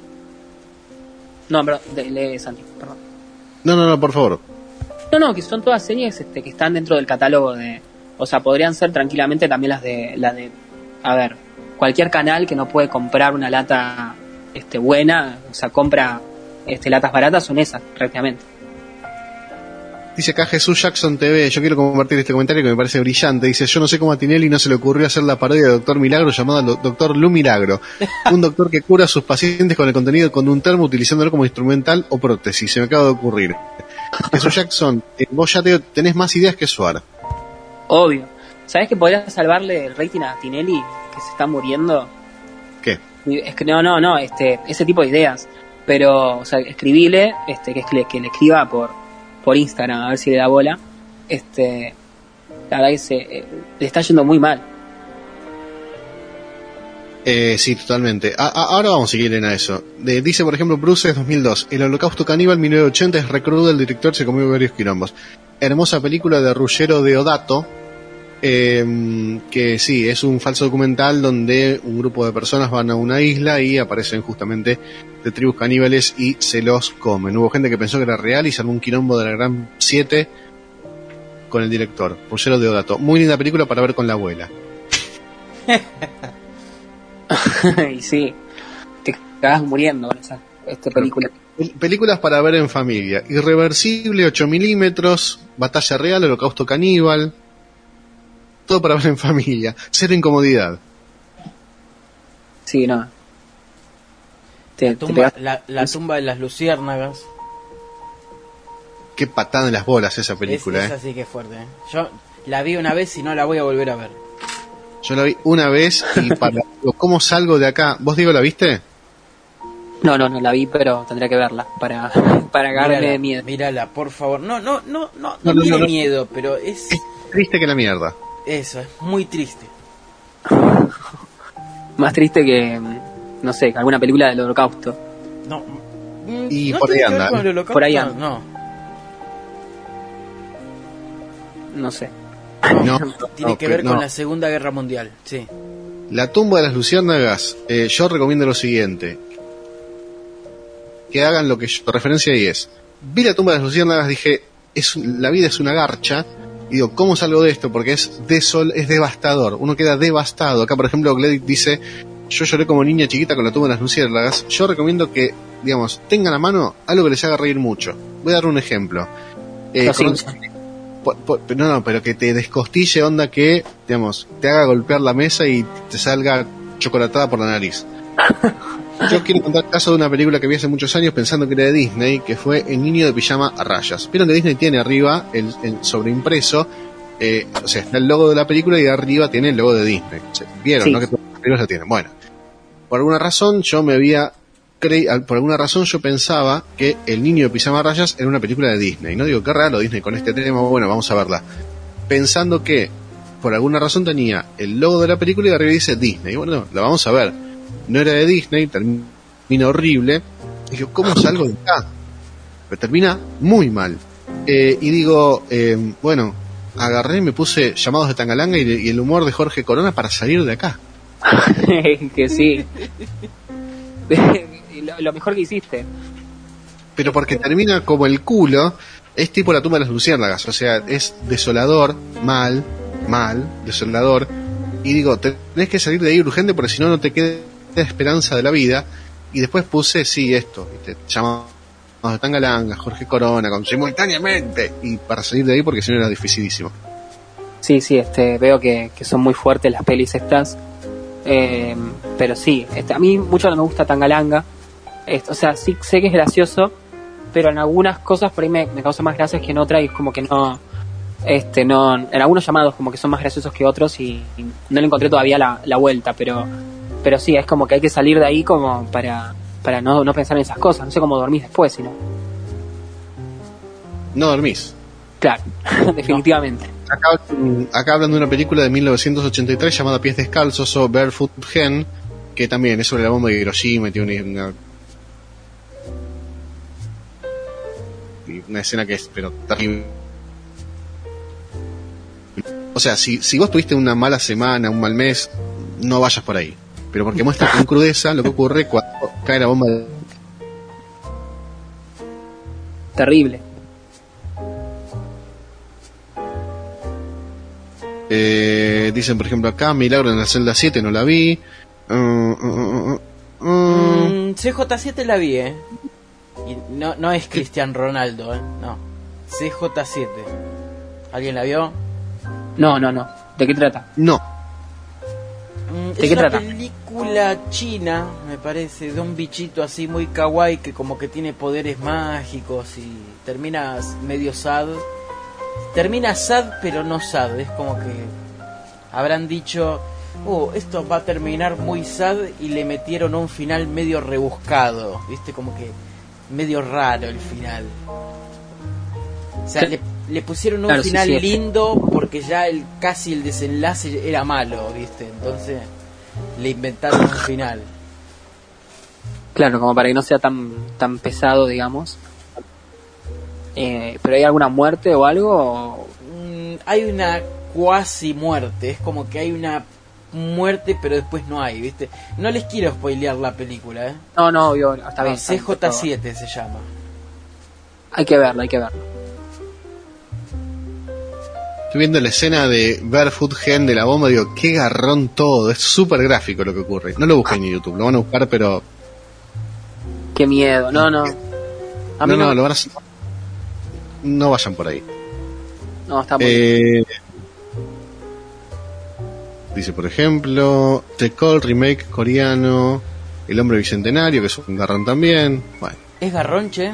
[SPEAKER 3] No, pero de, lee Santi, perdón.
[SPEAKER 1] No, no, no, por favor.
[SPEAKER 3] No, no, que son todas series este, que están dentro del catálogo de. O sea, podrían ser tranquilamente también las de. las de. A ver, cualquier canal que no puede comprar una lata este, buena, o sea, compra este, latas baratas, son esas, prácticamente.
[SPEAKER 1] Dice acá Jesús Jackson TV, yo quiero compartir este comentario que me parece brillante. Dice, yo no sé cómo a Tinelli no se le ocurrió hacer la parodia de Doctor Milagro llamada Doctor Lu Milagro. Un doctor que cura a sus pacientes con el contenido con un termo utilizándolo como instrumental o prótesis. Se me acaba de ocurrir. Jesús Jackson, eh, vos ya te- tenés más ideas que Suar.
[SPEAKER 3] Obvio. ¿Sabes que podría salvarle el rating a Tinelli, que se está muriendo?
[SPEAKER 1] ¿Qué?
[SPEAKER 3] Es que no, no, no, este, ese tipo de ideas. Pero, o sea, escribile, este, que, que, le, escriba por, por Instagram, a ver si le da bola. Este, la verdad que eh, le está yendo muy mal.
[SPEAKER 1] Eh, sí, totalmente. A- ahora vamos a seguir en a eso. De- dice, por ejemplo, Bruce 2002. El holocausto caníbal 1980 es recrudo del director, se comió varios quilombos. Hermosa película de Ruggero Deodato. Eh, que sí, es un falso documental donde un grupo de personas van a una isla y aparecen justamente de tribus caníbales y se los comen. Hubo gente que pensó que era real y se armó un quilombo de la Gran 7 con el director, Ruggero Deodato. Muy linda película para ver con la abuela.
[SPEAKER 3] y sí, te cagas muriendo con esa esta película.
[SPEAKER 1] Pel- Películas para ver en familia. Irreversible, 8 milímetros, Batalla Real, Holocausto Caníbal. Todo para ver en familia. Cero incomodidad.
[SPEAKER 3] Sí, no. Te,
[SPEAKER 2] La tumba,
[SPEAKER 3] pegas-
[SPEAKER 2] la, la tumba de las luciérnagas.
[SPEAKER 1] Qué patada en las bolas esa
[SPEAKER 2] Es,
[SPEAKER 1] película,
[SPEAKER 2] esa
[SPEAKER 1] eh.
[SPEAKER 2] sí que es fuerte. ¿eh? Yo la vi una vez y no la voy a volver a ver.
[SPEAKER 1] Yo la vi una vez y para ¿cómo salgo de acá? ¿Vos digo la viste?
[SPEAKER 3] No, no, no la vi, pero tendría que verla para, para
[SPEAKER 2] Mírala,
[SPEAKER 3] de miedo.
[SPEAKER 2] mírala, por favor. No, no, no, no, no,
[SPEAKER 1] No, no,
[SPEAKER 2] tiene
[SPEAKER 1] no, no.
[SPEAKER 2] miedo, pero es
[SPEAKER 1] Triste que la mierda.
[SPEAKER 2] Eso, es muy triste.
[SPEAKER 3] Más triste que, mm, no sé, que alguna película del holocausto.
[SPEAKER 2] No. mm,
[SPEAKER 1] Y
[SPEAKER 2] ¿no
[SPEAKER 1] por ahí anda,
[SPEAKER 2] con
[SPEAKER 1] ¿eh?
[SPEAKER 2] el holocausto?
[SPEAKER 3] Por ahí anda.
[SPEAKER 2] No,
[SPEAKER 3] No sé.
[SPEAKER 1] No,
[SPEAKER 2] tiene que ver
[SPEAKER 1] no.
[SPEAKER 2] con la Segunda Guerra Mundial. Sí.
[SPEAKER 1] La tumba de las luciérnagas, eh, yo recomiendo lo siguiente. Que hagan lo que yo, referencia ahí es. Vi la tumba de las luciérnagas, dije, es, un- la vida es una garcha. Y digo, ¿cómo salgo de esto? Porque es, desol, es devastador. Uno queda devastado. Acá, por ejemplo, Gledic dice, yo lloré como niña chiquita con la tumba de las luciérnagas. Yo recomiendo que, digamos, tengan a mano algo que les haga reír mucho. Voy a dar un ejemplo. Eh,
[SPEAKER 3] Los
[SPEAKER 1] con-
[SPEAKER 3] Simpsons.
[SPEAKER 1] po- po- no, no, pero que te descostille onda que, digamos, te haga golpear la mesa y te salga chocolatada por la nariz. Yo quiero contar el caso de una película que vi hace muchos años pensando que era de Disney, que fue El niño de pijama a rayas. Vieron que Disney tiene arriba el, el sobreimpreso, eh, o sea, está el logo de la película y arriba tiene el logo de Disney. O sea, Vieron,
[SPEAKER 3] Sí.
[SPEAKER 1] ¿no? Que todas las películas lo tienen. Bueno, por alguna razón yo me había por alguna razón yo pensaba que El niño de pijama a rayas era una película de Disney. No digo, qué raro Disney con este tema, bueno, vamos a verla. Pensando que por alguna razón tenía el logo de la película y arriba dice Disney. Bueno, la vamos a ver. No era de Disney, termina horrible. Y digo, ¿cómo salgo de acá? Pero termina muy mal. Eh, y digo, eh, bueno, agarré y me puse llamados de Tangalanga y, y el humor de Jorge Corona para salir de acá.
[SPEAKER 3] que sí. Lo mejor que hiciste.
[SPEAKER 1] pero porque termina como el culo, es tipo la tumba de las luciérnagas, o sea, es desolador, mal, mal, desolador, y digo, tenés que salir de ahí urgente porque si no, no te queda esperanza de la vida, y después puse, sí, esto, ¿viste? llamamos a Tangalanga, Jorge Corona, con simultáneamente, y para salir de ahí porque si no era dificilísimo.
[SPEAKER 3] Sí, sí, este, veo que, que son muy fuertes las pelis estas. Eh, pero sí, este, a mí mucho no me gusta Tangalanga. Este, o sea, sí sé que es gracioso, pero en algunas cosas por ahí me, me causa más gracias que en otras y es como que no, este, no, en algunos llamados como que son más graciosos que otros y, y no le encontré todavía la, la vuelta, pero, pero sí, es como que hay que salir de ahí como para, para no, no pensar en esas cosas, no sé cómo dormís después, sino,
[SPEAKER 1] No dormís.
[SPEAKER 3] claro, definitivamente.
[SPEAKER 1] Acá, acá hablan de una película de 1983 llamada Pies Descalzos o Barefoot Gen, que también es sobre la bomba de Hiroshima y tiene una, una escena que es pero terrible. O sea, si, si vos tuviste una mala semana, un mal mes, no vayas por ahí. Pero porque muestra con crudeza lo que ocurre cuando cae la bomba de...
[SPEAKER 3] Terrible.
[SPEAKER 1] Eh, dicen, por ejemplo, acá, Milagro en la celda 7, no la vi. Uh, uh, uh, uh, uh.
[SPEAKER 2] Mm, CJ7 la vi, ¿eh? Y no, no es Cristian Ronaldo, ¿eh? No. CJ7. ¿Alguien la vio?
[SPEAKER 3] No, no, no. ¿De qué trata?
[SPEAKER 1] No,
[SPEAKER 2] Mm,
[SPEAKER 3] ¿De
[SPEAKER 2] es
[SPEAKER 3] qué
[SPEAKER 2] una
[SPEAKER 3] trata?
[SPEAKER 2] Película china, me parece, de un bichito así muy kawaii que como que tiene poderes mágicos y termina medio sad. Termina sad, pero no sad. Es como que habrán dicho, oh, esto va a terminar muy sad y le metieron un final medio rebuscado, ¿viste? Como que medio raro el final. O sea, le, le pusieron un
[SPEAKER 3] Claro, sí,
[SPEAKER 2] final
[SPEAKER 3] sí.
[SPEAKER 2] lindo porque ya el casi el desenlace era malo, ¿viste? Entonces le inventaron un final.
[SPEAKER 3] Claro, como para que no sea tan, tan pesado, digamos. Eh, ¿Pero hay alguna muerte o algo?
[SPEAKER 2] Mm, hay una cuasi muerte, es como que hay una muerte pero después no hay, ¿viste? No les quiero spoilear la película, ¿eh?
[SPEAKER 3] No, no, obvio, está bien. Está bien, pero
[SPEAKER 2] CJ7 se llama.
[SPEAKER 3] Hay que verlo, hay que verlo.
[SPEAKER 1] Estoy viendo la escena de Barefoot Gen de la bomba, digo, qué garrón todo, es súper gráfico lo que ocurre. No lo busquen en YouTube, lo van a buscar, pero...
[SPEAKER 3] Qué miedo, no, no.
[SPEAKER 1] A no, no, lo van a... No vayan por ahí.
[SPEAKER 3] No, está muy
[SPEAKER 1] eh... Dice, por ejemplo, The Call Remake coreano, El Hombre Bicentenario, que es un garrón también. Bueno.
[SPEAKER 2] ¿Es garrón, che?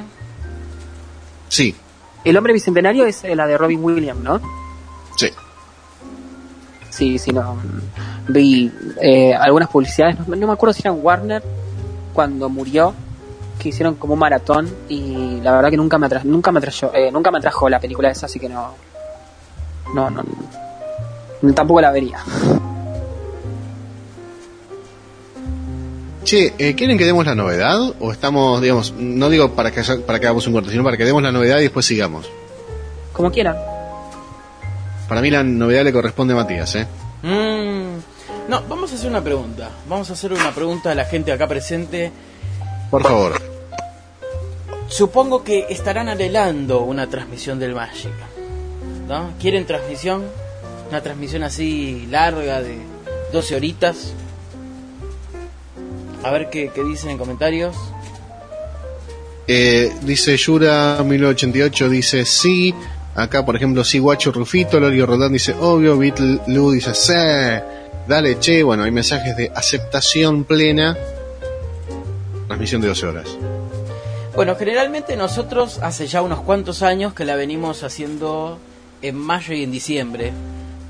[SPEAKER 1] Sí.
[SPEAKER 3] El Hombre Bicentenario es la de Robin Williams, ¿no?
[SPEAKER 1] Sí.
[SPEAKER 3] Sí, sí, no. Vi eh, algunas publicidades, no, me acuerdo si eran Warner, cuando murió, que hicieron como un maratón y la verdad que nunca me nunca me atrajo, eh, nunca me atrajo la película esa, así que no, no, no, tampoco la vería.
[SPEAKER 1] Che, eh, ¿quieren que demos la novedad? ¿O estamos, digamos, no digo para que, para que hagamos un corte, sino para que demos la novedad y después sigamos?
[SPEAKER 3] Como quieran.
[SPEAKER 1] Para mí la novedad le corresponde a Matías, ¿eh?
[SPEAKER 2] Mm, no, vamos a hacer una pregunta. Vamos a hacer una pregunta a la gente acá presente.
[SPEAKER 1] Por favor.
[SPEAKER 2] Supongo que estarán anhelando una transmisión del Magic. ¿No? ¿Quieren transmisión? Una transmisión así larga de 12 horitas. A ver qué, dicen en comentarios.
[SPEAKER 1] Eh, dice Yura 1988, dice sí. Acá, por ejemplo, sí, Guacho Rufito, Lorio Rodán dice obvio, Beatle Lu dice sí. Dale, che, bueno, hay mensajes de aceptación plena. Transmisión de 12 horas.
[SPEAKER 2] Bueno, generalmente nosotros hace ya unos cuantos años que la venimos haciendo en mayo y en diciembre.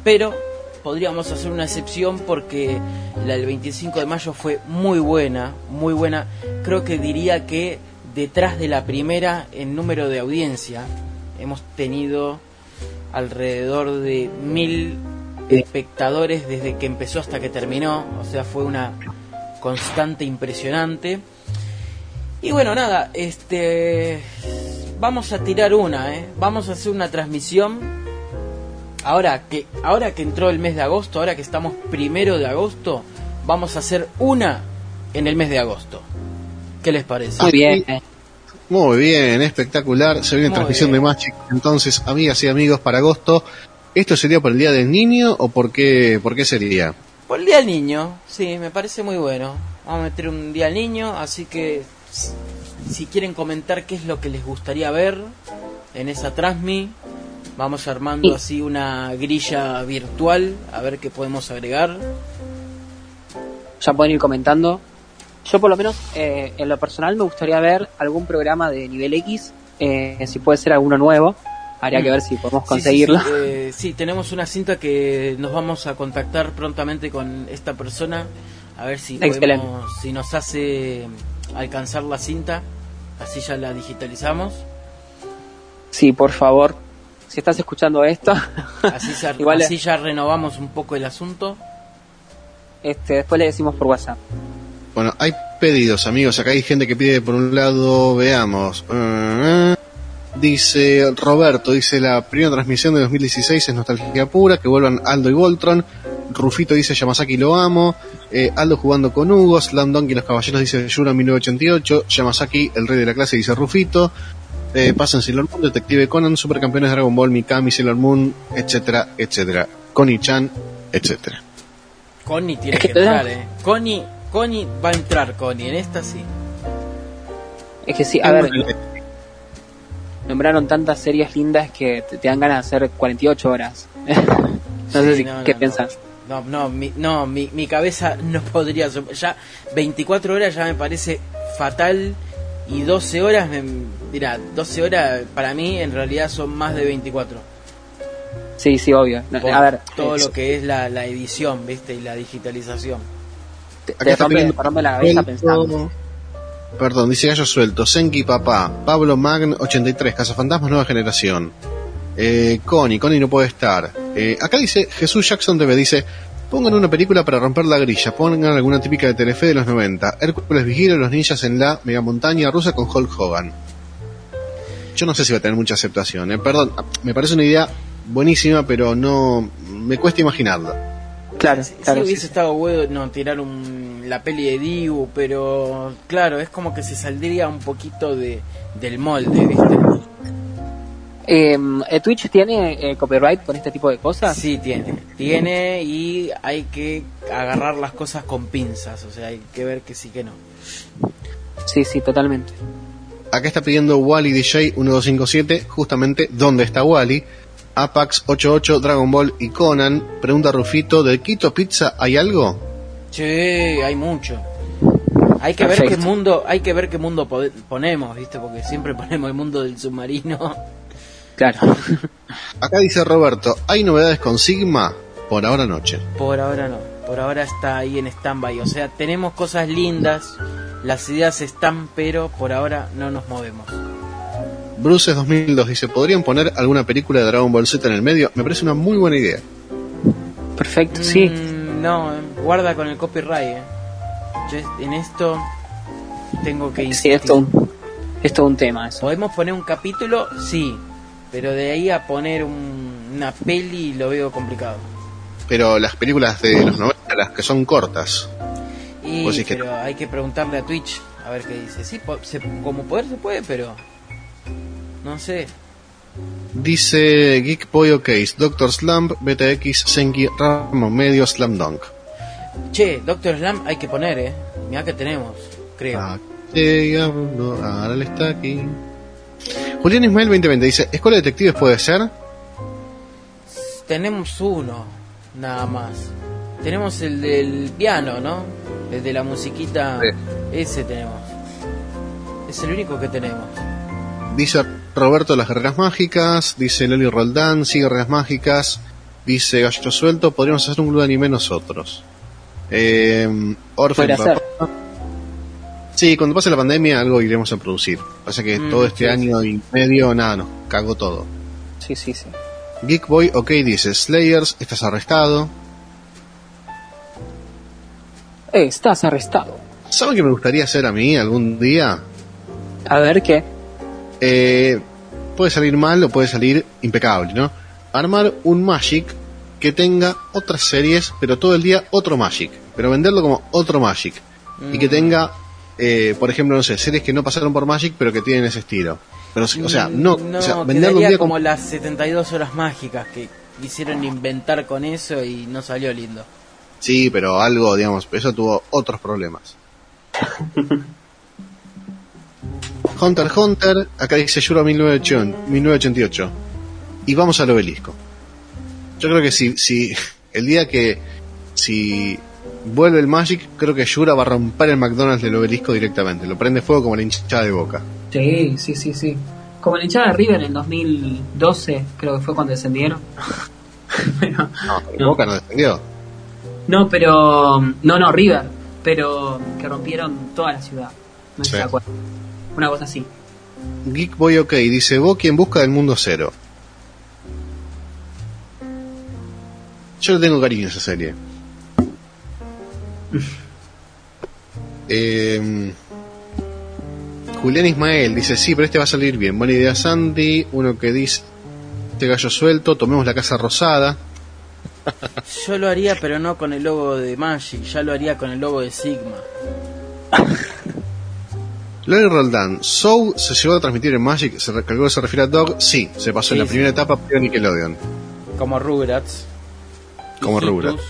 [SPEAKER 2] Pero podríamos hacer una excepción porque la del 25 de mayo fue muy buena, muy buena. Creo que diría que detrás de la primera en número de audiencia hemos tenido alrededor de mil espectadores desde que empezó hasta que terminó, o sea, fue una constante impresionante. Y bueno, nada, este vamos a tirar una, ¿eh? Vamos a hacer una transmisión ahora que, ahora que entró el mes de agosto, ahora que estamos primero de agosto, vamos a hacer una en el mes de agosto. ¿Qué les parece?
[SPEAKER 3] Muy bien.
[SPEAKER 1] Muy bien, espectacular. Se viene transmisión de Magic. Entonces, amigas y amigos, para agosto, ¿esto sería por el Día del Niño o por qué, por qué sería?
[SPEAKER 2] Por el Día del Niño, sí, me parece muy bueno. Vamos a meter un Día del Niño, así que si quieren comentar qué es lo que les gustaría ver en esa transmi, Vamos armando así una grilla virtual, a ver qué podemos agregar.
[SPEAKER 3] Ya pueden ir comentando. Yo por lo menos, eh, en lo personal, me gustaría ver algún programa de nivel X, eh, si puede ser alguno nuevo. Habría que ver si podemos conseguirlo.
[SPEAKER 2] Eh, sí, tenemos una cinta que nos vamos a contactar prontamente con esta persona, a ver si, podemos, si nos hace alcanzar la cinta, así ya la digitalizamos.
[SPEAKER 3] Sí, por favor, si estás escuchando esto.
[SPEAKER 2] Así, Igual, así ya renovamos un poco el asunto.
[SPEAKER 3] Este, después le decimos por WhatsApp.
[SPEAKER 1] Bueno, hay pedidos, amigos. Acá hay gente que pide por un lado, veamos. Uh, dice Roberto, dice la primera transmisión de 2016 es nostalgia pura, que vuelvan Aldo y Voltron. Rufito dice Yamazaki lo amo. Eh, Aldo jugando con Hugo. Slam Donkey los caballeros dice Yura 1988. Yamazaki, el rey de la clase, dice Rufito eh, pasa en Sailor Moon, Detective Conan, Supercampeones de Dragon Ball, Mikami, Sailor Moon, etcétera, etcétera. Connie-chan, etcétera.
[SPEAKER 2] Connie tiene que, entrar, eh. Connie, Connie va a entrar, Connie, en esta sí.
[SPEAKER 3] Es que sí, a ver, nombraron tantas series lindas que te, dan ganas de hacer 48 horas. no sé si, qué piensas.
[SPEAKER 2] No, no, mi, no mi, mi cabeza no podría. Ya 24 horas ya me parece fatal y 12 horas, mira, 12 horas para mí en realidad son más de 24.
[SPEAKER 3] Sí, sí, obvio. a ver,
[SPEAKER 2] todo lo que es la, la, edición, ¿viste? Y la digitalización.
[SPEAKER 3] Te, rompe, la cabeza pensando.
[SPEAKER 1] Perdón, dice Gallo Suelto, Senki Papá, Pablo Magn 83, Fantasmas Nueva Generación. Eh, Connie, Connie no puede estar. Eh, acá dice Jesús Jackson TV, dice, Pongan una película para romper la grilla, pongan alguna típica de Telefe de los 90. Hércules vigila los ninjas en la mega montaña rusa con Hulk Hogan. Yo no sé si va a tener mucha aceptación, ¿eh? perdón, me parece una idea buenísima, pero no me cuesta imaginarla.
[SPEAKER 3] Claro, claro.
[SPEAKER 2] Si hubiese estado bueno no, tirar un, la peli de Dibu, pero claro, es como que se saldría un poquito de, del molde, ¿viste?
[SPEAKER 3] Eh, ¿eh, ¿Twitch tiene eh, copyright con este tipo de cosas?
[SPEAKER 2] Sí, tiene. Tiene y hay que agarrar las cosas con pinzas. O sea, hay que ver que sí que no.
[SPEAKER 3] Sí, sí, totalmente.
[SPEAKER 1] Acá está pidiendo Wally DJ 1257, justamente dónde está Wally. Apax 88, Dragon Ball y Conan. Pregunta Rufito, ¿de Quito Pizza hay algo?
[SPEAKER 2] Sí, hay mucho. Hay que ver qué mundo, hay que ver qué mundo ponemos, ¿viste? Porque siempre ponemos el mundo del submarino.
[SPEAKER 3] Claro.
[SPEAKER 1] Acá dice Roberto, ¿hay novedades con Sigma? Por ahora noche.
[SPEAKER 2] Por ahora no. Por ahora está ahí en stand-by. O sea, tenemos cosas lindas, las ideas están, pero por ahora no nos movemos.
[SPEAKER 1] Bruces 2002 dice, ¿podrían poner alguna película de Dragon Ball Z en el medio? Me parece una muy buena idea.
[SPEAKER 3] Perfecto, sí.
[SPEAKER 2] Mm, no, guarda con el copyright. eh. Yo en esto tengo que
[SPEAKER 3] Sí,
[SPEAKER 2] insistir.
[SPEAKER 3] es todo un, es todo un tema eso.
[SPEAKER 2] Podemos poner un capítulo, sí, pero de ahí a poner un- una peli lo veo complicado.
[SPEAKER 1] Pero las películas de los 90, las que son cortas.
[SPEAKER 2] Y,
[SPEAKER 1] Pues sí que-
[SPEAKER 2] pero hay que preguntarle a Twitch a ver qué dice. Sí, po- se- como poder se puede, pero no sé.
[SPEAKER 1] Dice Geek Boy Case, Doctor Slump, Beta X, Senki, Ramo Medio, Slam Dunk.
[SPEAKER 2] Che, Doctor Slam hay que poner, eh. Mira que tenemos, creo.
[SPEAKER 1] Ah, llegando, ahora él está aquí. Julián Ismael 2020 dice, ¿Escuela de Detectives puede ser?
[SPEAKER 2] Tenemos uno, nada más. Tenemos el del piano, ¿no? El de la musiquita.
[SPEAKER 1] Sí.
[SPEAKER 2] Ese tenemos. Es el único que tenemos.
[SPEAKER 1] Dice Roberto Las Guerreras Mágicas, dice Loli Roldán, sí, Guerreras Mágicas, dice Gallo Suelto, podríamos hacer un club de anime nosotros. Eh, Orphan. Sí, cuando pase la pandemia algo iremos a producir. Pasa que
[SPEAKER 2] Mm,
[SPEAKER 1] todo este
[SPEAKER 2] sí,
[SPEAKER 1] año y medio, nada, nos cagó todo.
[SPEAKER 3] Sí, sí, sí.
[SPEAKER 1] Geek Boy, ok, dice Slayers, estás arrestado.
[SPEAKER 3] Eh, estás arrestado.
[SPEAKER 1] ¿Saben qué me gustaría hacer a mí algún día?
[SPEAKER 3] A ver qué.
[SPEAKER 1] Eh, puede salir mal o puede salir impecable, ¿no? Armar un Magic que tenga otras series, pero todo el día otro Magic. Pero venderlo como otro Magic. Y que
[SPEAKER 2] Mm.
[SPEAKER 1] tenga, eh, por ejemplo, no sé, series que no pasaron por Magic, pero que tienen ese estilo. Pero, o sea, no, o sea, venderlo un
[SPEAKER 2] quedaría
[SPEAKER 1] día
[SPEAKER 2] como
[SPEAKER 1] como...
[SPEAKER 2] las 72 horas mágicas que quisieron inventar con eso y no salió lindo.
[SPEAKER 1] Sí, pero algo, digamos, eso tuvo otros problemas. Hunter Hunter, acá dice Yura 1988, 1988. Y vamos al obelisco. Yo creo que si, si el día que si vuelve el Magic, creo que Yura va a romper el McDonald's del obelisco directamente. Lo prende fuego como la hinchada de boca.
[SPEAKER 3] Sí, sí, sí, sí. Como la hinchada de River en 2012, creo que fue cuando descendieron. Pero-
[SPEAKER 1] No,
[SPEAKER 3] No.
[SPEAKER 1] Boca no defendió.
[SPEAKER 3] no, pero. No, no, River. Pero que rompieron toda la ciudad. No sé si
[SPEAKER 1] Sí.
[SPEAKER 3] se acuerdan. Una cosa así.
[SPEAKER 1] Geek Boy OK dice Boki en busca del mundo cero. Yo le tengo cariño a esa serie. Eh, Julián Ismael dice sí, pero este va a salir bien. Buena idea Sandy. Uno que dice este gallo suelto, tomemos la casa rosada.
[SPEAKER 2] Yo lo haría, pero no con el logo de Magic, ya lo haría con el logo de Sigma.
[SPEAKER 1] Lori Roldán, Soul se llegó a transmitir en Magic, se recalcó que se refiere a Dog, sí, se pasó en la
[SPEAKER 2] sí.
[SPEAKER 1] primera etapa por Nickelodeon.
[SPEAKER 2] Como Rugrats.
[SPEAKER 1] Como. Rugrats.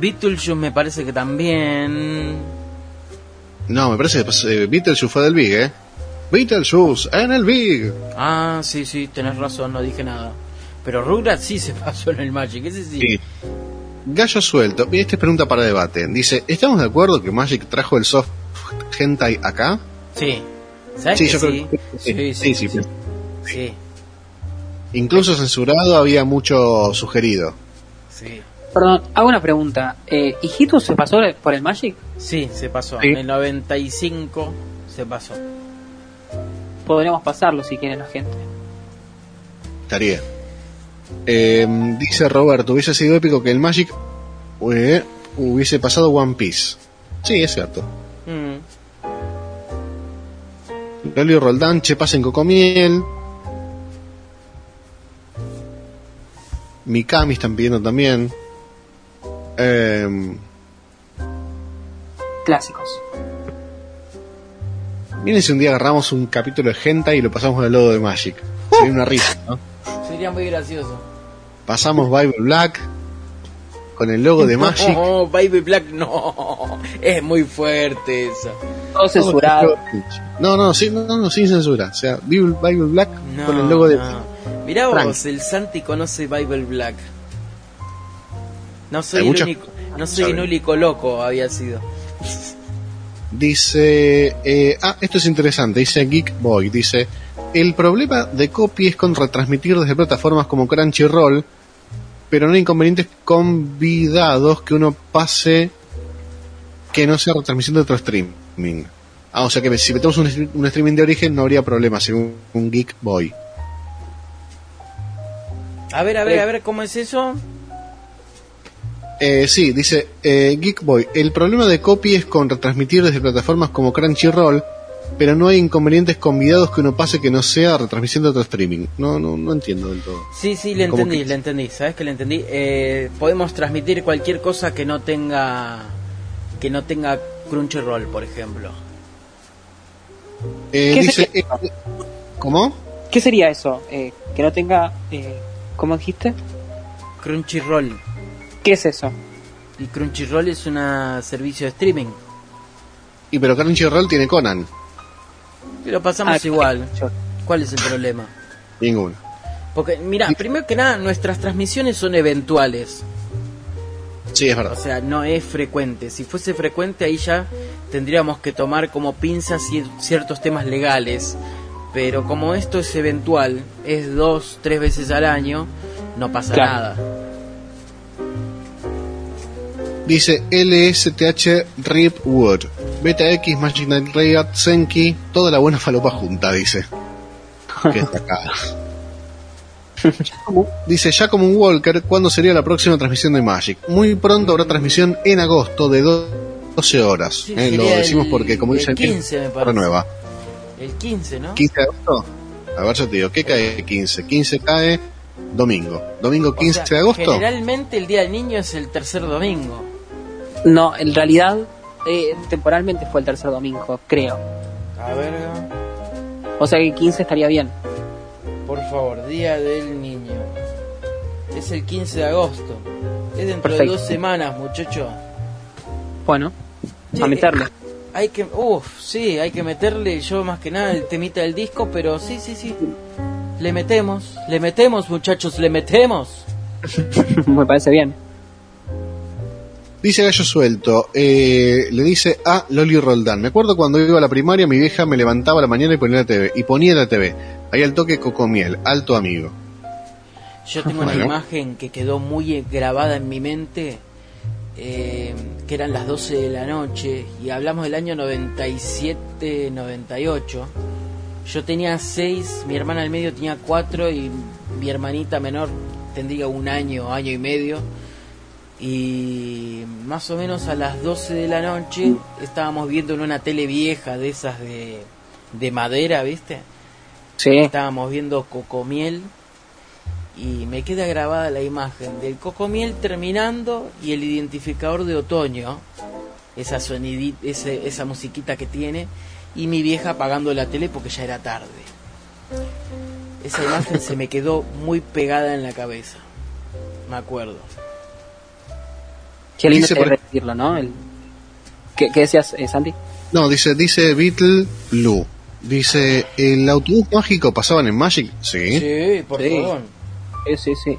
[SPEAKER 2] Beetlejuice me parece que también.
[SPEAKER 1] No, me parece que eh, Beetlejuice fue del Big, ¿eh? Beetlejuice en el Big.
[SPEAKER 2] Ah, sí, sí, tenés razón, no dije nada. Pero Rugrats sí se pasó en el Magic, ese sí.
[SPEAKER 1] Sí. Gallo suelto. Mira, esta es pregunta para debate. Dice, ¿estamos de acuerdo que Magic trajo el soft hentai acá?
[SPEAKER 2] Sí. ¿Sabes
[SPEAKER 1] Sí,
[SPEAKER 2] que
[SPEAKER 1] yo
[SPEAKER 2] sí?
[SPEAKER 1] creo que
[SPEAKER 2] Sí,
[SPEAKER 1] sí,
[SPEAKER 2] sí,
[SPEAKER 1] sí,
[SPEAKER 2] sí. Sí,
[SPEAKER 1] Incluso censurado había mucho sugerido.
[SPEAKER 2] sí.
[SPEAKER 3] Perdón, hago una pregunta. Eh, ¿Hijitus se pasó por el Magic?
[SPEAKER 2] Sí, se pasó.
[SPEAKER 1] Sí.
[SPEAKER 2] En el 95 se pasó.
[SPEAKER 3] Podríamos pasarlo si quiere la gente.
[SPEAKER 1] Estaría. Eh, dice Roberto, hubiese sido épico que el Magic eh, hubiese pasado One Piece. Sí, es cierto. Loli Roldán, Che pasen Cocomiel. Mikami están pidiendo también. Eh,
[SPEAKER 3] Clásicos.
[SPEAKER 1] miren si un día agarramos un capítulo de Hentai y lo pasamos al lodo de Magic. sería una risa, ¿no?
[SPEAKER 2] Sería muy gracioso.
[SPEAKER 1] Pasamos Bible Black con el logo de Magic.
[SPEAKER 2] No, Baby Black no. Es muy fuerte esa.
[SPEAKER 3] Todo censurado.
[SPEAKER 1] No, no, sí, no, no, sin censura. O sea, Bible, Bible Black
[SPEAKER 2] No,
[SPEAKER 1] con el logo de.
[SPEAKER 2] Mirá
[SPEAKER 1] Frank.
[SPEAKER 2] vos, el Santi conoce Bible Black. No soy
[SPEAKER 1] Hay
[SPEAKER 2] el único, no soy el único loco había sido.
[SPEAKER 1] Dice, eh, ah, esto es interesante, dice Geek Boy, dice, el problema de copy es con retransmitir desde plataformas como Crunchyroll, pero no hay inconvenientes convidados que uno pase que no sea retransmisión de otro streaming. Ah, o sea que si metemos un, stre- un streaming de origen no habría problema, según un Geek Boy.
[SPEAKER 2] A ver, a ver, a ver, ¿cómo es eso?
[SPEAKER 1] Eh, sí, dice eh, Geek Boy, el problema de copy es con retransmitir desde plataformas como Crunchyroll, pero no hay inconvenientes convidados que uno pase que no sea retransmisión de otro streaming. No, no, no entiendo del todo.
[SPEAKER 2] Sí, sí, le
[SPEAKER 1] ¿Cómo
[SPEAKER 2] entendí,
[SPEAKER 1] que?
[SPEAKER 2] le entendí. ¿Sabes que le entendí? Eh, podemos transmitir cualquier cosa que no tenga que no tenga Crunchyroll, por ejemplo.
[SPEAKER 1] Eh,
[SPEAKER 3] ¿Qué
[SPEAKER 1] dice,
[SPEAKER 3] sería
[SPEAKER 1] eh, ¿Cómo?
[SPEAKER 3] ¿Qué sería eso? Eh, que no tenga... Eh, ¿Cómo dijiste?
[SPEAKER 2] Crunchyroll.
[SPEAKER 3] ¿Qué es eso?
[SPEAKER 2] Y Crunchyroll es un servicio de streaming.
[SPEAKER 1] Y pero Crunchyroll tiene Conan.
[SPEAKER 2] Lo pasamos
[SPEAKER 3] Ah,
[SPEAKER 2] igual.
[SPEAKER 3] yo-
[SPEAKER 2] ¿Cuál es el problema?
[SPEAKER 1] Ninguno.
[SPEAKER 2] Porque, mira, primero que nada, nuestras transmisiones son eventuales.
[SPEAKER 1] Sí, es
[SPEAKER 2] O
[SPEAKER 1] verdad.
[SPEAKER 2] sea, no es frecuente. Si fuese frecuente, ahí ya tendríamos que tomar como pinzas cier- ciertos temas legales. Pero como esto es eventual, es dos, tres veces al año, no pasa
[SPEAKER 3] Claro.
[SPEAKER 2] nada.
[SPEAKER 1] Dice LSTH Ripwood. Beta X, Magic Knight Rayat, Senki, toda la buena falopa junta, dice. Qué sacada. Dice Giacomo Walker, ¿cuándo sería la próxima transmisión de Magic? Muy pronto habrá transmisión en agosto de do- 12 horas.
[SPEAKER 2] Sí,
[SPEAKER 1] Eh, lo decimos
[SPEAKER 2] el-
[SPEAKER 1] porque, como
[SPEAKER 2] el
[SPEAKER 1] dice
[SPEAKER 2] 15 me parece.
[SPEAKER 1] renueva.
[SPEAKER 2] El 15, ¿no?
[SPEAKER 1] 15 de agosto. A ver, yo te digo, ¿qué cae 15? 15 cae domingo. Domingo
[SPEAKER 2] O
[SPEAKER 1] 15
[SPEAKER 2] sea,
[SPEAKER 1] de agosto.
[SPEAKER 2] Generalmente el Día del Niño es el tercer domingo.
[SPEAKER 3] No, en realidad, eh, temporalmente fue el tercer domingo, creo.
[SPEAKER 2] A ver,
[SPEAKER 3] O sea que 15 estaría bien.
[SPEAKER 2] por favor, Día del Niño. Es el 15 de agosto. Es dentro
[SPEAKER 3] Perfecto.
[SPEAKER 2] de dos semanas, muchacho.
[SPEAKER 3] Bueno,
[SPEAKER 2] Sí,
[SPEAKER 3] a meterle.
[SPEAKER 2] Hay que, uff, sí, hay que meterle yo más que nada el temita del disco, pero sí, sí, sí. Le metemos, le metemos, muchachos, le metemos.
[SPEAKER 3] Me parece bien.
[SPEAKER 1] Dice Gallo Suelto, eh, le dice a Loli Roldán. Me acuerdo cuando iba a la primaria, mi vieja me levantaba a la mañana y ponía la TV. Y ponía la TV. Ahí al toque Cocomiel, alto amigo.
[SPEAKER 2] Yo tengo una imagen que quedó muy grabada en mi mente, eh, que eran las 12 de la noche, y hablamos del año 97, 98. Yo tenía 6, mi hermana al medio tenía 4 y mi hermanita menor tendría un año, año y medio. Y más o menos a las 12 de la noche estábamos viendo en una tele vieja de esas de, de madera, ¿viste?
[SPEAKER 3] Sí.
[SPEAKER 2] estábamos viendo Cocomiel y me queda grabada la imagen del Cocomiel terminando y el identificador de otoño, esa sonidita, ese, esa musiquita que tiene, y mi vieja apagando la tele porque ya era tarde. Esa imagen se me quedó muy pegada en la cabeza, me acuerdo.
[SPEAKER 3] Qué lindo
[SPEAKER 1] Dice
[SPEAKER 3] repetirlo, ¿no? El... ¿Qué, qué decías, eh, Santi?
[SPEAKER 1] No, dice, dice Beatle Blue. Dice, ¿el autobús mágico pasaban en Magic? Sí.
[SPEAKER 2] Sí, por
[SPEAKER 3] Sí.
[SPEAKER 2] favor.
[SPEAKER 3] Sí, sí, sí.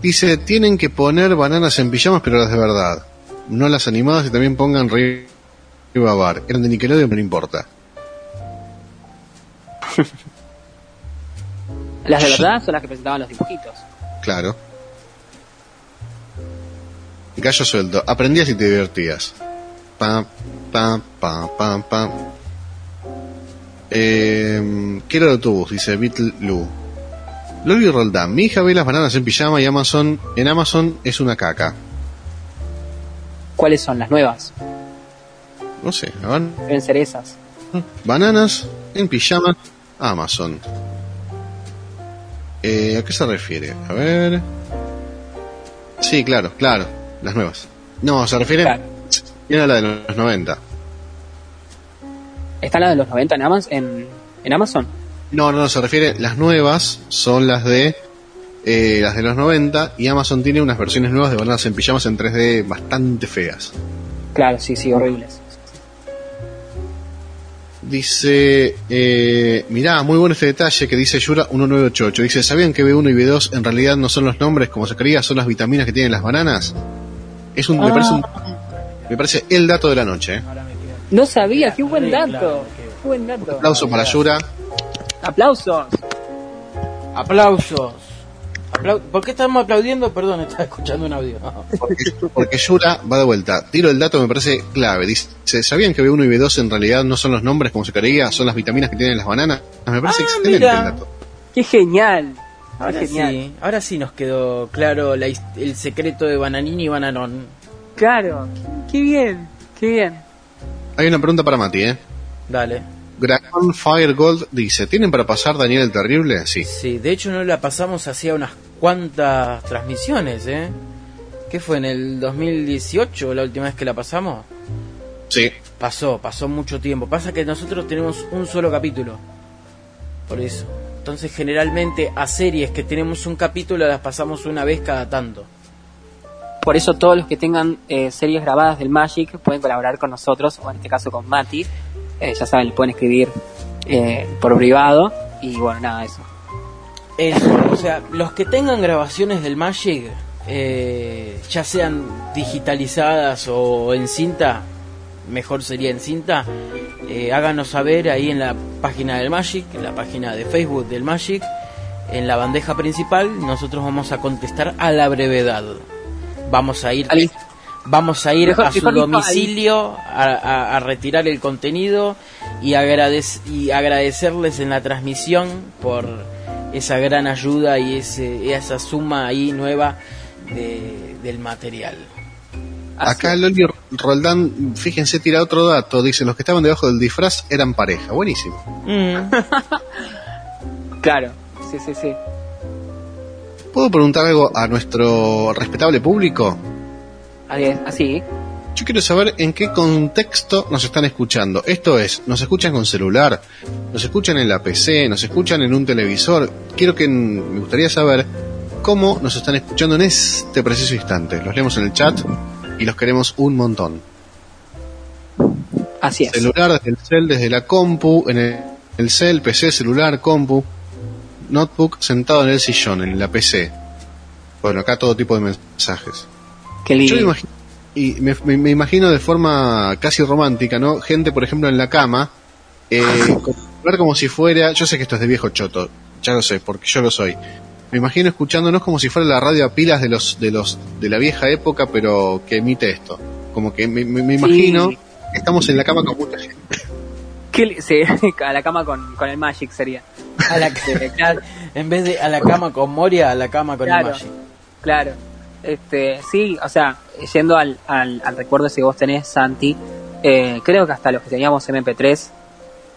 [SPEAKER 1] Dice, tienen que poner bananas en pijamas, pero las de verdad. No las animadas y también pongan Riva Bar. Eran de Nickelodeon, pero no importa.
[SPEAKER 3] Las de verdad son las que presentaban los dibujitos.
[SPEAKER 1] Claro. Gallo suelto. Aprendías y te divertías. Pam, pam, pam, pam, pam. Eh, quiero el autobús, dice Beatle Lu. Loli Roldán. Mi hija ve las bananas en pijama y Amazon, en Amazon es una caca.
[SPEAKER 3] ¿Cuáles son las nuevas?
[SPEAKER 1] No sé, ver.
[SPEAKER 3] Deben ser esas.
[SPEAKER 1] Bananas en pijama, Amazon. Eh, ¿A qué se refiere? A ver. Sí, claro, claro, las nuevas. No, se refiere
[SPEAKER 3] Claro.
[SPEAKER 1] a la de los 90.
[SPEAKER 3] ¿Están las de los 90 en Amazon? En, en Amazon?
[SPEAKER 1] No, no, se refiere, las nuevas son las de eh, las de los 90 y Amazon tiene unas versiones nuevas de bananas en pijamas en 3D bastante feas.
[SPEAKER 3] Claro, sí, sí, horribles.
[SPEAKER 1] Dice, eh, mirá, muy bueno este detalle que dice Yura 1988. Dice, ¿sabían que B1 y B2 en realidad no son los nombres como se creía, son las vitaminas que tienen las bananas? Es un, me, parece un- me parece el dato de la noche. ¿eh?
[SPEAKER 3] No sabía, qué buen dato. Qué buen dato.
[SPEAKER 1] Aplauso para Yura.
[SPEAKER 3] Aplausos.
[SPEAKER 2] Aplausos. Aplau- ¿Por qué estamos aplaudiendo? Perdón, estaba escuchando un audio.
[SPEAKER 1] Porque, porque Yura va de vuelta. Tiro el dato, me parece clave. Dice, ¿sabían que B1 y B2 en realidad no son los nombres como se creía, son las vitaminas que tienen las bananas? Me parece
[SPEAKER 2] Ah,
[SPEAKER 1] excelente
[SPEAKER 2] mira.
[SPEAKER 1] el dato.
[SPEAKER 3] Qué genial.
[SPEAKER 2] Ahora
[SPEAKER 3] genial.
[SPEAKER 2] sí, ahora sí nos quedó claro la el secreto de Bananini y Bananón.
[SPEAKER 3] Claro. Qué bien. Qué bien.
[SPEAKER 1] Hay una pregunta para Mati, ¿eh?
[SPEAKER 2] Dale.
[SPEAKER 1] Dragon Fire Gold dice, ¿tienen para pasar Daniel el Terrible? Sí.
[SPEAKER 2] Sí, de hecho no la pasamos hacía unas cuantas transmisiones, ¿eh? ¿Qué fue en el 2018 la última vez que la pasamos?
[SPEAKER 1] Sí.
[SPEAKER 2] Pasó, pasó mucho tiempo. Pasa que nosotros tenemos un solo capítulo. Por eso. Entonces generalmente a series que tenemos un capítulo las pasamos una vez cada tanto.
[SPEAKER 3] Por eso todos los que tengan eh, series grabadas del Magic pueden colaborar con nosotros, o en este caso con Mati. Eh, ya saben, le pueden escribir eh, por privado. Y bueno, nada, eso.
[SPEAKER 2] Eso, o sea, los que tengan grabaciones del Magic, eh, ya sean digitalizadas o en cinta, mejor sería en cinta, eh, háganos saber ahí en la página del Magic, en la página de Facebook del Magic, en la bandeja principal, nosotros vamos a contestar a la brevedad. Vamos a ir, vamos a ir
[SPEAKER 3] Mejor-
[SPEAKER 2] a su domicilio a, a- a retirar el contenido y, agradec- y agradecerles en la transmisión por esa gran ayuda y ese, esa suma ahí nueva de- del material.
[SPEAKER 3] Así
[SPEAKER 1] Acá. Loli Roldán, fíjense, tira otro dato. Dice, los que estaban debajo del disfraz eran pareja. Buenísimo.
[SPEAKER 2] Mm.
[SPEAKER 3] Claro. Sí, sí, sí.
[SPEAKER 1] ¿Puedo preguntar algo a nuestro respetable público?
[SPEAKER 3] Así. así.
[SPEAKER 1] Yo quiero saber en qué contexto nos están escuchando. Esto es, ¿nos escuchan con celular? ¿Nos escuchan en la PC? ¿Nos escuchan en un televisor? Quiero que me gustaría saber cómo nos están escuchando en este preciso instante. Los leemos en el chat y los queremos un montón.
[SPEAKER 3] Así es.
[SPEAKER 1] Celular desde el cel, desde la compu, en el, el cel, PC, celular, compu, notebook, sentado en el sillón, en la PC. Bueno, acá todo tipo de mensajes.
[SPEAKER 3] Qué
[SPEAKER 1] Yo
[SPEAKER 3] lindo.
[SPEAKER 1] me imagino, y me, me- me imagino de forma casi romántica, ¿no? Gente, por ejemplo, en la cama, eh, como si fuera, yo sé que esto es de viejo choto, ya lo sé, porque yo lo soy. Me imagino escuchándonos como si fuera la radio a pilas de los, de los, de la vieja época, pero que emite esto. Como que me, me- me imagino
[SPEAKER 3] Sí.
[SPEAKER 1] que estamos en la cama con mucha gente.
[SPEAKER 3] Qué sí, a la cama con, con el Magic sería.
[SPEAKER 2] A la, claro, en vez de a la cama con Moria, a la cama con
[SPEAKER 3] Claro.
[SPEAKER 2] el Magic.
[SPEAKER 3] Claro. Este, sí, o sea, yendo al, al, al recuerdo ese que vos tenés, Santi, eh, creo que hasta los que teníamos MP3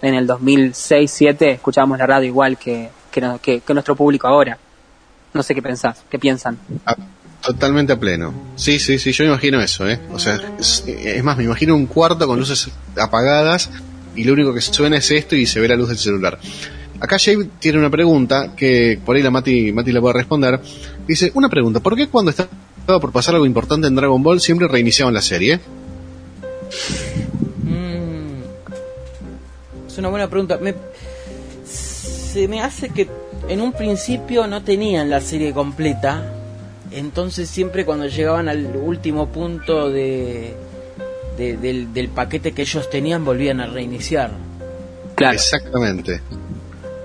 [SPEAKER 3] en el 2006-2007 escuchábamos la radio igual que, que, que- que nuestro público ahora. No sé qué pensás, qué piensan.
[SPEAKER 1] Ah, Totalmente a pleno. Sí, sí, sí, yo me imagino eso, ¿eh? O sea, es, es más, me imagino un cuarto con luces apagadas y lo único que suena es esto y se ve la luz del celular. Acá Jay tiene una pregunta que por ahí la Mati, Mati la puede responder. Dice, una pregunta, ¿por qué cuando estaba por pasar algo importante en Dragon Ball siempre reiniciaban la serie?
[SPEAKER 2] Mm, es una buena pregunta. Me, se me hace que en un principio no tenían la serie completa. Entonces siempre cuando llegaban al último punto de, de- del, del paquete que ellos tenían volvían a reiniciar.
[SPEAKER 3] Claro.
[SPEAKER 1] Exactamente.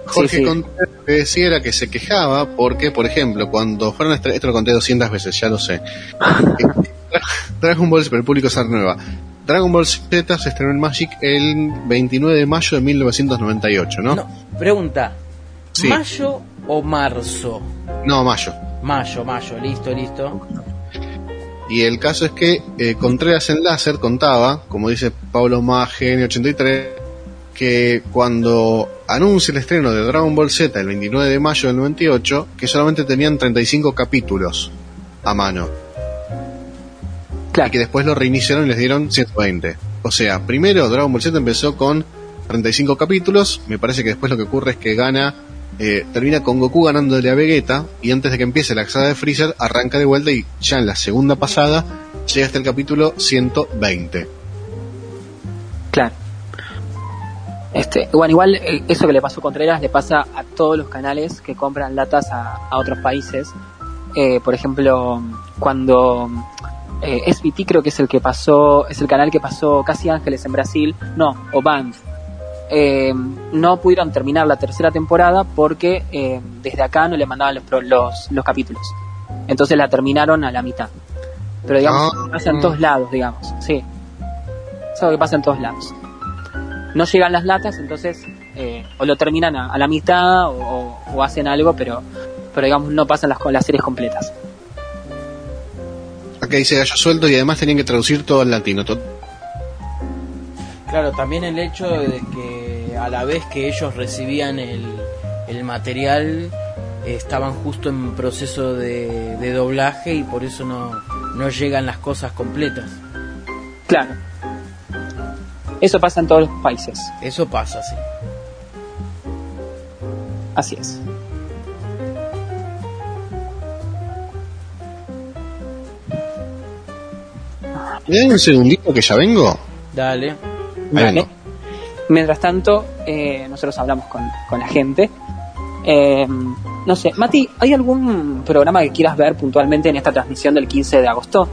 [SPEAKER 1] Jorge
[SPEAKER 3] sí.
[SPEAKER 1] Contreras lo que decía era que se quejaba porque, por ejemplo, cuando fueron a esto lo conté 200 veces, ya lo sé. Dragon Ball, pero el público se renueva. Dragon Ball Z se estrenó en Magic el 29 de mayo de 1998, ¿no?
[SPEAKER 2] No, pregunta.
[SPEAKER 1] Sí.
[SPEAKER 2] ¿Mayo o marzo?
[SPEAKER 1] No, mayo.
[SPEAKER 2] Mayo, mayo, listo, listo.
[SPEAKER 1] Y el caso es que eh, Contreras en Láser contaba, como dice Pablo Magen 83, que cuando anuncia el estreno de Dragon Ball Z el 29 de mayo del 98, que solamente tenían 35 capítulos a mano.
[SPEAKER 3] Claro.
[SPEAKER 1] y que después lo reiniciaron y les dieron 120. O sea, primero Dragon Ball Z empezó con 35 capítulos. Me parece que después lo que ocurre es que gana, eh, termina con Goku ganándole a Vegeta y antes de que empiece la saga de Freezer arranca de vuelta y ya en la segunda pasada llega hasta el capítulo 120.
[SPEAKER 3] Claro. Este, bueno, igual eh, eso que le pasó a Contreras le pasa a todos los canales que compran latas a, otros países. Eh, por ejemplo, cuando eh, SBT creo que es el que pasó, es el canal que pasó Casi Ángeles en Brasil, no, o Band. Eh, no pudieron terminar la tercera temporada porque eh, desde acá no le mandaban los, pro- los, los capítulos. Entonces la terminaron a la mitad. Pero digamos,
[SPEAKER 1] Ah.
[SPEAKER 3] pasa en todos lados, digamos, sí. Es algo que pasa en todos lados. No llegan las latas, entonces eh, o lo terminan a, a la mitad o, o- o hacen algo, pero, pero digamos no pasan las, las series completas.
[SPEAKER 1] Acá dice gallo suelto y además tenían que traducir todo al latino. To-
[SPEAKER 2] Claro, también el hecho de que a la vez que ellos recibían el, el material, eh, estaban justo en proceso de, de doblaje y por eso no, no llegan las cosas completas.
[SPEAKER 3] Claro. Eso pasa en todos los países.
[SPEAKER 2] Eso pasa, sí.
[SPEAKER 3] Así es.
[SPEAKER 1] ¿Me dan un segundito que ya vengo?
[SPEAKER 2] Dale.
[SPEAKER 1] Ahí
[SPEAKER 3] Vale.
[SPEAKER 1] vengo.
[SPEAKER 3] Mientras tanto, eh, nosotros hablamos con, con la gente. Eh, no sé, Mati, ¿hay algún programa que quieras ver puntualmente en esta transmisión del 15 de agosto?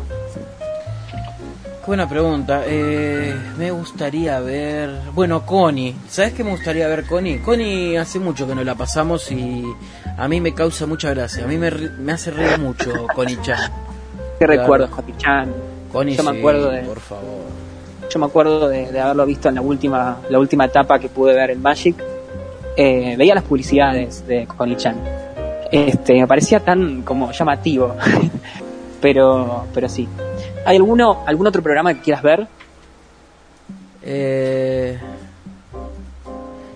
[SPEAKER 2] Buena pregunta. Eh, me gustaría ver. Bueno, Connie. ¿Sabes qué me gustaría ver, Connie? Connie hace mucho que no la pasamos y a mí me causa mucha gracia. A mí me, hace reír mucho Connie Chan.
[SPEAKER 3] ¿Qué
[SPEAKER 2] Claro.
[SPEAKER 3] recuerdo, Joti Chan?
[SPEAKER 2] Connie,
[SPEAKER 3] Yo me acuerdo de-
[SPEAKER 2] Por favor.
[SPEAKER 3] Yo me acuerdo de, de haberlo visto en la última, la última etapa que pude ver en Magic. Eh, veía las publicidades de Connie-chan. Este, me parecía tan como llamativo. pero, pero sí. ¿Hay alguno, algún otro programa que quieras ver?
[SPEAKER 2] Eh...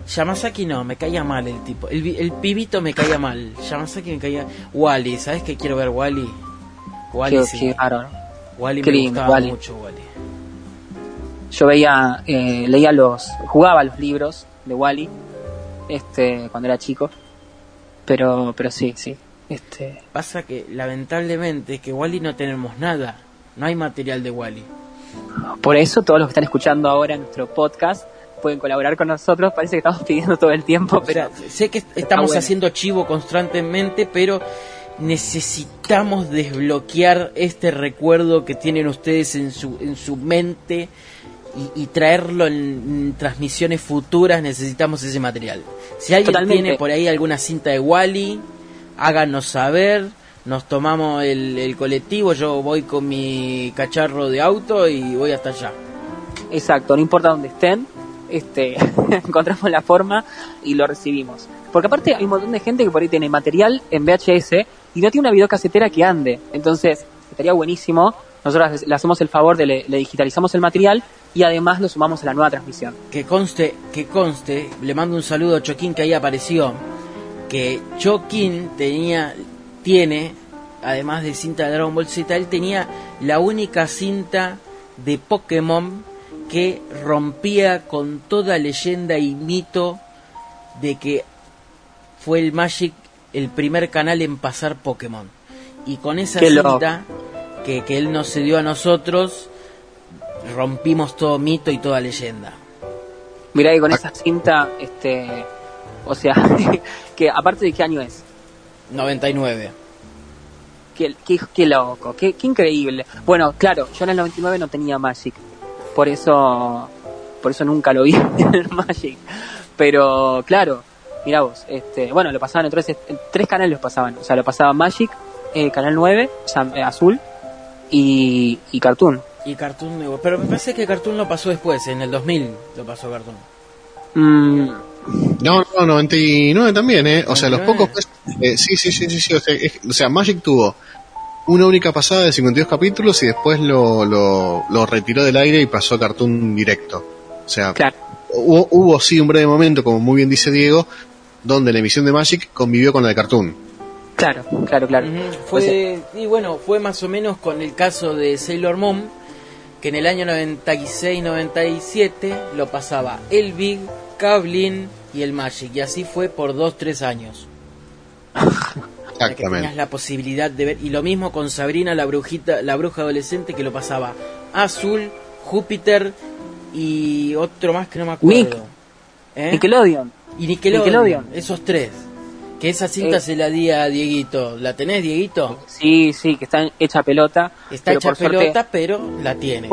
[SPEAKER 2] Yamasaki no, me caía mal el tipo. El, pibito me caía mal. Yamasaki me caía. Wally, ¿sabes qué quiero ver Wally? Wally
[SPEAKER 3] Qué-
[SPEAKER 2] sí.
[SPEAKER 3] qué.
[SPEAKER 2] Wally
[SPEAKER 3] qué
[SPEAKER 2] me
[SPEAKER 3] lindo,
[SPEAKER 2] gustaba
[SPEAKER 3] Wally.
[SPEAKER 2] mucho, Wally.
[SPEAKER 3] Yo veía, eh, leía los, jugaba los libros de Wally, este, cuando era chico. Pero, pero sí, sí. Este,
[SPEAKER 2] Pasa que lamentablemente que Wally no tenemos nada. No hay material de Wally.
[SPEAKER 3] por eso todos los que están escuchando ahora nuestro podcast pueden colaborar con nosotros. Parece que estamos pidiendo todo el tiempo,
[SPEAKER 2] O
[SPEAKER 3] pero
[SPEAKER 2] sea, sé que est- estamos
[SPEAKER 3] bueno.
[SPEAKER 2] haciendo chivo constantemente, pero necesitamos desbloquear este recuerdo que tienen ustedes en su, en su mente y, y traerlo en, transmisiones futuras. Necesitamos ese material. Si alguien
[SPEAKER 3] Totalmente.
[SPEAKER 2] tiene por ahí alguna cinta de Wally, háganos saber. Nos tomamos el, el colectivo, yo voy con mi cacharro de auto y voy hasta allá.
[SPEAKER 3] Exacto, no importa dónde estén, este, encontramos la forma y lo recibimos. Porque aparte hay un montón de gente que por ahí tiene material en VHS y no tiene una videocasetera que ande. Entonces, estaría buenísimo. Nosotros le hacemos el favor de le, le digitalizamos el material y además lo sumamos a la nueva transmisión.
[SPEAKER 2] que conste, que conste, le mando un saludo a Choquín que ahí apareció, que Choquín tenía, tiene, además de cinta de Dragon Ball Z, él tenía la única cinta de Pokémon que rompía con toda leyenda y mito de que fue el Magic el primer canal en pasar Pokémon. Y con esa
[SPEAKER 3] Qué
[SPEAKER 2] cinta que, que él nos cedió a nosotros, rompimos todo mito y toda leyenda.
[SPEAKER 3] Mirá que con esa cinta, este, o sea, que aparte de qué año es,
[SPEAKER 2] 99.
[SPEAKER 3] Qué, qué, qué loco, qué, qué increíble. Bueno, claro, yo en el 99 no tenía Magic, por eso, por eso nunca lo vi en el Magic. Pero claro, mira vos, este, bueno, lo pasaban en tres, en tres canales los pasaban, o sea, lo pasaba Magic, eh, Canal 9, o sea, eh, Azul y, y Cartoon.
[SPEAKER 2] Y Cartoon Network. Pero me parece que Cartoon lo pasó después, en el 2000 lo pasó Cartoon.
[SPEAKER 3] Mm,
[SPEAKER 1] No, no, 99 también, ¿eh? O sea, los
[SPEAKER 2] 99.
[SPEAKER 1] pocos... eh, sí, sí, sí, sí, sí. O sea, es- o sea, Magic tuvo una única pasada de 52 capítulos y después lo, lo, lo retiró del aire y pasó a Cartoon directo. O sea,
[SPEAKER 3] claro,
[SPEAKER 1] hubo, hubo sí un breve momento, como muy bien dice Diego, donde la emisión de Magic convivió con la de Cartoon.
[SPEAKER 3] claro, claro, claro.
[SPEAKER 2] Fue, y bueno, fue más o menos con el caso de Sailor Moon, que en el año 96-97 lo pasaba el Big, Kablin y el Magic. Y así fue por dos, tres años. Para que tenías la posibilidad de ver. Y lo mismo con Sabrina, la brujita, la bruja adolescente, que lo pasaba Azul, Júpiter y otro más que no me acuerdo.
[SPEAKER 3] ¿Eh? Nickelodeon.
[SPEAKER 2] Y Nickelodeon, Esos tres. Que esa cinta eh. se la di a Dieguito. ¿La tenés, Dieguito?
[SPEAKER 3] Sí, sí, que está hecha pelota.
[SPEAKER 2] Está hecha pelota, pero la tiene.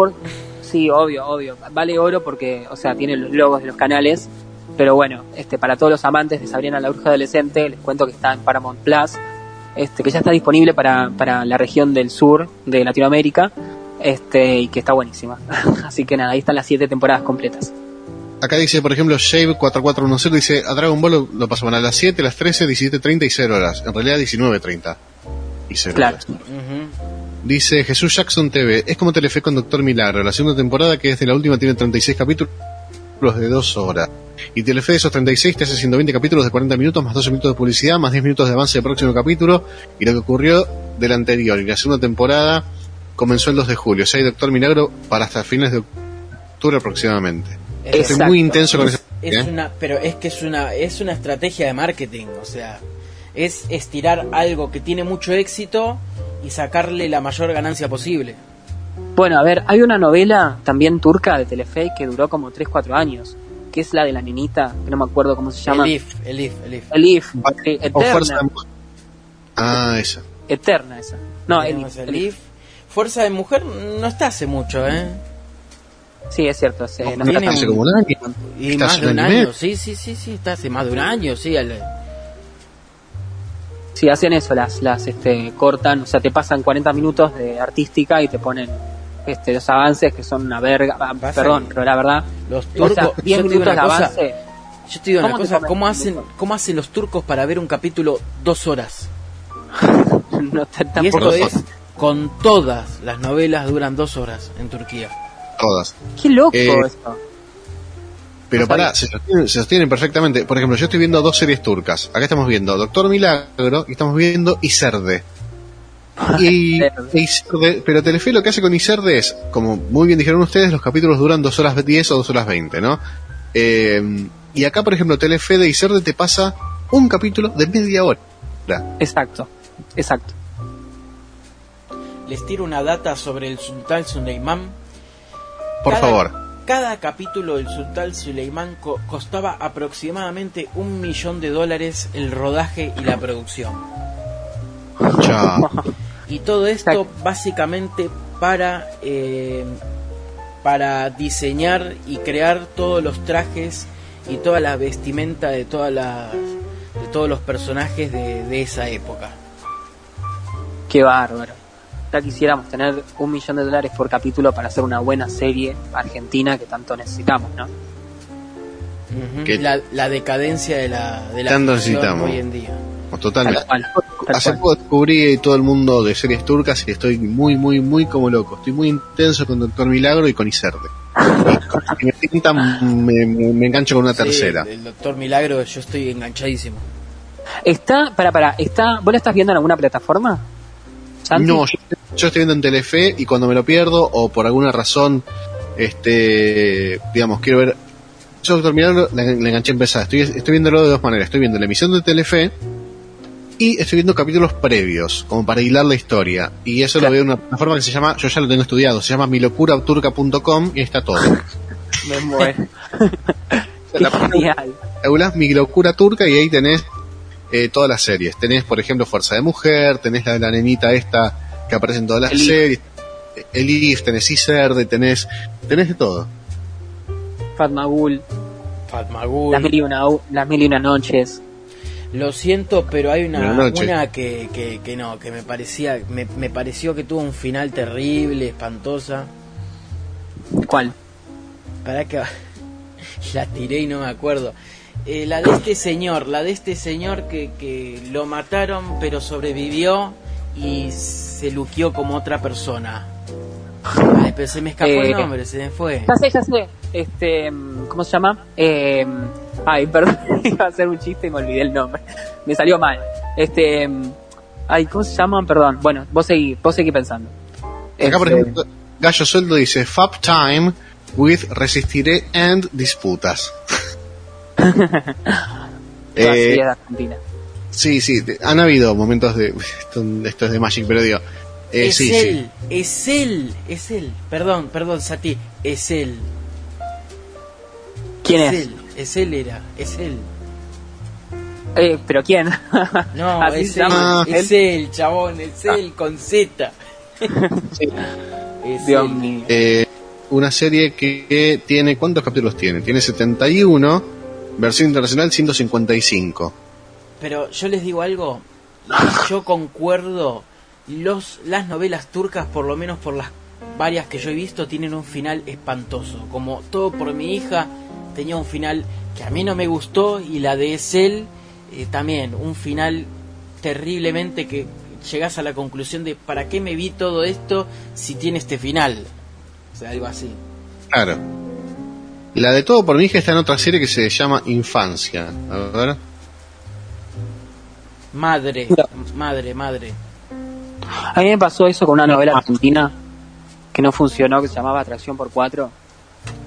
[SPEAKER 3] Sí, obvio, obvio. Vale oro porque, o sea, tiene los logos de los canales. Pero bueno, este, para todos los amantes de Sabrina la Bruja Adolescente, les cuento que está en Paramount Plus, este, que ya está disponible para, para la región del sur de Latinoamérica, este, y que está buenísima. Así que nada, ahí están las siete temporadas completas.
[SPEAKER 1] Acá dice, por ejemplo, Shave4410 dice, a Dragon Ball lo, pasaban a las 7, las 13, 17.30 y 0 horas. En realidad 19.30 y 0
[SPEAKER 3] claro.
[SPEAKER 1] horas. Dice Jesús Jackson TV, es como Telefe con Doctor Milagro. La segunda temporada, que es de la última, tiene 36 capítulos de 2 horas. Y Telefe de esos 36 te hace 120 capítulos de 40 minutos, más 12 minutos de publicidad, más 10 minutos de avance del próximo capítulo. Y lo que ocurrió del anterior. Y la segunda temporada comenzó el 2 de julio. O sea, hay Doctor Milagro para hasta fines de octubre aproximadamente. Es muy intenso con
[SPEAKER 2] es, es ¿eh? una, pero es que es una es una estrategia de marketing, o sea, es estirar algo que tiene mucho éxito y sacarle la mayor ganancia posible.
[SPEAKER 3] Bueno, a ver, hay una novela también turca de Telefe que duró como 3-4 años, que es la de la nenita, que no me acuerdo cómo se llama.
[SPEAKER 2] Elif, Elif, Elif.
[SPEAKER 3] Elif, eterna.
[SPEAKER 1] Ah, esa.
[SPEAKER 3] Eterna esa. No, Elif,
[SPEAKER 2] Elif. Fuerza de Mujer no está hace mucho, ¿eh?
[SPEAKER 3] Sí, es cierto. hace
[SPEAKER 1] como un año.
[SPEAKER 2] Y más de un año, sí, sí, sí, sí, está hace más de un año, sí.
[SPEAKER 3] Sí, hacen eso, las, las este, cortan, o sea, te pasan 40 minutos de artística y te ponen este, los avances que son una verga. Ah, perdón, pero la verdad,
[SPEAKER 2] los turcos, 10 minutos de avance. Yo te digo una cosa, ¿cómo hacen, ¿cómo hacen los turcos para ver un capítulo dos horas?
[SPEAKER 3] no
[SPEAKER 2] y esto es con todas las novelas duran dos horas en Turquía.
[SPEAKER 1] Todas.
[SPEAKER 3] Qué loco eh, esto.
[SPEAKER 1] Pero para se sostienen, perfectamente. Por ejemplo, yo estoy viendo dos series turcas. Acá estamos viendo Doctor Milagro y estamos viendo Iserde. Y, e pero Telefe lo que hace con Iserde es, como muy bien dijeron ustedes, los capítulos duran dos horas 10 o dos horas 20, ¿no? Eh, y acá, por ejemplo, Telefe de Iserde te pasa un capítulo de media hora.
[SPEAKER 3] Exacto, exacto.
[SPEAKER 2] Les tiro una data sobre el Sultán Suleiman
[SPEAKER 1] por favor.
[SPEAKER 2] Cada capítulo del Sultán Suleimán costaba aproximadamente un millón de dólares el rodaje y la producción. Y todo esto básicamente para, eh, para diseñar y crear todos los trajes y toda la vestimenta de, todas las, de todos los personajes de, de esa época.
[SPEAKER 3] Qué bárbaro quisiéramos tener un millón de dólares por capítulo para hacer una buena serie argentina que tanto necesitamos, ¿no?
[SPEAKER 2] la, decadencia de la, de la
[SPEAKER 1] necesitamos.
[SPEAKER 2] hoy en día.
[SPEAKER 1] Totalmente. Hace poco descubrí todo el mundo de series turcas y estoy muy, muy, muy como loco. Estoy muy intenso con Doctor Milagro y con Iserde. me, me, engancho con una tercera.
[SPEAKER 2] El, Doctor Milagro, yo estoy enganchadísimo.
[SPEAKER 3] Está, para, para, está, ¿vos la estás viendo en alguna plataforma?
[SPEAKER 1] No, yo, estoy viendo en Telefe y cuando me lo pierdo o por alguna razón, este, digamos, quiero ver. Yo, Doctor Milagro, le, enganché empezar. Estoy, estoy viéndolo de dos maneras. Estoy viendo la emisión de Telefe y estoy viendo capítulos previos, como para hilar la historia. Y eso lo veo en una plataforma que se llama, yo ya lo tengo estudiado, se llama milocuraturca.com y ahí está todo.
[SPEAKER 3] Me muero.
[SPEAKER 1] la, mi locura turca y ahí tenés eh, todas las series. Tenés, por ejemplo, Fuerza de Mujer, tenés la de la nenita esta que aparece en todas las series, Elif, tenés Iserde, tenés, tenés de todo.
[SPEAKER 3] Fatmagul.
[SPEAKER 2] Fatmagul.
[SPEAKER 3] Las mil y una, las mil y una noches.
[SPEAKER 2] Lo siento, pero hay una, una que, que, que, no, que me parecía, me, me pareció que tuvo un final terrible, espantosa.
[SPEAKER 3] ¿Cuál?
[SPEAKER 2] Para que la tiré y no me acuerdo. Eh, la de este señor, la de este señor que, que lo mataron pero sobrevivió y se luqueó como otra persona. Ay, pero se me escapó el eh, nombre, se me fue.
[SPEAKER 3] Ya sé, ya sé. Este, ¿cómo se llama? Eh, ay, perdón, iba a hacer un chiste y me olvidé el nombre. Me salió mal. Este, ay, ¿cómo se llama? Perdón. Bueno, vos seguí, vos seguí pensando.
[SPEAKER 1] Acá, por este, ejemplo, Gallo Sueldo dice, Fab Time with Resistiré and Disputas. Eh,
[SPEAKER 3] Argentina.
[SPEAKER 1] Sí, sí, han habido momentos de esto, esto es de Magic, pero digo, eh,
[SPEAKER 2] es
[SPEAKER 1] sí, sí.
[SPEAKER 2] él, es él, es él. Perdón, perdón, Sati, es él.
[SPEAKER 3] ¿Quién es?
[SPEAKER 2] él, es él era, es él.
[SPEAKER 3] Eh, ¿Pero quién?
[SPEAKER 2] No,
[SPEAKER 3] Así
[SPEAKER 2] es
[SPEAKER 3] se
[SPEAKER 2] él, es él, chabón, es él con Z.
[SPEAKER 3] Sí.
[SPEAKER 2] Es
[SPEAKER 3] Dios
[SPEAKER 2] él.
[SPEAKER 3] mío.
[SPEAKER 1] Eh, una serie que, que tiene, ¿cuántos capítulos tiene? Tiene 71, versión internacional 155.
[SPEAKER 2] Pero yo les digo algo, yo concuerdo, los, las novelas turcas, por lo menos por las varias que yo he visto, tienen un final espantoso. Como todo por mi hija, tenía un final que a mí no me gustó y la de Esel eh, también, un final terriblemente que llegas a la conclusión de ¿para qué me vi todo esto si tiene este final? O sea, algo así.
[SPEAKER 1] Claro. La de todo por mi hija está en otra serie que se llama Infancia. A ver.
[SPEAKER 2] Madre, madre, madre.
[SPEAKER 3] A mí me pasó eso con una novela argentina que no funcionó, que se llamaba Atracción por Cuatro.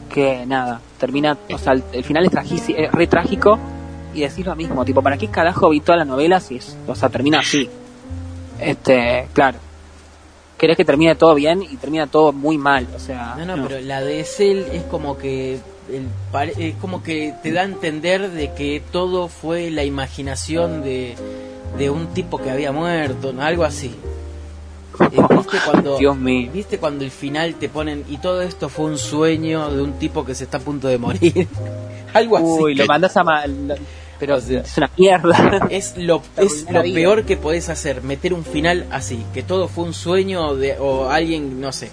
[SPEAKER 3] Que nada, termina, o sea, el, final es, es re trágico y decís lo mismo, tipo, ¿para qué carajo vi toda la novela si es, o sea, termina así? Este, claro. Querés que termine todo bien y termina todo muy mal, o sea.
[SPEAKER 2] No, no, pero la de Cell es como que el es como que te da a entender de que todo fue la imaginación de, de un tipo que había muerto, ¿no? algo así. Eh, ¿Viste cuando
[SPEAKER 3] Dios mío.
[SPEAKER 2] viste cuando el final te ponen y todo esto fue un sueño de un tipo que se está a punto de morir? algo así.
[SPEAKER 3] Uy, lo mandas a mal. Pero
[SPEAKER 2] O sea,
[SPEAKER 3] es una mierda.
[SPEAKER 2] Es lo, es peor que podés hacer, meter un final así, que todo fue un sueño de, o alguien, no sé.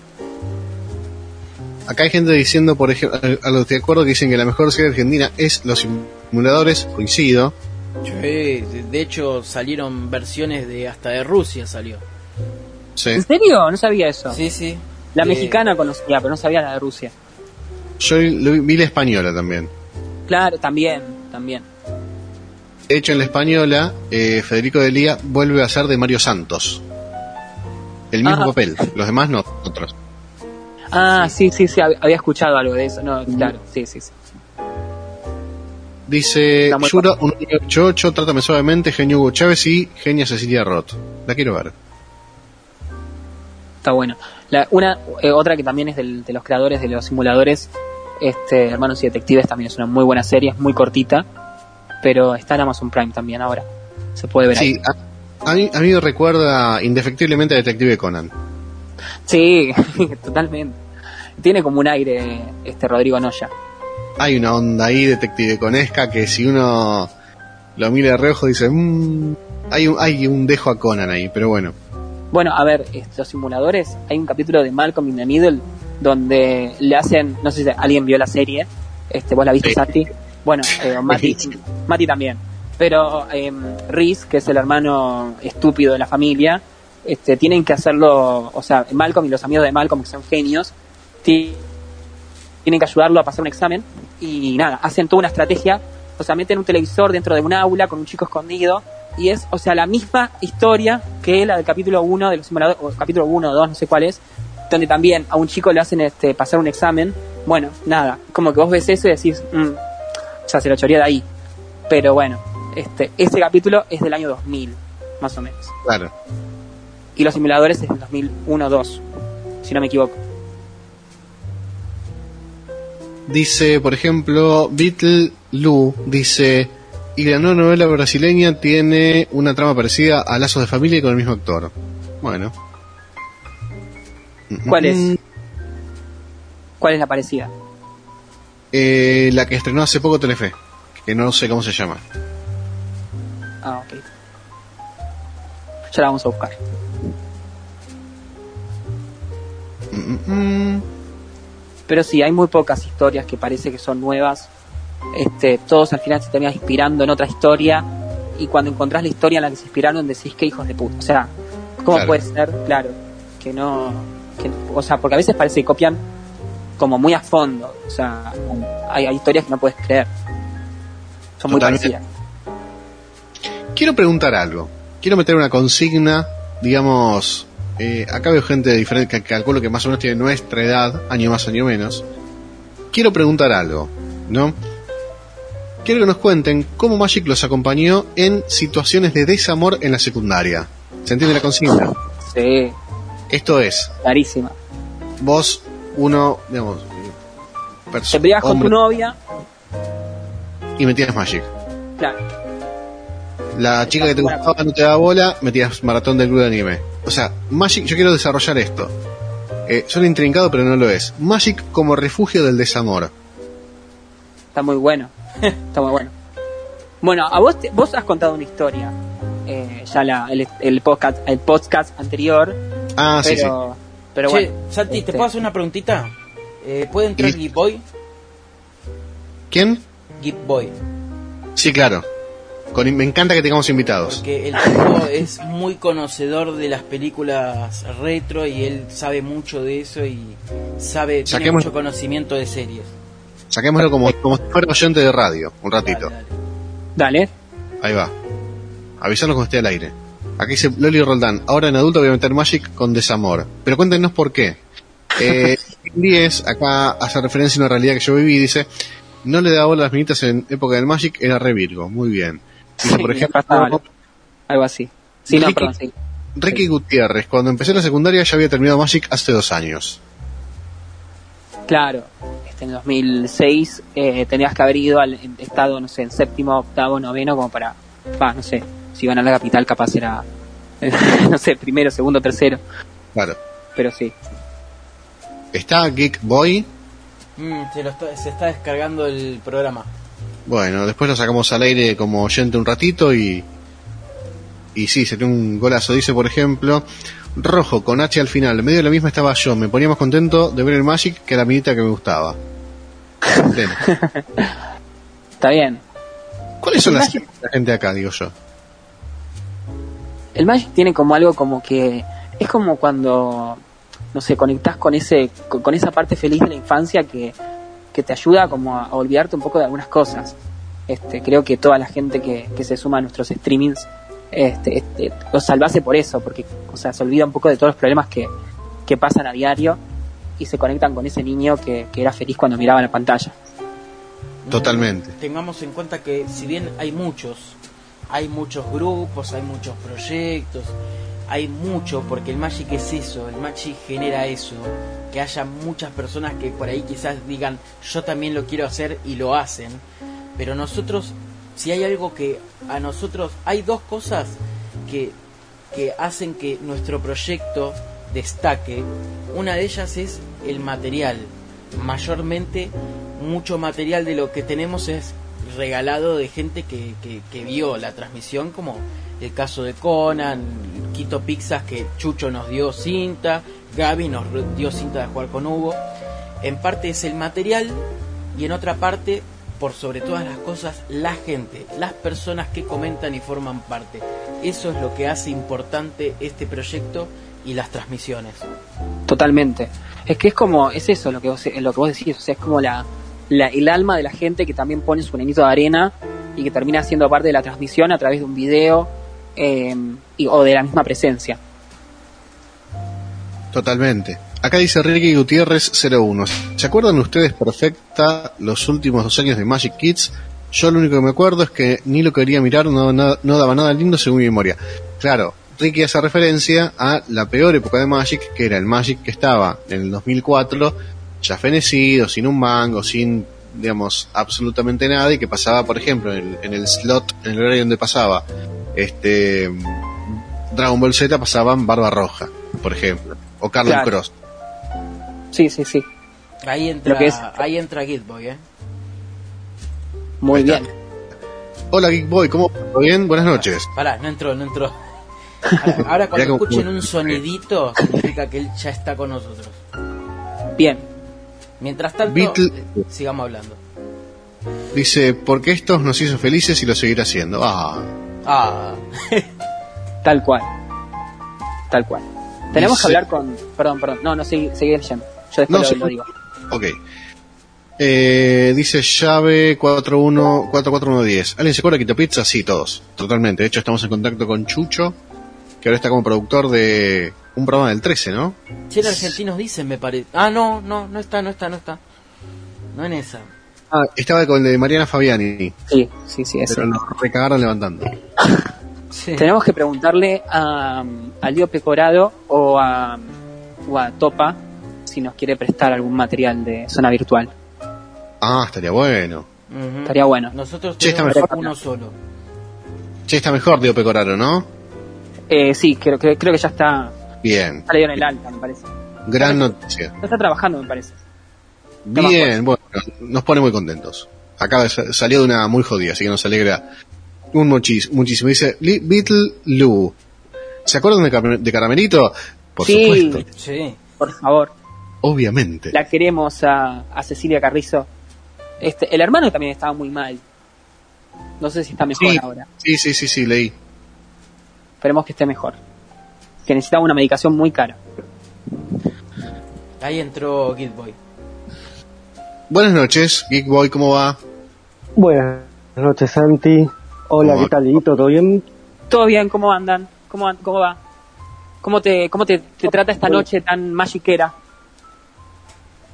[SPEAKER 1] Acá hay gente diciendo, por ejemplo, a los de acuerdo que dicen que la mejor serie argentina es Los Simuladores, coincido.
[SPEAKER 2] De de hecho salieron versiones de hasta de Rusia salió.
[SPEAKER 1] Sí.
[SPEAKER 3] ¿En serio? No sabía eso.
[SPEAKER 2] Sí, sí.
[SPEAKER 3] La
[SPEAKER 2] De-
[SPEAKER 3] mexicana conocía, pero no sabía la de Rusia.
[SPEAKER 1] Yo vi la española también.
[SPEAKER 3] Claro, también, también.
[SPEAKER 1] De hecho, en la española, eh, Federico de Lía vuelve a ser de Mario Santos. El mismo
[SPEAKER 3] Ah.
[SPEAKER 1] papel, los demás no, otros.
[SPEAKER 3] Ah, sí, sí, sí, hab- había escuchado algo de eso. No, claro, sí, sí, sí.
[SPEAKER 1] Dice Yura 188, Trátame suavemente, genio Hugo Chávez y genia Cecilia Roth. La quiero ver.
[SPEAKER 3] Está bueno. La, una, eh, otra que también es del- de los creadores de los simuladores, este, Hermanos y Detectives, también es una muy buena serie, es muy cortita, pero está en Amazon Prime también ahora. Se puede ver
[SPEAKER 1] Sí, a, a mí, a mí me recuerda indefectiblemente a Detective Conan.
[SPEAKER 3] ahí. Sí, totalmente. Tiene como un aire este Rodrigo Noya.
[SPEAKER 1] Hay una onda ahí detective conesca que si uno lo mira de reojo dice, "Mm, hay, un, hay un dejo a Conan ahí, pero bueno.
[SPEAKER 3] Bueno, a ver, estos simuladores, hay un capítulo de Malcolm in the Middle donde le hacen, no sé si alguien vio la serie, este, vos la viste,
[SPEAKER 1] Sí.
[SPEAKER 3] Santi. Bueno, eh, Mati, Mati también. Pero eh, Reese, que es el hermano estúpido de la familia, este, tienen que hacerlo, o sea, Malcolm y los amigos de Malcolm, que son genios, tienen que ayudarlo a pasar un examen y nada, hacen toda una estrategia, o sea, meten un televisor dentro de un aula con un chico escondido y es, o sea, la misma historia que la del capítulo 1 de los simuladores, o capítulo 1 o 2, no sé cuál es, donde también a un chico le hacen este pasar un examen. Bueno, nada, como que vos ves eso y decís, mm, o sea, se lo choría de ahí. Pero bueno, este ese capítulo es del año 2000, más o menos.
[SPEAKER 1] Claro.
[SPEAKER 3] Y los simuladores es del 2001 2, si no me equivoco.
[SPEAKER 1] Dice, por ejemplo, Beatle Lu dice, y la nueva novela brasileña tiene una trama parecida a Lazos de Familia y con el mismo actor. Bueno.
[SPEAKER 3] ¿Cuál es?
[SPEAKER 1] Mm,
[SPEAKER 3] ¿Cuál es la parecida?
[SPEAKER 1] eh, la que estrenó hace poco Telefe, que no sé cómo se llama.
[SPEAKER 3] Ah, ok. Ya la vamos a buscar.
[SPEAKER 1] Mm, mm, mm.
[SPEAKER 3] Pero sí, hay muy pocas historias que parece que son nuevas. Este, todos al final se terminan inspirando en otra historia. Y cuando encontrás la historia en la que se inspiraron, decís que hijos de puta. O sea, ¿cómo
[SPEAKER 1] Claro.
[SPEAKER 3] puede ser? Claro, que no. Que, o sea, porque a veces parece que copian como muy a fondo. O sea, hay, hay historias que no puedes creer. Son muy parecidas.
[SPEAKER 1] Quiero preguntar algo. Quiero meter una consigna, digamos, eh, acá veo gente diferente que calculo que más o menos tiene nuestra edad, año más, año menos. Quiero preguntar algo, ¿no? quiero que nos cuenten cómo Magic los acompañó en situaciones de desamor en la secundaria. ¿Se entiende la consigna?
[SPEAKER 3] Sí,
[SPEAKER 1] Esto es,
[SPEAKER 3] clarísima.
[SPEAKER 1] vos, uno, digamos,
[SPEAKER 3] Te peleas con tu novia,
[SPEAKER 1] y metías Magic.
[SPEAKER 3] claro.
[SPEAKER 1] La chica que te gustaba no te daba bola, metías maratón del club de anime. O sea, Magic, yo quiero desarrollar esto. Eh, suena intrincado, pero no lo es. Magic como refugio del desamor.
[SPEAKER 3] Está muy bueno. Está muy bueno. Bueno, a vos, te- vos has contado una historia. eh, ya la, el, el podcast, el podcast anterior.
[SPEAKER 1] Ah, sí, sí.
[SPEAKER 3] pero, pero
[SPEAKER 2] che,
[SPEAKER 3] bueno.
[SPEAKER 2] Santi, ¿te
[SPEAKER 3] este,
[SPEAKER 2] puedo hacer una preguntita? Eh, ¿Puede entrar
[SPEAKER 1] Y-
[SPEAKER 2] Geek Boy?
[SPEAKER 1] ¿Quién?
[SPEAKER 2] Geek Boy.
[SPEAKER 1] Sí, claro. Con- me encanta que tengamos invitados.
[SPEAKER 2] Porque el tipo es muy conocedor de las películas retro y él sabe mucho de eso y sabe, tiene
[SPEAKER 1] Saquemos-
[SPEAKER 2] mucho conocimiento de series.
[SPEAKER 1] Saquémoslo como, como si fuera oyente de radio, un ratito.
[SPEAKER 2] Dale, dale.
[SPEAKER 3] Dale.
[SPEAKER 1] Ahí va. Avisanos cuando esté al aire. Aquí dice Loli Roldán. Ahora en adulto voy a meter Magic con desamor. Pero cuéntenos por qué. Eh, 10, acá hace referencia a una realidad que yo viví. Dice: No le daba bola a las minitas en época del Magic, era re Virgo. Muy bien.
[SPEAKER 3] Sí,
[SPEAKER 1] por ejemplo,
[SPEAKER 3] pasaba algo, algo así. Sí, no,
[SPEAKER 1] Ricky-
[SPEAKER 3] perdón, sí.
[SPEAKER 1] Ricky Gutiérrez. Cuando empecé la secundaria ya había terminado Magic hace dos años.
[SPEAKER 3] Claro. Este, en 2006 eh, tenías que haber ido al estado, no sé, en séptimo, octavo, noveno, como para. Va, no sé. Si iban a la capital, capaz era. no sé, primero, segundo, tercero.
[SPEAKER 1] Claro.
[SPEAKER 3] Pero sí.
[SPEAKER 1] Está Geek Boy.
[SPEAKER 2] Mm, se, lo está, se está descargando el programa.
[SPEAKER 1] Bueno, después lo sacamos al aire como oyente un ratito y. Y sí, sería un golazo. Dice, por ejemplo, rojo con H al final. En medio de la misma estaba yo. Me ponía más contento de ver el Magic que la minita que me gustaba.
[SPEAKER 3] Está bien.
[SPEAKER 1] ¿Cuáles son
[SPEAKER 3] El
[SPEAKER 1] las
[SPEAKER 3] Magic-
[SPEAKER 1] de la gente acá, digo yo?
[SPEAKER 3] El Magic tiene como algo como que es como cuando no sé, conectás con ese con esa parte feliz de la infancia que, que te ayuda como a, a olvidarte un poco de algunas cosas. Este, creo que toda la gente que, que se suma a nuestros streamings este, este, lo salvase por eso, porque o sea, se olvida un poco de todos los problemas que, que pasan a diario y se conectan con ese niño que, que era feliz cuando miraba la pantalla.
[SPEAKER 1] Totalmente.
[SPEAKER 2] Tengamos en cuenta que si bien hay muchos, hay muchos grupos, hay muchos proyectos, hay mucho, porque el Magic es eso, el Magic genera eso, que haya muchas personas que por ahí quizás digan, yo también lo quiero hacer y lo hacen, pero nosotros, si hay algo que a nosotros, hay dos cosas que, que hacen que nuestro proyecto destaque, una de ellas es el material, mayormente mucho material de lo que tenemos es regalado de gente que, que, que vio la transmisión, como el caso de Conan, Quito Pizzas, que Chucho nos dio cinta, Gaby nos dio cinta de jugar con Hugo. En parte es el material y en otra parte, por sobre todas las cosas, la gente, las personas que comentan y forman parte. Eso es lo que hace importante este proyecto y las transmisiones.
[SPEAKER 3] Totalmente. Es que es como, es eso lo que vos, lo que decís, o sea, es como la, la- el alma de la gente que también pone su granito de arena y que termina siendo parte de la transmisión a través de un video y- o de la misma presencia.
[SPEAKER 1] Totalmente. Acá dice Ricky Gutiérrez 01. ¿Se acuerdan ustedes perfecta los últimos dos años de Magic Kids? Yo lo único que me acuerdo es que ni lo quería mirar, no, daba nada lindo según mi memoria. Claro, Ricky hace referencia a la peor época de Magic, que era el Magic que estaba en el 2004, ya fenecido, sin un mango, sin, digamos, absolutamente nada, y que pasaba, por ejemplo, en en el slot, en el horario donde pasaba este Dragon Ball Z, pasaban Barba Roja, por ejemplo, o Carlos
[SPEAKER 3] Claro.
[SPEAKER 1] Cross.
[SPEAKER 3] Sí, sí, sí.
[SPEAKER 2] Ahí entra,
[SPEAKER 3] Lo que es-
[SPEAKER 2] ahí entra Guildboy, ¿eh?
[SPEAKER 3] Muy bien.
[SPEAKER 1] Hola Geek Boy, ¿cómo ¿Todo bien? Buenas noches.
[SPEAKER 2] Pará, no entró, no entró. Ahora cuando escuchen un sonidito, significa que él ya está con nosotros.
[SPEAKER 3] Bien.
[SPEAKER 2] Mientras tanto,
[SPEAKER 1] Beatle-
[SPEAKER 2] eh, sigamos hablando.
[SPEAKER 1] Dice, porque estos nos hizo felices y lo seguirá haciendo. Ah,
[SPEAKER 2] Ah,
[SPEAKER 3] Tal cual. Tal cual. Tenemos
[SPEAKER 1] Dice-
[SPEAKER 3] que hablar con. Perdón, perdón. No, no, seguí, seguí leyendo. Yo después
[SPEAKER 1] No,
[SPEAKER 3] lo,
[SPEAKER 1] sí.
[SPEAKER 3] lo digo.
[SPEAKER 1] ok. Eh, dice llave 41 44110. ¿Alguien se acuerda de Quito Pizza? Sí, todos. Totalmente. De hecho, estamos en contacto con Chucho, que ahora está como productor de un programa del 13, ¿no?
[SPEAKER 2] 100 argentinos dicen, me parece. Ah, no, no, no está, no está, no está. No en esa.
[SPEAKER 1] Ah, estaba con el de Mariana Fabiani,
[SPEAKER 3] Sí, sí, sí, ese.
[SPEAKER 1] pero nos recagaron levantando.
[SPEAKER 2] Sí.
[SPEAKER 3] Tenemos que preguntarle a, a Leo Pecorado o a, o a Topa si nos quiere prestar algún material de zona virtual.
[SPEAKER 1] Ah, estaría bueno.
[SPEAKER 3] Estaría bueno.
[SPEAKER 2] Nosotros
[SPEAKER 1] Che, está
[SPEAKER 2] tenemos
[SPEAKER 1] mejor.
[SPEAKER 2] uno solo.
[SPEAKER 1] Che, está mejor, Dio Pecoraro, ¿no?
[SPEAKER 3] Eh, sí, creo, creo, creo que ya está,
[SPEAKER 1] Bien,
[SPEAKER 3] ya le dieron el alta, me parece.
[SPEAKER 1] gran noticia.
[SPEAKER 3] Ya está trabajando, me parece.
[SPEAKER 1] Bien, bueno, nos pone muy contentos. Acaba de salió de una muy jodida, así que nos alegra un muchis- muchísimo. Dice Li- Beatle Lou. ¿Se acuerdan de, Car- de Caramelito? Por
[SPEAKER 3] Sí.
[SPEAKER 1] supuesto,
[SPEAKER 2] Sí.
[SPEAKER 3] Por favor.
[SPEAKER 1] obviamente.
[SPEAKER 3] La queremos a, a Cecilia Carrizo. Este, el hermano también estaba muy mal. No sé si está mejor
[SPEAKER 1] Sí.
[SPEAKER 3] ahora.
[SPEAKER 1] Sí, sí, sí, sí, leí.
[SPEAKER 3] Esperemos que esté mejor. Que necesitaba una medicación muy cara.
[SPEAKER 2] Ahí entró Guild Boy.
[SPEAKER 1] Buenas noches, Geek Boy, ¿cómo va?
[SPEAKER 4] Buenas noches, Santi. Hola,
[SPEAKER 1] ¿Cómo
[SPEAKER 4] ¿qué tal, Lito? ¿Todo bien?
[SPEAKER 3] ¿Todo bien? ¿Cómo andan? ¿Cómo, cómo va? ¿Cómo te, cómo te, te trata esta noche tan magiquera?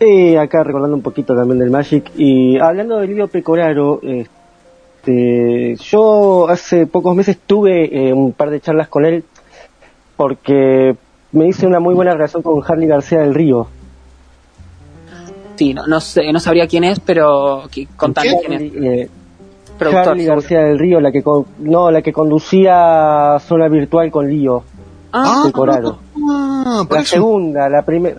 [SPEAKER 4] Eh, acá recordando un poquito también del Magic. Y hablando de Leo Pecoraro, este, yo hace pocos meses tuve eh, un par de charlas con él porque me hice una muy buena relación con Harley García del Río.
[SPEAKER 3] Sí, no, no sé, no sabría quién es, pero contame
[SPEAKER 1] ¿Quién?
[SPEAKER 3] es.
[SPEAKER 4] Harley, eh,
[SPEAKER 3] Productor.
[SPEAKER 4] García del Río, la que con- no, la que conducía Zona Virtual con Lío.
[SPEAKER 3] Ah,
[SPEAKER 4] Pecoraro.
[SPEAKER 1] ah, por
[SPEAKER 4] La
[SPEAKER 1] eso.
[SPEAKER 4] segunda, la primera.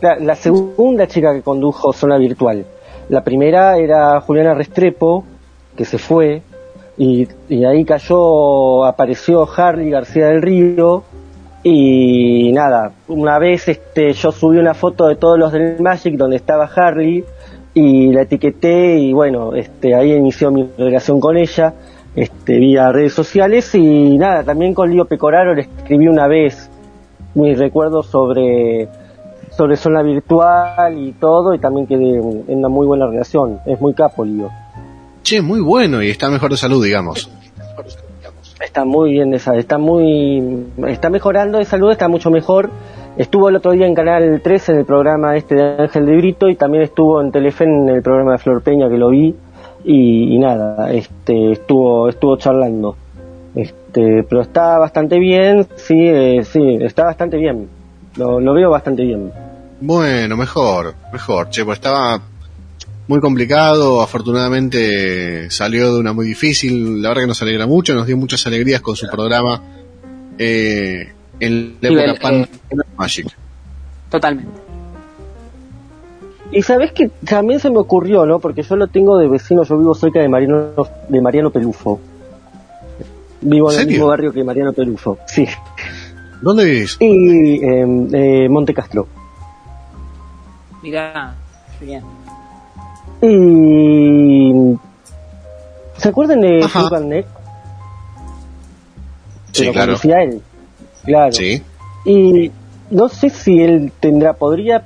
[SPEAKER 4] La, la segunda chica que condujo Zona Virtual. La primera era Juliana Restrepo, que se fue, y, y ahí cayó, apareció Harley García del Río, y nada, una vez este, yo subí una foto de todos los del Magic donde estaba Harley, y la etiqueté, y bueno, este, ahí inició mi relación con ella, este, vía redes sociales, y nada, también con Lío Pecoraro le escribí una vez, mi recuerdo sobre sobre zona virtual y todo y también quedé en una muy buena relación es muy capo Lío
[SPEAKER 1] Che, muy bueno y está mejor de salud, digamos.
[SPEAKER 4] Está muy bien salud está muy está mejorando de salud está mucho mejor. Estuvo el otro día en Canal 3 en el programa este de Ángel de Brito y también estuvo en Telefe en el programa de Flor Peña que lo vi y, y nada este estuvo estuvo charlando. Este pero está bastante bien sí eh, sí está bastante bien. Lo, lo veo bastante bien.
[SPEAKER 1] Bueno, mejor, mejor. Che, pues estaba muy complicado, afortunadamente salió de una muy difícil, la verdad que nos alegra mucho, nos dio muchas alegrías con su programa eh, en la época pan
[SPEAKER 3] eh,
[SPEAKER 1] Magic.
[SPEAKER 3] Totalmente.
[SPEAKER 4] Y sabes que también se me ocurrió, ¿no? Porque yo lo tengo de vecino, yo vivo cerca de Mariano, de Mariano Pelufo. Vivo en el mismo barrio que Mariano Pelufo, sí.
[SPEAKER 1] ¿Dónde vivís?
[SPEAKER 4] Y eh, eh, Monte Castro.
[SPEAKER 3] Mirá, bien.
[SPEAKER 4] Y... ¿Se acuerdan de Van Neck?
[SPEAKER 1] Sí,
[SPEAKER 4] Lo
[SPEAKER 1] claro.
[SPEAKER 4] conocía él. Claro.
[SPEAKER 1] Sí.
[SPEAKER 4] Y no sé si él tendrá, podría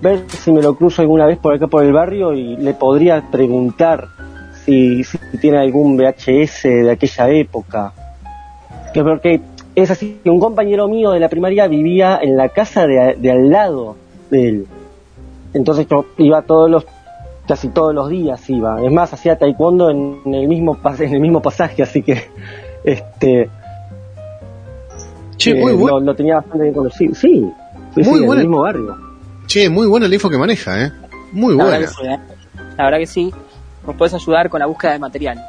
[SPEAKER 4] ver si me lo cruzo alguna vez por acá por el barrio y le podría preguntar si, si tiene algún VHS de aquella época. Que porque es así, que un compañero mío de la primaria vivía en la casa de, de al lado de él. Entonces yo iba todos los casi todos los días iba. Es más, hacía taekwondo en, en el mismo pas- en el mismo pasaje, así que este
[SPEAKER 1] Che,
[SPEAKER 4] eh,
[SPEAKER 1] muy
[SPEAKER 4] lo,
[SPEAKER 1] bueno.
[SPEAKER 4] lo tenía bastante bien conocido. Sí, sí,
[SPEAKER 1] Muy
[SPEAKER 4] sí, en el mismo barrio.
[SPEAKER 1] Che, muy buena la info que maneja, ¿eh? Muy
[SPEAKER 3] La
[SPEAKER 1] buena.
[SPEAKER 3] verdad, que sí, ¿eh? La verdad que sí. Nos puedes ayudar con la búsqueda de material.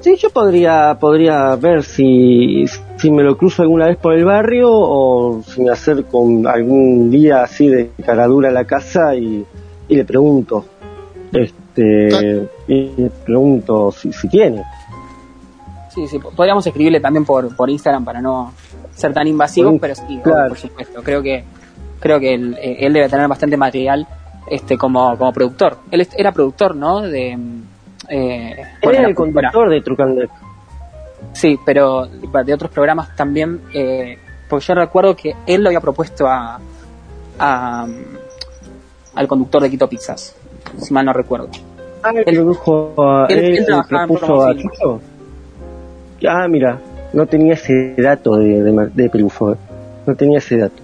[SPEAKER 4] Sí, yo podría podría ver si, si me lo cruzo alguna vez por el barrio o si me acerco algún día así de caradura a la casa y, y le pregunto. Este, y le pregunto si, si tiene.
[SPEAKER 3] Sí, sí. Podríamos escribirle también por, por Instagram para no ser tan invasivos, pero sí,
[SPEAKER 4] claro.
[SPEAKER 3] por supuesto. Creo que creo que él, eh, él debe tener bastante material este como, como productor. Él era productor, ¿no? De, eh, bueno,
[SPEAKER 4] Era el conductor de Trucandec.
[SPEAKER 3] Sí, pero de otros programas también, eh, porque yo recuerdo que él lo había propuesto a, a, al conductor de Quito Pizzas, si mal no recuerdo.
[SPEAKER 4] Ah,
[SPEAKER 3] Él-
[SPEAKER 4] produjo a
[SPEAKER 3] él-
[SPEAKER 4] propuso a. Chucho. Ah, mira, no tenía ese dato de, de, de Pelufo, eh. No tenía ese dato.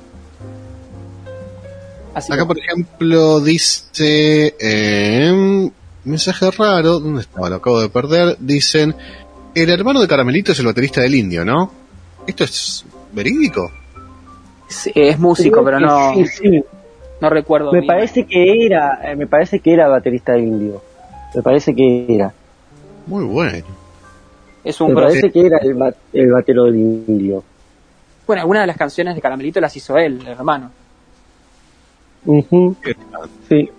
[SPEAKER 3] Así
[SPEAKER 1] Acá,
[SPEAKER 3] que-
[SPEAKER 1] por ejemplo, dice. eh, mensaje raro. ¿Dónde estaba? Lo acabo de perder. Dicen. El hermano de Caramelito es el baterista del indio, ¿no? ¿Esto es verídico?
[SPEAKER 3] sí, es músico, pero no,
[SPEAKER 4] Sí, sí.
[SPEAKER 3] No recuerdo.
[SPEAKER 4] Me
[SPEAKER 3] bien.
[SPEAKER 4] parece que era, eh, me parece que era baterista del indio. Me parece que era.
[SPEAKER 1] Muy bueno.
[SPEAKER 3] Es un
[SPEAKER 4] Me
[SPEAKER 3] proceso.
[SPEAKER 4] parece que era el, ba- el batero del indio.
[SPEAKER 3] Bueno, algunas de las canciones de Caramelito las hizo él, el hermano.
[SPEAKER 4] Ujú, Sí.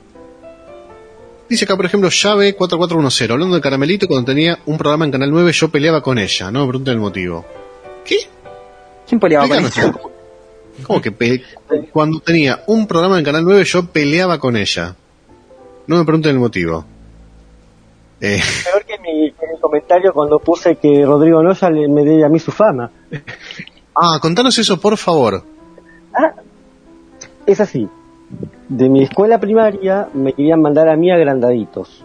[SPEAKER 1] Dice acá, por ejemplo, llave 4410. Hablando de Caramelito, cuando tenía un programa en Canal 9, yo peleaba con ella. No me pregunten el motivo. ¿Qué?
[SPEAKER 3] ¿Quién peleaba con
[SPEAKER 1] Explícanos. ¿Cómo que pe- cuando tenía un programa en Canal 9 yo peleaba con ella? No me pregunten el motivo. Eh,
[SPEAKER 4] Peor que mi, que mi comentario cuando puse que Rodrigo Noya le, me dé a mí su fama.
[SPEAKER 1] ah, contanos eso, por favor.
[SPEAKER 4] Es así. De mi escuela primaria me querían mandar a mí agrandaditos.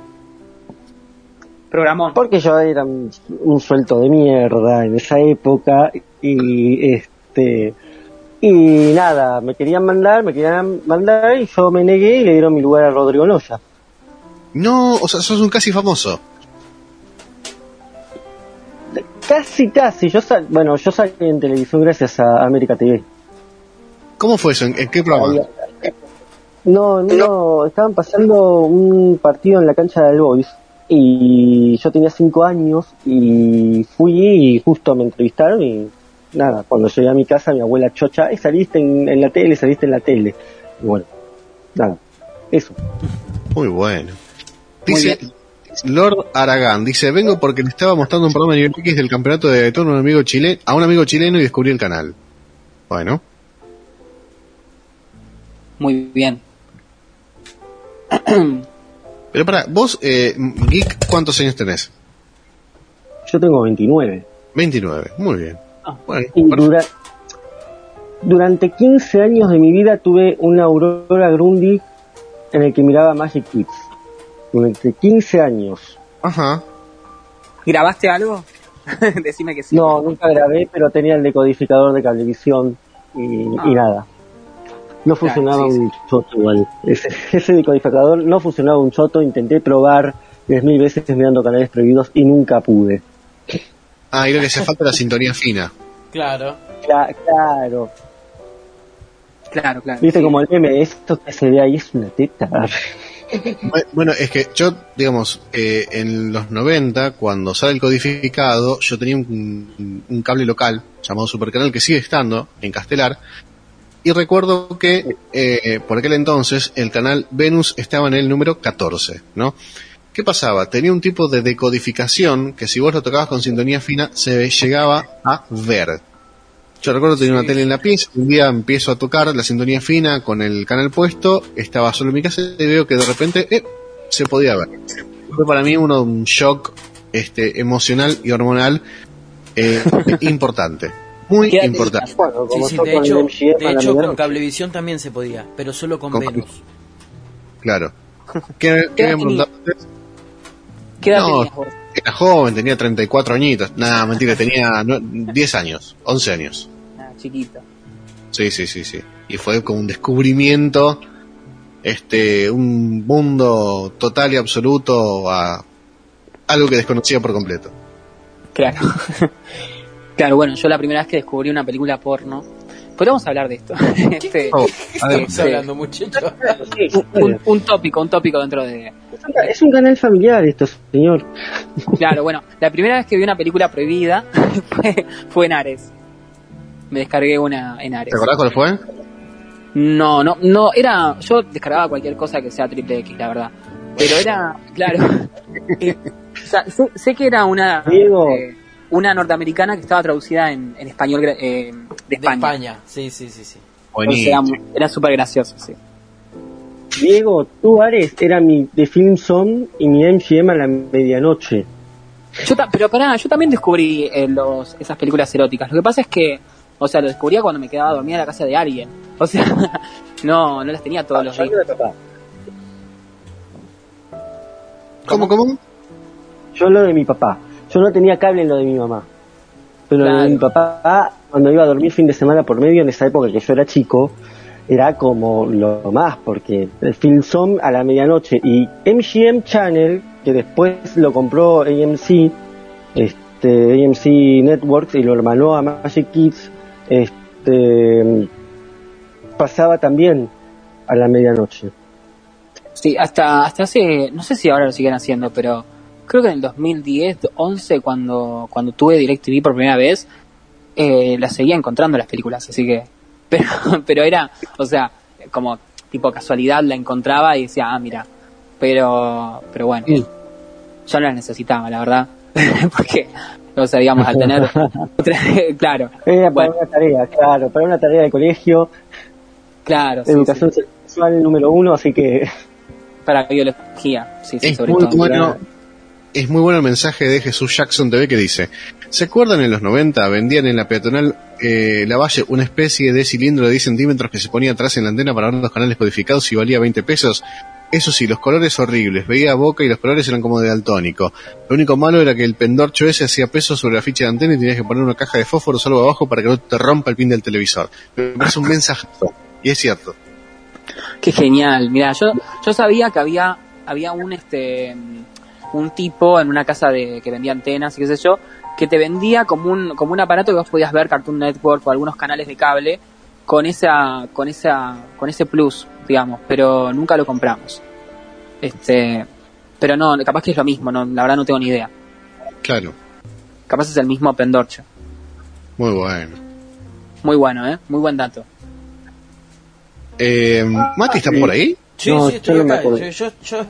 [SPEAKER 3] Programón.
[SPEAKER 4] Porque yo era un, un suelto de mierda en esa época y este y nada, me querían mandar, me querían mandar y yo me negué y le dieron mi lugar a Rodrigo Noya.
[SPEAKER 1] No, o sea, sos un casi famoso.
[SPEAKER 4] Casi, casi. Yo sal, bueno, yo salí en televisión gracias a América TV.
[SPEAKER 1] ¿Cómo fue eso? ¿En, en qué programa?
[SPEAKER 4] Había- No, no, estaban pasando un partido en la cancha del Boys y yo tenía cinco años y fui y justo me entrevistaron y nada, cuando llegué a mi casa mi abuela chocha, "Eh, saliste en, en la tele, saliste en la tele. Y bueno, nada, eso.
[SPEAKER 1] Muy bueno. Dice. Lord Aragán, dice, vengo porque le estaba mostrando un programa de nivel X del campeonato de Daytona a un amigo chileno, a un amigo chileno y descubrí el canal. Bueno,
[SPEAKER 3] Muy bien.
[SPEAKER 1] pero para, vos, eh, Geek, ¿cuántos años tenés?
[SPEAKER 4] Yo tengo 29.
[SPEAKER 1] 29, muy bien.
[SPEAKER 3] Ah.
[SPEAKER 1] Bueno,
[SPEAKER 4] Y dura- durante 15 años de mi vida tuve una Aurora Grundy en el que miraba Magic Kids. Durante 15 años.
[SPEAKER 1] Ajá.
[SPEAKER 3] ¿Grabaste algo? Decime que sí.
[SPEAKER 4] No, nunca grabé, pero tenía el decodificador de cablevisión y,
[SPEAKER 3] Ah.
[SPEAKER 4] y nada. No funcionaba
[SPEAKER 3] sí.
[SPEAKER 4] un choto igual. Ese, ese decodificador no funcionaba un choto. Intenté probar 10.000 veces mirando canales prohibidos y nunca pude.
[SPEAKER 1] Ah, y lo que hace falta la sintonía fina.
[SPEAKER 2] Claro.
[SPEAKER 4] Cla- claro.
[SPEAKER 3] Claro, claro.
[SPEAKER 4] Viste
[SPEAKER 3] Sí.
[SPEAKER 4] como el meme, esto que se ve ahí es una teta.
[SPEAKER 1] Bu- Bueno, es que yo, digamos, eh, en los 90, cuando sale el codificado, yo tenía un, un cable local llamado Supercanal que sigue estando en Castelar. Y recuerdo que eh, por aquel entonces el canal Venus estaba en el número 14, ¿no? ¿Qué pasaba? Tenía un tipo de decodificación que si vos lo tocabas con sintonía fina se llegaba a ver. Yo recuerdo tenía una tele en la pieza, un día empiezo a tocar la sintonía fina con el canal puesto, estaba solo en mi casa y veo que de repente eh, se podía ver. Fue para mí uno un shock este emocional y hormonal eh, importante, muy
[SPEAKER 3] ¿Qué edad
[SPEAKER 1] importante.
[SPEAKER 4] Bueno,
[SPEAKER 2] Sí,
[SPEAKER 4] como
[SPEAKER 2] sí,
[SPEAKER 4] yo
[SPEAKER 2] de hecho, de hecho con. Cablevisión también se podía, pero solo con,
[SPEAKER 1] Con-
[SPEAKER 2] Venus.
[SPEAKER 1] Claro. ¿Qué, qué me preguntaste?
[SPEAKER 3] ¿Qué edad
[SPEAKER 1] No.
[SPEAKER 3] tenías vos?
[SPEAKER 1] Era joven, tenía 34 añitos. Nada, mentira, tenía no, 10 años, 11 años.
[SPEAKER 3] Ah, chiquito.
[SPEAKER 1] Sí, sí, sí, sí. Y fue como un descubrimiento, este, un mundo total y absoluto a algo que desconocía por completo.
[SPEAKER 3] Claro. claro, bueno, yo la primera vez que descubrí una película porno. Podríamos hablar de esto. Este,
[SPEAKER 1] Oh,
[SPEAKER 2] hablando, muchachos.
[SPEAKER 3] Un, un tópico, un tópico dentro de.
[SPEAKER 4] Es un- Es un canal familiar esto, señor.
[SPEAKER 3] Claro, bueno, la primera vez que vi una película prohibida fue, fue en Ares. Me descargué una en Ares.
[SPEAKER 1] ¿Te acordás cuál fue?
[SPEAKER 3] No, no, no, era. Yo descargaba cualquier cosa que sea triple X, la verdad. Pero era, claro. eh, o sea, sé, sé que era una.
[SPEAKER 4] Diego.
[SPEAKER 3] eh, una norteamericana que estaba traducida en, en español eh, de
[SPEAKER 2] De
[SPEAKER 3] España.
[SPEAKER 2] Sí, sí, sí, sí.
[SPEAKER 3] O sea, era súper gracioso, sí.
[SPEAKER 4] Diego, tú Ares era mi de Film Zone y mi MGM a la medianoche.
[SPEAKER 3] Yo ta- pero pará, yo también descubrí eh, los, esas películas eróticas. Lo que pasa es que, o sea, lo descubría cuando me quedaba dormida en la casa de alguien. O sea, no, no las tenía todos los
[SPEAKER 4] Yo
[SPEAKER 3] días.
[SPEAKER 1] ¿Cómo, cómo?
[SPEAKER 4] Yo lo de mi papá. Yo no tenía cable en lo de mi mamá. Pero lo
[SPEAKER 3] Claro.
[SPEAKER 4] de mi papá, cuando iba a dormir fin de semana por medio, en esa época que yo era chico, era como lo más, porque el Film Som a la medianoche y MGM Channel, que después lo compró AMC, este, AMC Networks y lo hermanó a Magic Kids, este, pasaba también a la medianoche.
[SPEAKER 3] Sí, hasta, hasta hace, no sé si ahora lo siguen haciendo, pero creo que en el 2010, 11, cuando, cuando tuve DirecTV por primera vez, eh, las seguía encontrando las películas, así que, pero, pero era, o sea, como tipo casualidad la encontraba y decía, ah, mira, pero, pero bueno,
[SPEAKER 4] Mm.
[SPEAKER 3] yo no las necesitaba, la verdad, porque, o sea, digamos, al tener, claro,
[SPEAKER 4] Era para
[SPEAKER 3] Bueno.
[SPEAKER 4] una tarea, claro, para una tarea de colegio,
[SPEAKER 3] claro, sí,
[SPEAKER 4] educación sexual número uno, así que
[SPEAKER 3] sí, para biología, sí, sí,
[SPEAKER 1] Es
[SPEAKER 3] sobre
[SPEAKER 1] muy
[SPEAKER 3] todo.
[SPEAKER 1] bueno. Es muy bueno el mensaje de Jesús Jackson TV que dice, ¿se acuerdan en los 90 vendían en la peatonal eh, La Valle una especie de cilindro de 10 centímetros que se ponía atrás en la antena para ver los canales codificados y valía 20 pesos? Eso sí, los colores horribles, veía boca y los colores eran como de daltónico. Lo único malo era que el pendorcho ese hacía peso sobre la ficha de antena y tenías que poner una caja de fósforos algo abajo para que no te rompa el pin del televisor. Me un mensaje. Y es cierto.
[SPEAKER 3] Qué genial. Mira, yo, yo sabía que había, había un este un tipo en una casa de que vendía antenas y qué sé yo, que te vendía como un, como un aparato que vos podías ver Cartoon Network o algunos canales de cable con esa, con esa, con ese plus, digamos, pero nunca lo compramos. Este, pero no, capaz que es lo mismo, no, la verdad no tengo ni idea.
[SPEAKER 1] Claro.
[SPEAKER 3] Capaz es el mismo pendorcho.
[SPEAKER 1] Muy bueno.
[SPEAKER 3] Muy bueno, eh, muy buen dato.
[SPEAKER 1] Eh, Mati, ¿está por ahí?
[SPEAKER 2] Sí,
[SPEAKER 4] No,
[SPEAKER 2] sí,
[SPEAKER 4] yo
[SPEAKER 2] estoy acá.
[SPEAKER 4] acuerdo.
[SPEAKER 2] Yo, yo, yo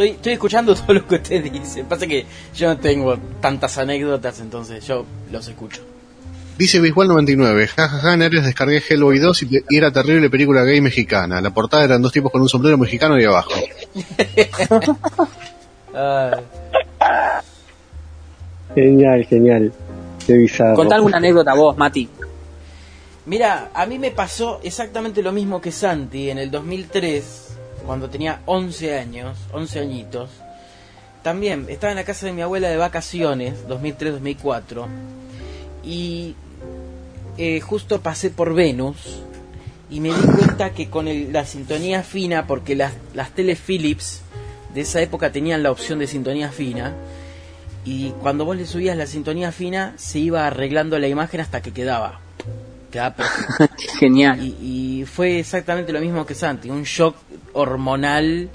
[SPEAKER 2] estoy, estoy escuchando todo lo que usted dice. Pasa que yo no tengo tantas anécdotas, entonces yo los escucho.
[SPEAKER 1] Dice Visual 99, jajaja, en Ares descargué Hellboy 2 y, era terrible película gay mexicana. La portada eran dos tipos con un sombrero mexicano y abajo.
[SPEAKER 4] Genial, genial. Qué bizarro.
[SPEAKER 3] Contá alguna anécdota vos, Mati.
[SPEAKER 2] Mira, a mí me pasó exactamente lo mismo que Santi en el 2003, cuando tenía 11 años, 11 añitos. También estaba en la casa de mi abuela de vacaciones, 2003-2004, y eh, justo pasé por Venus y me di cuenta que con la sintonía fina, porque las, las Philips de esa época tenían la opción de sintonía fina, y cuando vos le subías la sintonía fina se iba arreglando la imagen hasta que quedaba.
[SPEAKER 3] Genial.
[SPEAKER 2] Y, y fue exactamente lo mismo que Santi, un shock hormonal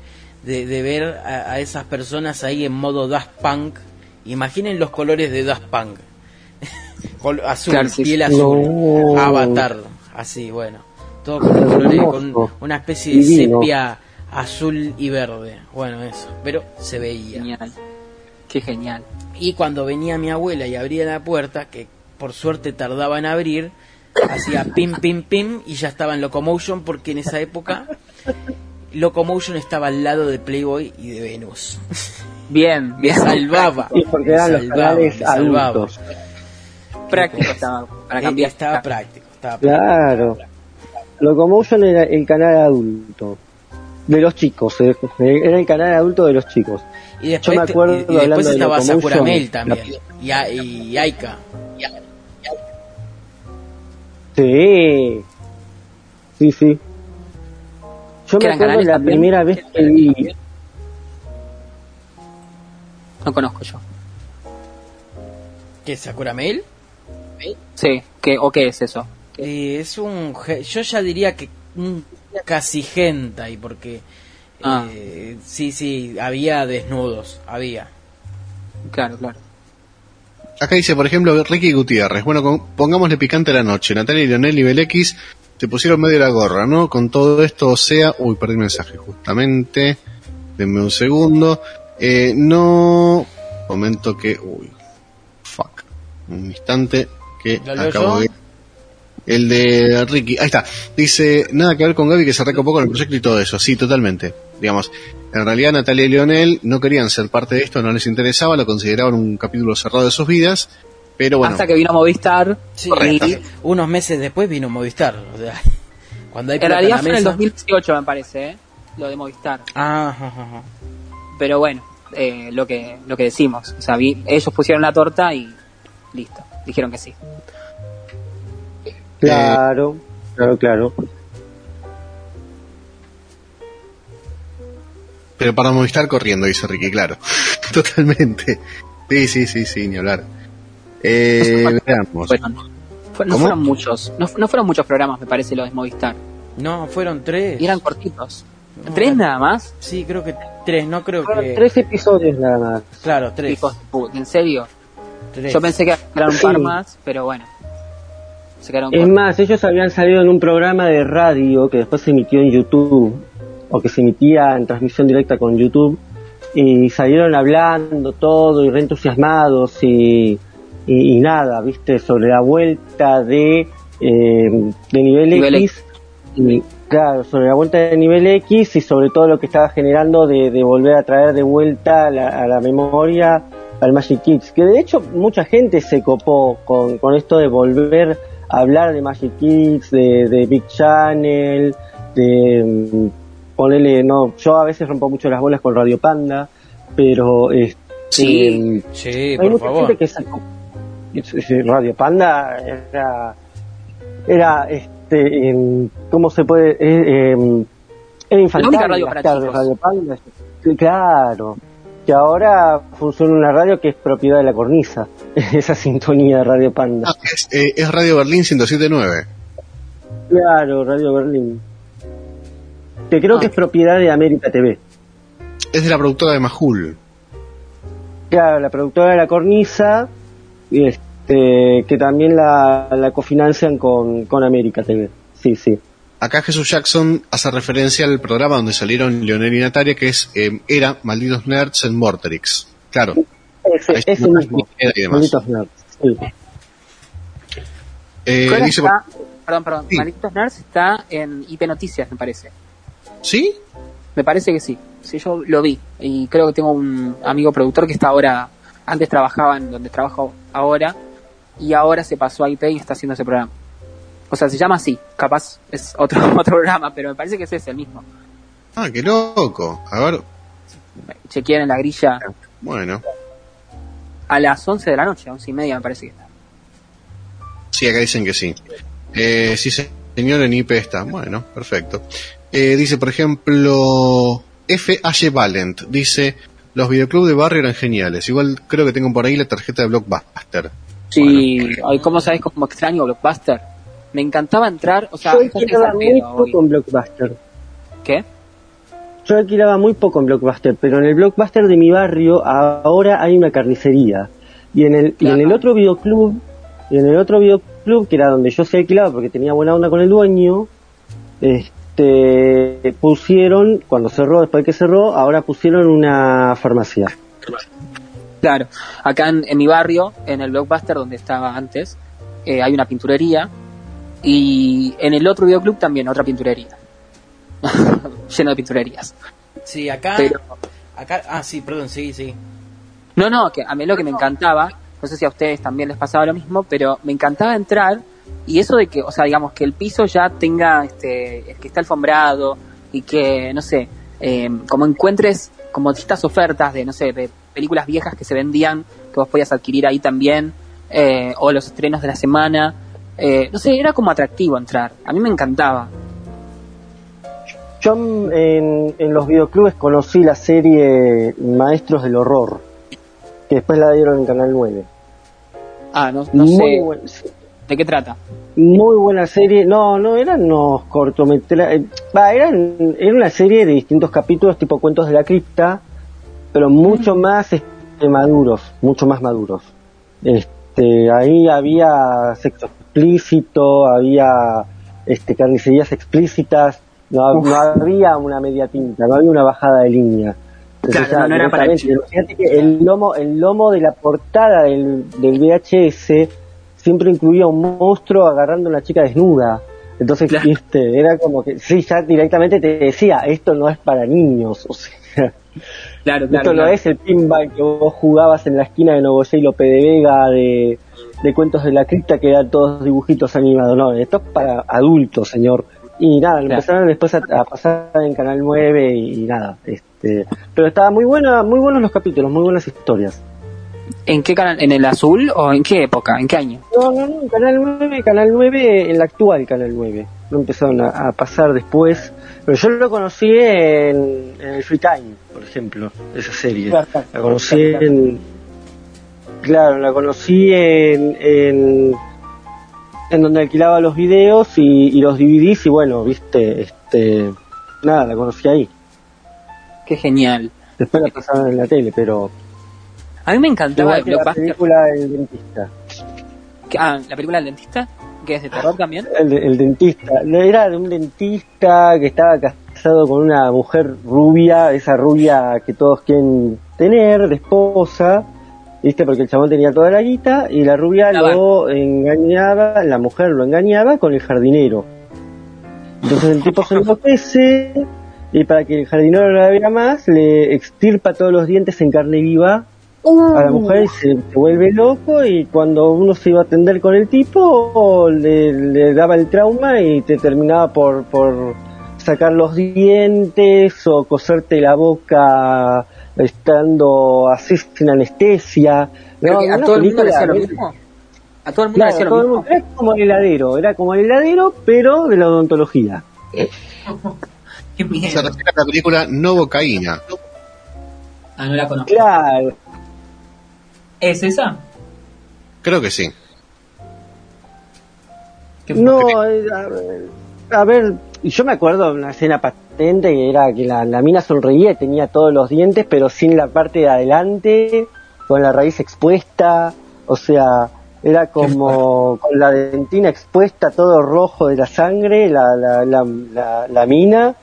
[SPEAKER 2] de, de ver a, a esas personas ahí en modo Daft Punk. Imaginen los colores de Daft Punk. Col- azul,
[SPEAKER 3] Claro, sí,
[SPEAKER 2] piel azul,
[SPEAKER 4] No.
[SPEAKER 2] avatar, así, bueno. Todo con colores, con una especie de
[SPEAKER 4] Divino.
[SPEAKER 2] sepia azul y verde. Bueno, eso, pero se veía.
[SPEAKER 3] Genial. Qué genial.
[SPEAKER 2] Y cuando venía mi abuela y abría la puerta, que por suerte tardaba en abrir, hacía pim, pim, pim y ya estaba en Locomotion porque en esa época Locomotion estaba al lado de Playboy y de Venus.
[SPEAKER 3] Bien,
[SPEAKER 2] Me
[SPEAKER 3] bien.
[SPEAKER 2] salvaba.
[SPEAKER 4] Y porque
[SPEAKER 2] me
[SPEAKER 4] eran los
[SPEAKER 2] salvaba,
[SPEAKER 4] canales
[SPEAKER 2] me salvaba.
[SPEAKER 4] adultos.
[SPEAKER 3] Práctico estaba para
[SPEAKER 2] Eh,
[SPEAKER 3] cambiar.
[SPEAKER 2] Estaba práctico, estaba práctico.
[SPEAKER 4] Claro. Locomotion era el canal adulto. De los chicos, eh, era el canal adulto de los chicos.
[SPEAKER 2] Y después,
[SPEAKER 4] Yo me acuerdo
[SPEAKER 2] y- y después estaba Sakura Mail también. Y, y Aika.
[SPEAKER 4] Sí. Sí, sí. Yo
[SPEAKER 3] ¿Que
[SPEAKER 4] me acuerdo la
[SPEAKER 3] también?
[SPEAKER 4] primera vez que vi.
[SPEAKER 3] No conozco yo.
[SPEAKER 2] ¿Qué? ¿Sakura Mail?
[SPEAKER 3] Sí, ¿qué, ¿o qué es eso?
[SPEAKER 2] Eh, es un. Yo ya diría que un casi hentai, porque.
[SPEAKER 3] Ah.
[SPEAKER 2] eh, sí, sí, había desnudos, había.
[SPEAKER 3] Claro, claro.
[SPEAKER 1] Acá dice, por ejemplo, Ricky Gutiérrez. Bueno, con- pongámosle picante a la noche. Natalia y Leonel nivel X se pusieron medio la gorra, ¿no? Con todo esto, o sea... Uy, perdí el mensaje, justamente. Denme un segundo. Eh, no... Comento que... Uy. Fuck. Un instante que
[SPEAKER 2] ¿Lo leo
[SPEAKER 1] acabo
[SPEAKER 2] yo?
[SPEAKER 1] de... El de Ricky. Ahí está. Dice, nada que ver con Gaby que se recopó con el proyecto y todo eso. Sí, totalmente. Digamos, en realidad Natalia y Leonel no querían ser parte de esto, no les interesaba, lo consideraban un capítulo cerrado de sus vidas. Pero bueno,
[SPEAKER 3] Hasta que vino Movistar.
[SPEAKER 2] Sí,
[SPEAKER 3] y
[SPEAKER 2] unos meses después vino Movistar. O sea, cuando hay
[SPEAKER 3] en realidad fue en el
[SPEAKER 2] mesa-
[SPEAKER 3] 2018, me parece, ¿eh? lo de Movistar.
[SPEAKER 2] Ah, ajá, ajá.
[SPEAKER 3] Pero bueno, eh, lo que lo que decimos. O sea, vi- ellos pusieron la torta y listo. Dijeron que sí.
[SPEAKER 4] Claro, claro, claro.
[SPEAKER 1] Pero para Movistar corriendo, dice Ricky, claro. Totalmente. Sí, sí, sí, sí, ni hablar. Eh, veamos.
[SPEAKER 3] Fueron- fue- no
[SPEAKER 1] ¿Cómo?
[SPEAKER 3] fueron muchos, no, no fueron muchos programas, me parece, los de Movistar.
[SPEAKER 2] No, fueron tres.
[SPEAKER 3] Y eran cortitos.
[SPEAKER 2] No,
[SPEAKER 3] ¿Tres nada más?
[SPEAKER 2] Sí, creo que tres, no creo
[SPEAKER 4] Fueron
[SPEAKER 2] que...
[SPEAKER 4] tres episodios nada más.
[SPEAKER 2] Claro, tres.
[SPEAKER 3] Hijos de puta, ¿En serio?
[SPEAKER 2] tres.
[SPEAKER 3] Yo pensé que eran un par
[SPEAKER 4] Sí.
[SPEAKER 3] más, pero bueno. Se quedaron
[SPEAKER 4] Es
[SPEAKER 3] cortos.
[SPEAKER 4] más, ellos habían salido en un programa de radio que después se emitió en YouTube, o que se emitía en transmisión directa con YouTube, y salieron hablando todo y reentusiasmados y, y, y nada, viste, sobre la vuelta de, eh, de nivel,
[SPEAKER 3] Nivel
[SPEAKER 4] X. Y, claro, sobre la vuelta de nivel X y sobre todo lo que estaba generando de, de volver a traer de vuelta a la, a la memoria al Magic Kids. Que de hecho mucha gente se copó con, con esto de volver a hablar de Magic Kids, de, de Big Channel, de ponerle, no, yo a veces rompo mucho las bolas con Radio Panda, pero este,
[SPEAKER 3] Sí.
[SPEAKER 2] Sí,
[SPEAKER 4] hay
[SPEAKER 2] por
[SPEAKER 4] mucha
[SPEAKER 2] favor.
[SPEAKER 4] gente que sacó es- es- Radio Panda era era este em, cómo se puede eh, em, era infantil
[SPEAKER 3] única radio para chicos.
[SPEAKER 4] Radio Panda claro que ahora funciona una radio que es propiedad de la cornisa esa sintonía de Radio Panda
[SPEAKER 1] Ah, es, eh, es Radio Berlín 107.9.
[SPEAKER 4] claro Radio Berlín que creo
[SPEAKER 3] Ah.
[SPEAKER 4] que es propiedad de América TV
[SPEAKER 1] Es de la productora de Majul.
[SPEAKER 4] Claro, la productora de la cornisa, y este, que también la, la cofinancian con, con América TV. Sí, sí.
[SPEAKER 1] Acá Jesús Jackson hace referencia al programa donde salieron Leonel y Natalia, que es eh, era Malditos Nerds en Morterix. Claro.
[SPEAKER 4] Ese, ese mismo.
[SPEAKER 1] y demás.
[SPEAKER 4] Malditos nerds. Sí.
[SPEAKER 1] Eh,
[SPEAKER 3] Ahora
[SPEAKER 1] dice,
[SPEAKER 3] está- perdón, perdón.
[SPEAKER 1] Sí.
[SPEAKER 3] Malditos Nerds está en IP Noticias, me parece.
[SPEAKER 1] ¿Sí?
[SPEAKER 3] Me parece que sí. Sí, yo lo vi. Y creo que tengo un amigo productor que está ahora, antes trabajaba en donde trabajo ahora, y ahora se pasó a IP y está haciendo ese programa. O sea, se llama así. Capaz es otro, otro programa, pero me parece que ese es el mismo.
[SPEAKER 1] Ah, qué loco. A ver,
[SPEAKER 3] Chequear en la grilla
[SPEAKER 1] bueno.
[SPEAKER 3] a las 11 de la noche, 11 y media me parece que está.
[SPEAKER 1] Sí, acá dicen que sí. Eh, sí, señor, en IP está. Bueno, perfecto. Eh, dice, por ejemplo, F.H. Valent. Dice, los videoclubs de barrio eran geniales. Igual creo que tengo por ahí la tarjeta de Blockbuster.
[SPEAKER 3] Sí, ay, ¿cómo sabes cómo extraño Blockbuster? Me encantaba entrar, o sea,
[SPEAKER 4] Yo alquilaba
[SPEAKER 3] al
[SPEAKER 4] muy poco en Blockbuster.
[SPEAKER 3] ¿Qué?
[SPEAKER 4] Yo alquilaba muy poco en Blockbuster, pero en el Blockbuster de mi barrio ahora hay una carnicería. Y en el, y en el otro videoclub, y en el otro videoclub, que era donde yo se alquilaba porque tenía buena onda con el dueño, este pusieron, cuando cerró, después de que cerró, ahora pusieron una farmacia.
[SPEAKER 3] Claro, acá en, en mi barrio, en el Blockbuster donde estaba antes, eh, hay una pinturería y en el otro videoclub también otra pinturería. Lleno de pinturerías.
[SPEAKER 2] Sí, acá...
[SPEAKER 3] Pero-
[SPEAKER 2] acá Ah, sí, perdón, sí, sí.
[SPEAKER 3] No, no, que a mí lo que me encantaba, no sé si a ustedes también les pasaba lo mismo, pero me encantaba entrar y eso de que, o sea, digamos que el piso ya tenga, este, que está alfombrado y que, no sé, eh, como encuentres como distintas ofertas de, no sé, de películas viejas que se vendían, que vos podías adquirir ahí también, eh, o los estrenos de la semana, eh, no sé, era como atractivo entrar, a mí me encantaba.
[SPEAKER 4] Yo en, en los videoclubes conocí la serie Maestros del Horror, que después la dieron en Canal 9.
[SPEAKER 3] Ah, no, no
[SPEAKER 4] muy,
[SPEAKER 3] sé,
[SPEAKER 4] buen-
[SPEAKER 3] ¿de qué trata?
[SPEAKER 4] muy buena serie. No, no, eran unos cortometrajes. Va, eran, era una serie de distintos capítulos, tipo cuentos de la cripta, pero mucho más este, maduros, mucho más maduros. Este, ahí había sexo explícito, había este, carnicerías explícitas, no, no había una media tinta, no había una bajada de línea.
[SPEAKER 3] Claro, no, no era para
[SPEAKER 4] que el lomo, el lomo de la portada del, del VHS siempre incluía un monstruo agarrando a una chica desnuda. Entonces,
[SPEAKER 3] Claro.
[SPEAKER 4] viste, era como que, sí, ya directamente te decía, esto no es para niños, o sea,
[SPEAKER 3] Claro,
[SPEAKER 4] esto no es el pinball que vos jugabas en la esquina de Novoya y Lope de Vega de, de cuentos de la cripta que eran todos dibujitos animados, no, esto es para adultos, señor. Y nada, lo empezaron después a, a pasar en Canal 9 y, nada, este, pero estaba muy buena, muy buenos los capítulos, muy buenas historias.
[SPEAKER 3] ¿En qué canal? ¿En el azul o en qué época? ¿En qué año?
[SPEAKER 4] No, no, no, Canal 9, Canal 9, el actual Canal 9. no empezaron a, a pasar después. Pero yo lo conocí en, en el Free Time, por ejemplo, esa serie.
[SPEAKER 3] Claro,
[SPEAKER 4] La conocí en. Claro, la conocí en. en, en donde alquilaba los videos y, y los DVDs, y bueno, viste, este. Nada, la conocí ahí.
[SPEAKER 3] Qué genial.
[SPEAKER 4] Después la pasaron en la tele, pero.
[SPEAKER 3] A mí me encantaba el
[SPEAKER 4] que la
[SPEAKER 3] blockbuster.
[SPEAKER 4] película El Dentista.
[SPEAKER 3] Ah, la película del dentista, que es de terror también.
[SPEAKER 4] El, el dentista. Era de un dentista que estaba casado con una mujer rubia, esa rubia que todos quieren tener, de esposa, ¿viste? Porque el chabón tenía toda la guita y la rubia
[SPEAKER 3] La
[SPEAKER 4] lo engañaba, la mujer lo engañaba con el jardinero. Entonces el tipo se enloquece y para que el jardinero no la vea más, le extirpa todos los dientes en carne viva a la mujer se, se vuelve loco y cuando uno se iba a atender con el tipo le, le daba el trauma y te terminaba por, por sacar los dientes o coserte la boca estando así sin anestesia. No,
[SPEAKER 3] a todo el mundo le hacía lo mismo. A todo el mundo le
[SPEAKER 4] Claro,
[SPEAKER 3] hacía
[SPEAKER 4] todo
[SPEAKER 3] lo mismo.
[SPEAKER 4] era como el heladero, era como el heladero pero de la odontología.
[SPEAKER 3] Qué
[SPEAKER 1] Se refiere a la película Novocaína.
[SPEAKER 3] Ah, no la conozco.
[SPEAKER 4] Claro,
[SPEAKER 3] ¿Es esa?
[SPEAKER 1] Creo que sí.
[SPEAKER 4] No, eh, a ver, a ver, yo me acuerdo de una escena patente que era que la, la mina sonreía y tenía todos los dientes, pero sin la parte de adelante, con la raíz expuesta, o sea, era como con la dentina expuesta, todo rojo de la sangre, la, la, la, la, la mina,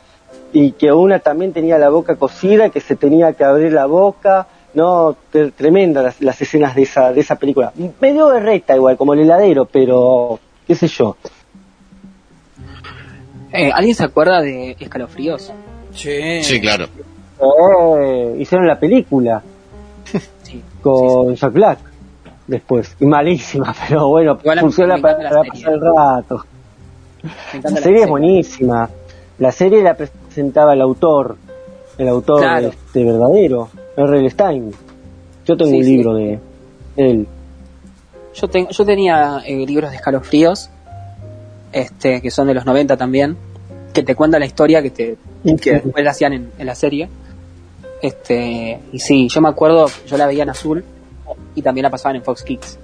[SPEAKER 4] y que una también tenía la boca cosida, que se tenía que abrir la boca, no, tre- tremenda las, las escenas de esa, de esa película. Medio berreta igual, como el heladero, pero qué sé yo.
[SPEAKER 3] Eh, ¿Alguien se acuerda de Escalofríos?
[SPEAKER 2] Sí.
[SPEAKER 1] Sí, claro.
[SPEAKER 4] Eh, hicieron la película
[SPEAKER 3] Sí.
[SPEAKER 4] con Jack Black después. Y malísima, pero bueno,
[SPEAKER 3] Igual
[SPEAKER 4] funciona para, para pasar el rato. La serie es buenísima. La serie la presentaba el autor, el autor
[SPEAKER 3] Claro.
[SPEAKER 4] este verdadero, R.L. Stein. Yo tengo
[SPEAKER 3] Sí,
[SPEAKER 4] un
[SPEAKER 3] sí.
[SPEAKER 4] libro de él.
[SPEAKER 3] Yo, ten- yo tenía eh, libros de escalofríos, este, que son de los 90 también, que te cuentan la historia que te que después la hacían en, en la serie. Este, y sí, yo me acuerdo, yo la veía en azul y también la pasaban en Fox Kids.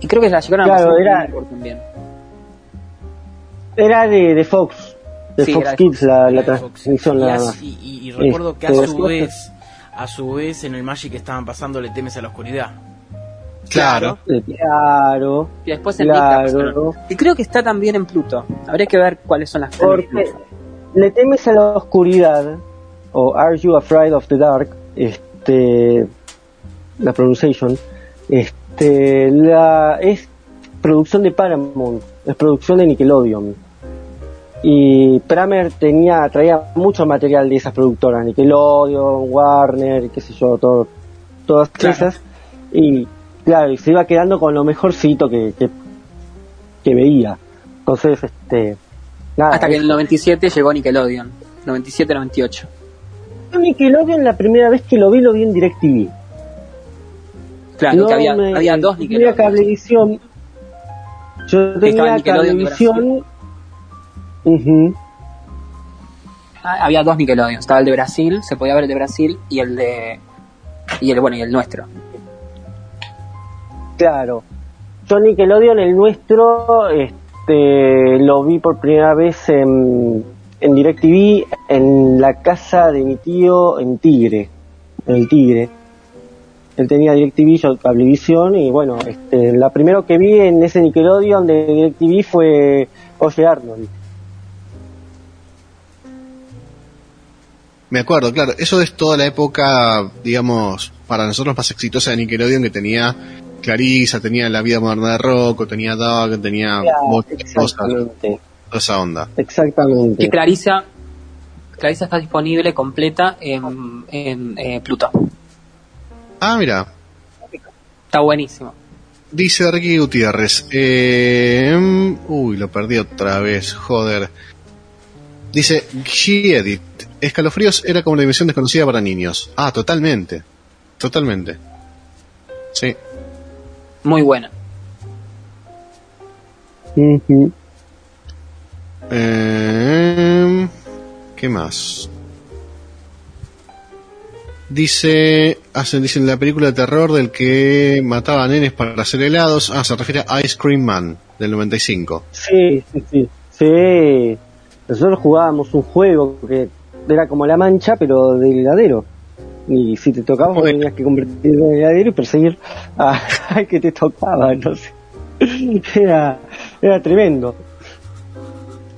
[SPEAKER 3] Y creo que la llegaron a
[SPEAKER 4] Claro,
[SPEAKER 3] pasar en
[SPEAKER 4] era-
[SPEAKER 3] también.
[SPEAKER 4] Era de, de Fox, de
[SPEAKER 3] Sí,
[SPEAKER 4] Fox Kids la, la transmisión
[SPEAKER 2] Y,
[SPEAKER 4] más.
[SPEAKER 2] y- y- y recuerdo que a
[SPEAKER 4] Este,
[SPEAKER 2] su vez, a su vez en el Magic estaban pasando Le temes a la oscuridad.
[SPEAKER 1] Claro.
[SPEAKER 4] Claro,
[SPEAKER 3] Y después en
[SPEAKER 4] claro.
[SPEAKER 3] Y creo que está también en Pluto. Habría que ver cuáles son las
[SPEAKER 4] Porque le temes a la oscuridad, o Are You Afraid of the Dark, este, la pronunciation, este, la, es producción de Paramount, es producción de Nickelodeon. Y Pramer tenía, traía mucho material de esas productoras, Nickelodeon, Warner, qué sé yo, todo, todas
[SPEAKER 3] Claro.
[SPEAKER 4] esas. Y claro, y se iba quedando con lo mejorcito que, que, que veía. Entonces, este, nada,
[SPEAKER 3] Hasta que en el 97 llegó Nickelodeon. 97-98.
[SPEAKER 4] Nickelodeon la primera vez que lo vi lo vi en DirecTV.
[SPEAKER 3] Claro,
[SPEAKER 4] No
[SPEAKER 3] que había,
[SPEAKER 4] me-
[SPEAKER 3] había dos
[SPEAKER 4] Tenía
[SPEAKER 3] Nickelodeon.
[SPEAKER 4] cablevisión. Yo tenía cablevisión.
[SPEAKER 3] Ah, había dos Nickelodeon. Estaba el de Brasil, se podía ver el de Brasil y el de. Y el bueno, y el nuestro.
[SPEAKER 4] Claro. Yo Nickelodeon, el nuestro, este, lo vi por primera vez en, en DirecTV en la casa de mi tío en Tigre, en el Tigre. Él tenía DirecTV, yo Cablevisión, y bueno, este, la primero que vi en ese Nickelodeon de DirecTV fue Oye Arnold.
[SPEAKER 1] Me acuerdo, claro. Eso es toda la época, digamos, para nosotros más exitosa de Nickelodeon que tenía Clarissa, tenía La Vida Moderna de Rocco, tenía Doug, tenía muchas cosas,
[SPEAKER 4] Exactamente,
[SPEAKER 1] toda esa onda.
[SPEAKER 4] exactamente.
[SPEAKER 3] Que Clarisa. Clarisa está disponible completa en, en eh, Pluto.
[SPEAKER 1] Ah, mira,
[SPEAKER 3] Está buenísimo.
[SPEAKER 1] dice Ricky Gutiérrez. Eh, mm, uy, lo perdí otra vez, joder. Dice G-Edit. Escalofríos era como una dimensión desconocida para niños. Ah, totalmente. Totalmente. Sí.
[SPEAKER 3] Muy buena.
[SPEAKER 4] Ujú.
[SPEAKER 1] Eh, ¿Qué más? Dice, hacen, dicen la película de terror del que mataba a nenes para hacer helados. Ah, se refiere a Ice Cream Man, del 95.
[SPEAKER 4] Sí, sí, sí. Sí. Nosotros jugábamos un juego que era como la mancha, pero del heladero. Y si te tocaba,
[SPEAKER 1] Bueno.
[SPEAKER 4] tenías que convertirlo en heladero y perseguir al que te tocaba, no sé. Era, era tremendo.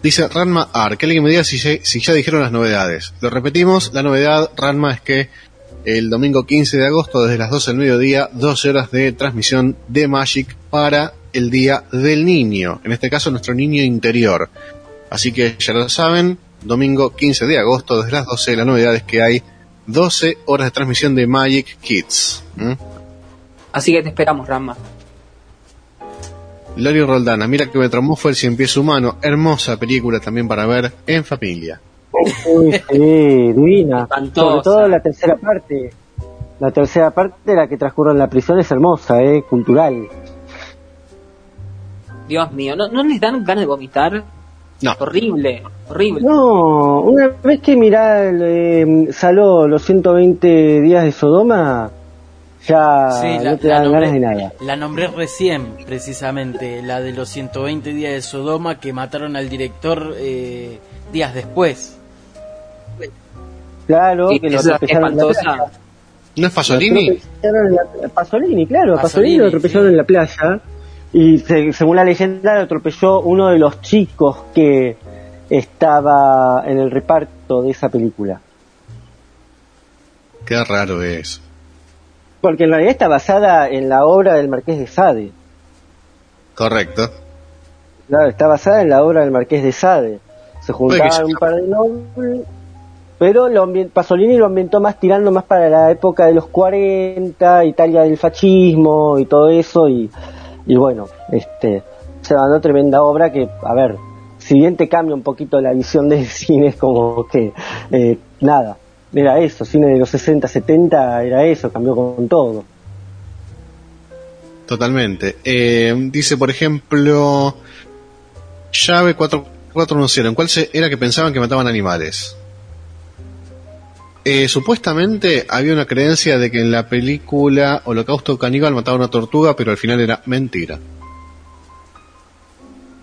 [SPEAKER 1] Dice Ranma Ar, que alguien me diga si, ya- si ya dijeron las novedades. Lo repetimos, la novedad, Ranma, es que el domingo 15 de agosto, desde las 12 del mediodía, 12 horas de transmisión de Magic para el Día del Niño. En este caso, nuestro niño interior. Así que ya lo saben, domingo 15 de agosto, desde las 12, la novedad es que hay 12 horas de transmisión de Magic Kids. ¿Mm?
[SPEAKER 3] Así que te esperamos, Ramma.
[SPEAKER 1] Lori Roldana, mira que me traumó fue el Cien Pies Humano. Hermosa película también para ver en familia.
[SPEAKER 4] Uy, sí, divina.
[SPEAKER 3] Espantosa.
[SPEAKER 4] Sobre todo la tercera parte. La tercera parte, la que transcurre en la prisión, es hermosa, eh, cultural.
[SPEAKER 3] Dios mío, ¿no, no les dan ganas de vomitar?
[SPEAKER 1] No,
[SPEAKER 3] Horrible, horrible.
[SPEAKER 4] No, una vez que mirá el, eh, Saló los 120 días de Sodoma, ya
[SPEAKER 2] Sí, la,
[SPEAKER 4] no te dan
[SPEAKER 2] nombré,
[SPEAKER 4] ganas de nada.
[SPEAKER 2] la nombré recién, precisamente, la de los 120 días de Sodoma que mataron al director eh, días después.
[SPEAKER 4] Claro,
[SPEAKER 3] Sí,
[SPEAKER 4] que lo atropellaron en la
[SPEAKER 3] espantosa.
[SPEAKER 4] playa.
[SPEAKER 1] ¿no es Pasolini?
[SPEAKER 4] Pasolini, claro, Pasolini,
[SPEAKER 2] Pasolini,
[SPEAKER 4] lo atropellaron
[SPEAKER 2] sí.
[SPEAKER 4] en la playa y se- según la leyenda lo atropelló uno de los chicos que estaba en el reparto de esa película.
[SPEAKER 1] Qué raro es.
[SPEAKER 4] Porque en realidad está basada en la obra del Marqués de Sade.
[SPEAKER 1] Correcto.
[SPEAKER 4] Claro, está basada en la obra del Marqués de Sade. Se juntaban un par de nobles, pero lo Pasolini lo ambientó más tirando más para la época de los 40, Italia del fascismo y todo eso, y, y bueno, este se mandó tremenda obra que, a ver, si bien te cambia un poquito la visión del cine, es como que, eh, nada, era eso, cine de los 60, 70, era eso, cambió con todo.
[SPEAKER 1] Totalmente. Eh, dice, por ejemplo, llave 4410. ¿En cuál se- era que pensaban que mataban animales? Eh, supuestamente había una creencia de que en la película Holocausto Caníbal mataba una tortuga, pero al final era mentira.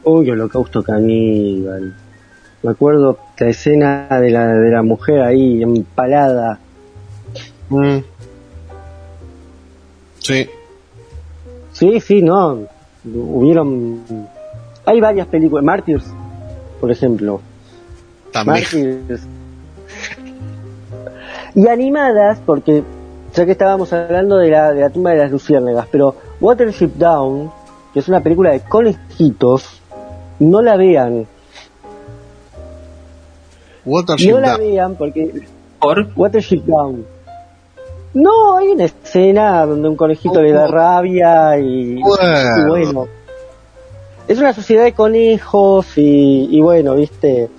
[SPEAKER 4] Uy, holocausto caníbal. Me acuerdo la escena de la, de la mujer ahí empalada.
[SPEAKER 1] Mm. Sí,
[SPEAKER 4] Sí, sí, no. Hubieron. Hay varias películas. Martyrs, por ejemplo.
[SPEAKER 1] también.
[SPEAKER 4] Martyrs. Y animadas, porque ya que estábamos hablando de la, de la tumba de las luciérnagas, pero Watership Down, que es una película de conejitos, no la vean.
[SPEAKER 1] Watership
[SPEAKER 4] No la
[SPEAKER 1] Down.
[SPEAKER 4] vean porque
[SPEAKER 3] Por
[SPEAKER 4] Watership Down. No, hay una escena donde un conejito le da rabia y,
[SPEAKER 1] Bueno.
[SPEAKER 4] y bueno. Es una sociedad de conejos y, y bueno, viste.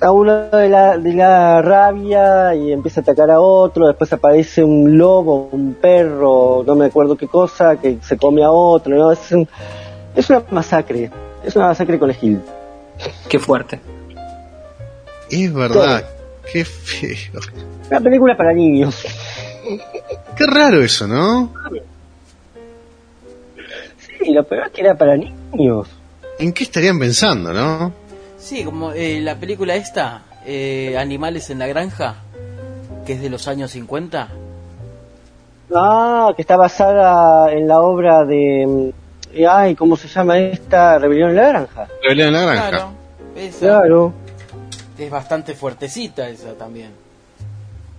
[SPEAKER 4] A uno de la, de la rabia y empieza a atacar a otro, después aparece un lobo, un perro, no me acuerdo qué cosa, que se come a otro, ¿no? Es, un- es una masacre, es una masacre conejil.
[SPEAKER 3] qué fuerte.
[SPEAKER 1] Es verdad. Qué feo.
[SPEAKER 4] Una película para niños.
[SPEAKER 1] Qué raro eso, ¿no?
[SPEAKER 4] Sí, lo peor es que era para niños.
[SPEAKER 1] ¿En qué estarían pensando, no?
[SPEAKER 2] Sí, como eh, la película esta, eh, Animales en la Granja, que es de los años 50.
[SPEAKER 4] Ah, que está basada en la obra de. mm, Ay, ¿cómo se llama esta? Rebelión en la Granja.
[SPEAKER 1] Rebelión en la granja.
[SPEAKER 2] Claro, esa
[SPEAKER 4] Claro.
[SPEAKER 2] es bastante fuertecita esa también.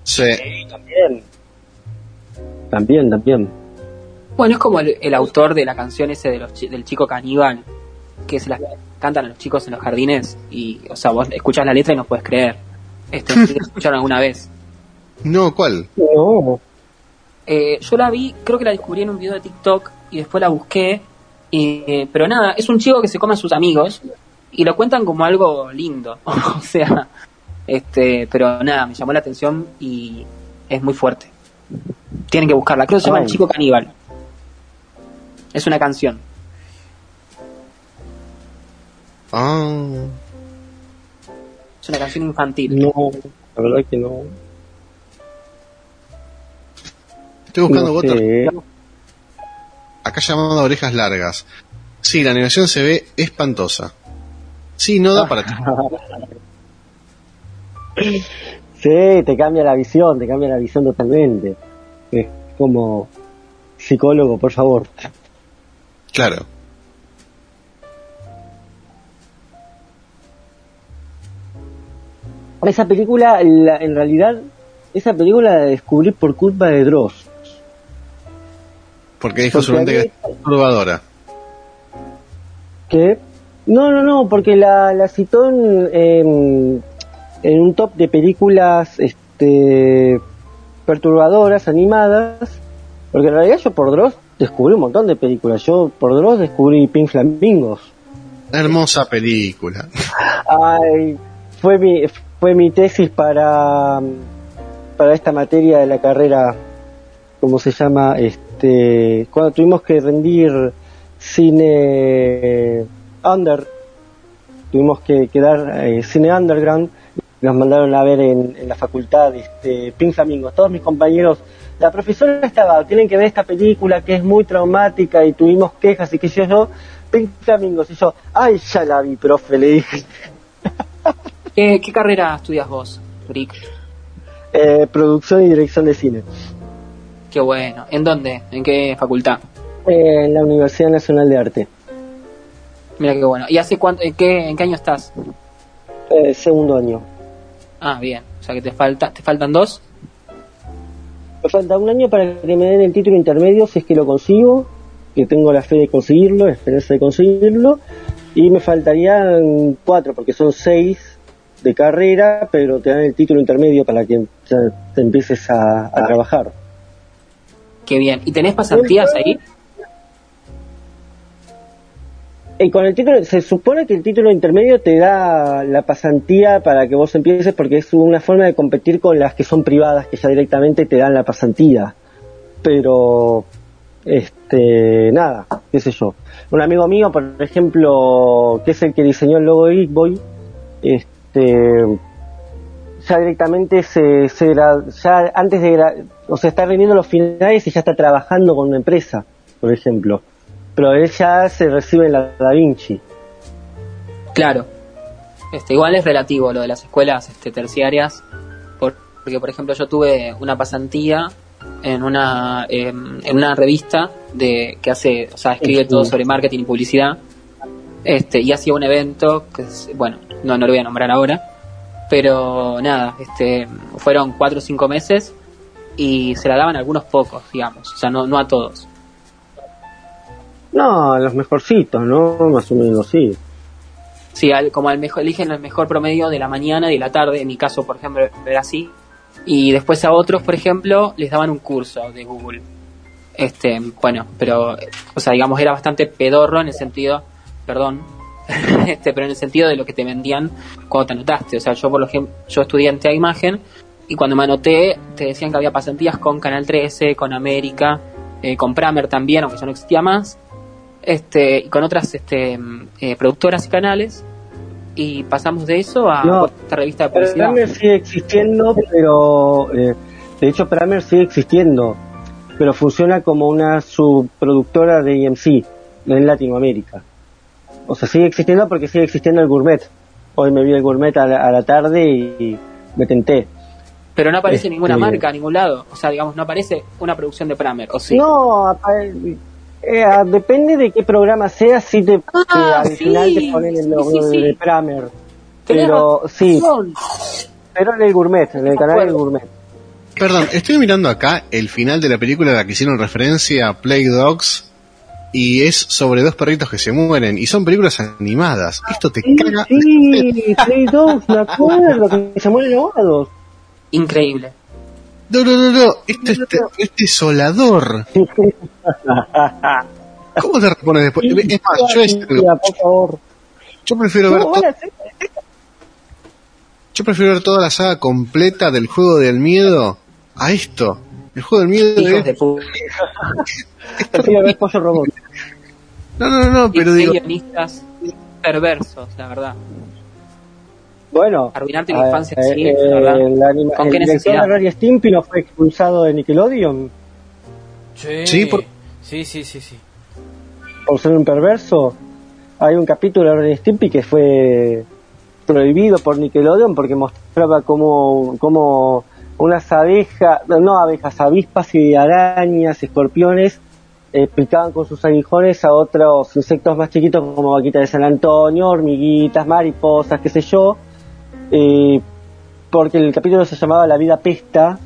[SPEAKER 1] Sí.
[SPEAKER 4] También. También, también.
[SPEAKER 3] Bueno, es como el, el autor de la canción ese de los chi- del chico caníbal, que se las cantan a los chicos en los jardines, y, o sea, vos escuchás la letra y no puedes creer. Este, si la escucharon alguna vez.
[SPEAKER 1] No, ¿cuál?
[SPEAKER 4] No.
[SPEAKER 3] Eh, yo la vi, creo que la descubrí en un video de TikTok y después la busqué. y, eh, pero nada, es un chico que se come a sus amigos y lo cuentan como algo lindo. o sea, este, pero nada, me llamó la atención y es muy fuerte. Tienen que buscarla. Creo que se llama
[SPEAKER 4] Ay.
[SPEAKER 3] El Chico Caníbal. Es una canción.
[SPEAKER 1] Ah.
[SPEAKER 3] Es una canción infantil.
[SPEAKER 4] No, la verdad que no.
[SPEAKER 1] Estoy buscando
[SPEAKER 4] no sé.
[SPEAKER 1] Acá llamado Orejas Largas. Sí, la animación se ve espantosa. Sí, no da para ti.
[SPEAKER 4] Sí, te cambia la visión, te cambia la visión totalmente. Es como psicólogo, por favor.
[SPEAKER 1] Claro.
[SPEAKER 4] Esa película, la- en realidad, esa película la descubrí por culpa de Dross.
[SPEAKER 1] Porque dijo
[SPEAKER 4] Porque
[SPEAKER 1] solamente que es perturbadora.
[SPEAKER 4] ¿Qué? No, no, no, porque la, la citó en, en, en un top de películas este, perturbadoras, animadas. Porque en realidad yo por Dross descubrí un montón de películas. Yo por Dross descubrí Pink Flamingos.
[SPEAKER 1] Hermosa película.
[SPEAKER 4] Ay, fue mi, fue mi tesis para, para esta materia de la carrera, ¿cómo se llama? Este, cuando tuvimos que rendir cine under, tuvimos que, que dar eh, cine underground, nos mandaron a ver en, en la facultad este, Pink Flamingos. Todos mis compañeros, la profesora estaba, tienen que ver esta película que es muy traumática y tuvimos quejas y que yo, yo, Pink Flamingos, y yo, ay, ya la vi, profe, le dije.
[SPEAKER 3] ¿Qué, qué carrera estudias vos, Rick?
[SPEAKER 4] Eh, producción y dirección de cine.
[SPEAKER 3] Qué bueno. ¿En dónde? ¿En qué facultad?
[SPEAKER 4] Eh, en la Universidad Nacional de Arte.
[SPEAKER 3] Mira qué bueno. ¿Y hace cuánto, en qué, en qué año estás?
[SPEAKER 4] Eh, segundo año.
[SPEAKER 3] Ah, bien. O sea que te falta, te faltan dos.
[SPEAKER 4] Me falta un año para que me den el título intermedio, si es que lo consigo, que tengo la fe de conseguirlo, la esperanza de conseguirlo, y me faltarían cuatro, porque son seis de carrera, pero te dan el título intermedio para que ya te empieces a, a trabajar.
[SPEAKER 3] Qué bien. ¿Y tenés pasantías ahí?
[SPEAKER 4] Y con el título, se supone que el título intermedio te da la pasantía para que vos empieces porque es una forma de competir con las que son privadas que ya directamente te dan la pasantía. Pero, este, nada, qué sé yo. Un amigo mío, por ejemplo, que es el que diseñó el logo de Geek Boy, este, ya directamente se, ya antes de, o sea, está rindiendo los finales y ya está trabajando con una empresa, por ejemplo. Pero él ya se recibe en la Da Vinci.
[SPEAKER 3] Claro. Este, igual es relativo lo de las escuelas este, terciarias, por- porque por ejemplo yo tuve una pasantía en una em, en una revista de que hace, o sea, escribe todo sobre marketing y publicidad, este y hacía un evento que es- bueno, no no lo voy a nombrar ahora, pero nada, este fueron cuatro o cinco meses y se la daban a algunos pocos, digamos, o sea, no no a todos.
[SPEAKER 4] No, los mejorcitos, ¿no? Más o menos, sí.
[SPEAKER 3] Sí, al- como al mejor, eligen el mejor promedio de la mañana y de la tarde, en mi caso, por ejemplo, era así. Y después a otros, por ejemplo, les daban un curso de Google. Este, bueno, pero, o sea, digamos, era bastante pedorro en el sentido, perdón, este, pero en el sentido de lo que te vendían cuando te anotaste. O sea, yo, por ejemplo, yo estudié en imagen y cuando me anoté, te decían que había pasantías con Canal 13, con América, eh, con Pramer también, aunque ya no existía más este, y con otras este, eh, productoras y canales y pasamos de eso a
[SPEAKER 4] No,
[SPEAKER 3] otra revista de publicidad.
[SPEAKER 4] Pramer sigue existiendo, pero eh, de hecho Pramer sigue existiendo, pero funciona como una subproductora de EMC en Latinoamérica. O sea, sigue existiendo porque sigue existiendo el gourmet. Hoy me vi el gourmet a la, a la tarde y me tenté.
[SPEAKER 3] Pero no aparece
[SPEAKER 4] Este-
[SPEAKER 3] ninguna marca a ningún lado. O sea, digamos, no aparece una producción de Pramer, ¿o sí?
[SPEAKER 4] No, eh, ah, depende de qué programa sea, si te,
[SPEAKER 3] Ah,
[SPEAKER 4] te- al
[SPEAKER 3] sí,
[SPEAKER 4] final te ponen el logo
[SPEAKER 3] sí, sí.
[SPEAKER 4] de Pramer. Pero sí, pero en el gourmet, en el canal del gourmet.
[SPEAKER 1] Perdón, estoy mirando acá el final de la película a la que hicieron referencia, Play Dogs, y es sobre dos perritos que se mueren, y son películas animadas. Esto te caga.
[SPEAKER 4] Sí, Play me acuerdo, que se mueren ahogados.
[SPEAKER 3] Increíble.
[SPEAKER 1] No, no, no, no, esto es, es desolador. ¿Cómo te respondes después? Es más, yo, es- prefiero ver yo prefiero ver toda la saga completa del juego del miedo a esto. El juego del miedo
[SPEAKER 3] Hijos
[SPEAKER 1] es...
[SPEAKER 3] de puta.
[SPEAKER 4] Prefiero ver Pollo Robot.
[SPEAKER 1] No, no, no, pero
[SPEAKER 3] Y
[SPEAKER 1] digo,
[SPEAKER 3] guionistas perversos, la verdad.
[SPEAKER 4] Bueno,
[SPEAKER 3] Arruinarte la infancia,
[SPEAKER 4] eh,
[SPEAKER 3] sí,
[SPEAKER 4] eh,
[SPEAKER 3] ¿verdad?
[SPEAKER 4] la anima-
[SPEAKER 3] ¿Con
[SPEAKER 4] el
[SPEAKER 3] qué necesidad?
[SPEAKER 4] de Stimpy no fue expulsado de Nickelodeon
[SPEAKER 2] Sí,
[SPEAKER 1] Sí, por-
[SPEAKER 2] sí, sí, sí, sí.
[SPEAKER 4] por ser un perverso. Hay un capítulo de Ren y Stimpy que fue prohibido por Nickelodeon porque mostraba como, como unas abejas, no, no abejas, avispas y arañas, escorpiones, eh, picaban con sus aguijones a otros insectos más chiquitos como vaquita de San Antonio, hormiguitas, mariposas, qué sé yo, eh, porque el capítulo se llamaba La vida pesta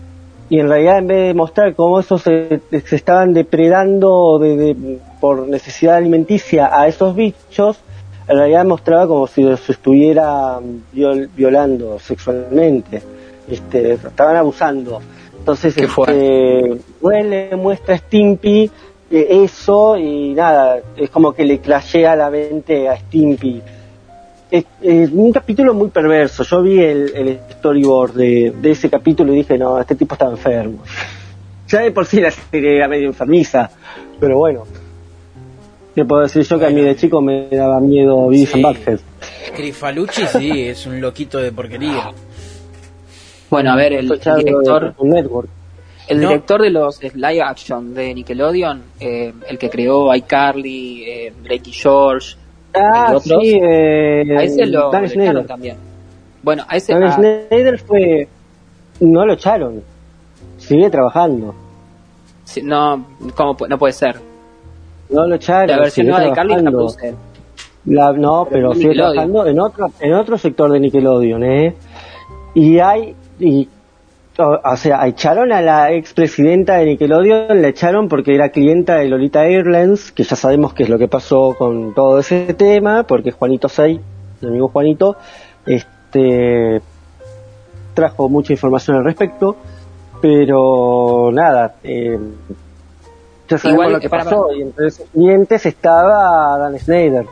[SPEAKER 4] y en realidad en vez de mostrar cómo esos se, se estaban depredando de- de- por necesidad alimenticia a esos bichos, en realidad mostraba como si los estuviera viol- violando sexualmente, este, estaban abusando. Entonces, este, Gwen le muestra a Stimpy eso y nada, es como que le clashea la mente a Stimpy. Es, es un capítulo muy perverso. Yo vi el, el storyboard de, de ese capítulo y dije, no, este tipo está enfermo. Ya de por sí la serie era medio enfermiza, pero bueno. Te puedo decir yo que a mí de chico me daba miedo Beavis
[SPEAKER 2] Sí.
[SPEAKER 4] and Butthead.
[SPEAKER 2] Crifalucci sí, es un loquito de porquería.
[SPEAKER 3] Bueno, a ver, el,
[SPEAKER 4] de
[SPEAKER 3] director,
[SPEAKER 4] Network.
[SPEAKER 3] El
[SPEAKER 2] No.
[SPEAKER 3] director de los live action de Nickelodeon, eh, el que creó iCarly, eh, Drake y George,
[SPEAKER 4] Ah,
[SPEAKER 3] ¿Y otros?
[SPEAKER 4] sí, eh,
[SPEAKER 3] a ese lo,
[SPEAKER 4] Dan
[SPEAKER 3] lo
[SPEAKER 4] Schneider.
[SPEAKER 3] echaron también. Bueno, a ese...
[SPEAKER 4] Dan
[SPEAKER 3] a-
[SPEAKER 4] Schneider fue... No lo echaron. Sigue trabajando.
[SPEAKER 3] sí, no, ¿cómo no puede ser.
[SPEAKER 4] No lo echaron.
[SPEAKER 3] La versión nueva de Carly la produce.
[SPEAKER 4] La- no, pero
[SPEAKER 3] en
[SPEAKER 4] sigue trabajando en otro, en otro sector de Nickelodeon, ¿eh? Y hay, y, o, sea, echaron a la expresidenta de Nickelodeon, la echaron porque era clienta de Lolita Airlines, que ya sabemos qué es lo que pasó con todo ese tema, porque Juanito Sey, mi amigo Juanito, este, trajo mucha información al respecto, pero nada, eh, ya sabemos
[SPEAKER 3] Igual
[SPEAKER 4] lo
[SPEAKER 3] que para-
[SPEAKER 4] pasó, y entre esos clientes estaba Dan Snyder.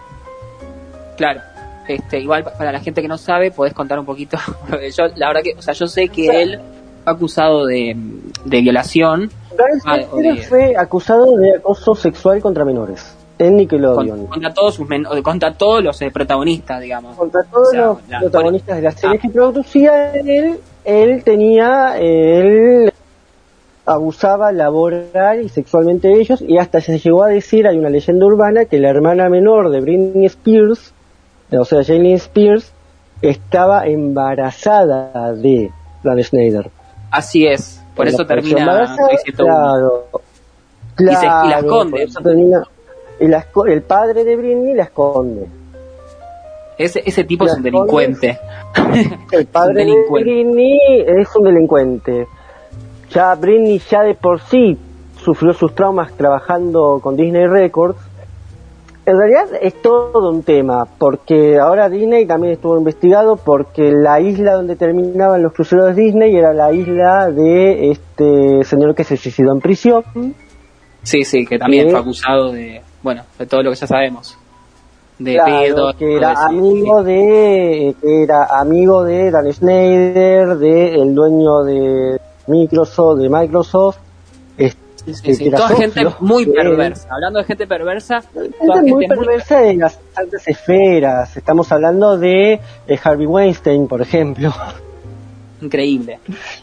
[SPEAKER 3] Claro. Este, igual pa- para la gente que no sabe, podés contar un poquito. yo, la verdad que, o sea, yo sé que él acusado de, de violación
[SPEAKER 4] Dan
[SPEAKER 3] Ah,
[SPEAKER 4] fue acusado de acoso sexual contra menores en Nickelodeon.
[SPEAKER 3] con- contra todos sus men- contra todos los eh, protagonistas, digamos.
[SPEAKER 4] contra todos
[SPEAKER 3] O sea,
[SPEAKER 4] los
[SPEAKER 3] la-
[SPEAKER 4] protagonistas de la serie
[SPEAKER 3] Ah.
[SPEAKER 4] que producía él, él tenía, él abusaba laboral y sexualmente de ellos y hasta se llegó a decir, hay una leyenda urbana, que la hermana menor de Britney Spears, o sea, Jamie Spears, estaba embarazada de Dan Schneider.
[SPEAKER 3] Así es. Por eso termina 601.
[SPEAKER 4] Claro.
[SPEAKER 3] Y se- y la
[SPEAKER 4] Claro,
[SPEAKER 3] esconde.
[SPEAKER 4] termina- y la el padre de Britney la esconde.
[SPEAKER 3] Ese, ese tipo es un delincuente.
[SPEAKER 4] El padre de. Britney es un delincuente. Ya Britney ya de por sí sufrió sus traumas trabajando con Disney Records. En realidad es todo un tema, porque ahora Disney también estuvo investigado porque la isla donde terminaban los cruceros de Disney era la isla de este señor que se suicidó en prisión.
[SPEAKER 3] Sí, sí, que también fue acusado de, bueno, de todo lo que ya sabemos. De
[SPEAKER 4] Claro, que era amigo de que era amigo de Dan Schneider, de el dueño de Microsoft, de Microsoft,
[SPEAKER 3] Sí, sí, Toda gente muy
[SPEAKER 4] de
[SPEAKER 3] perversa. Hablando de gente perversa, toda
[SPEAKER 4] Gente
[SPEAKER 3] gente
[SPEAKER 4] muy perversa de las altas esferas. Estamos hablando de eh, Harvey Weinstein, por ejemplo.
[SPEAKER 3] increíble.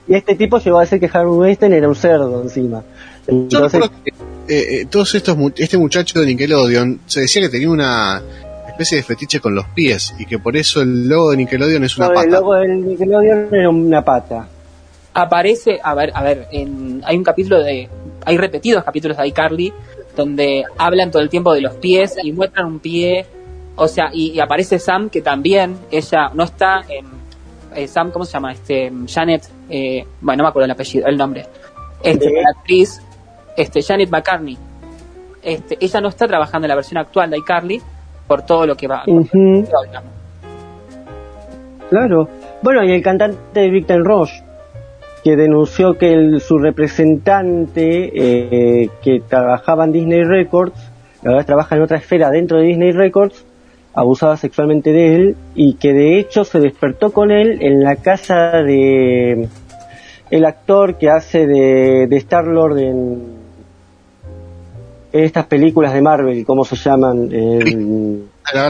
[SPEAKER 4] Y este tipo llegó a decir que Harvey Weinstein era un cerdo encima.
[SPEAKER 1] Yo
[SPEAKER 4] Entonces,
[SPEAKER 1] recuerdo que eh, eh, todos estos este muchacho de Nickelodeon se decía que tenía una especie de fetiche con los pies y que por eso el logo de Nickelodeon es una
[SPEAKER 4] el
[SPEAKER 1] pata.
[SPEAKER 4] logo del Nickelodeon era una pata.
[SPEAKER 3] Aparece, a ver, a ver, en, hay un capítulo de, hay repetidos capítulos de iCarly donde hablan todo el tiempo de los pies y muestran un pie, o sea, y, y aparece Sam que también, ella no está en, eh, Sam, ¿cómo se llama? Este, Janet, eh, bueno, no me acuerdo el apellido, el nombre. Este, la actriz, este, Janet McCartney. Este, ella no está trabajando en la versión actual de iCarly por todo lo que va.
[SPEAKER 4] Claro. Bueno, y el cantante de Victor Roche, que denunció que el- su representante, eh, que trabajaba en Disney Records, que ahora trabaja en otra esfera dentro de Disney Records, abusaba sexualmente de él y que de hecho se despertó con él en la casa de el actor que hace de, de Star-Lord en, en estas películas de Marvel, ¿cómo se llaman?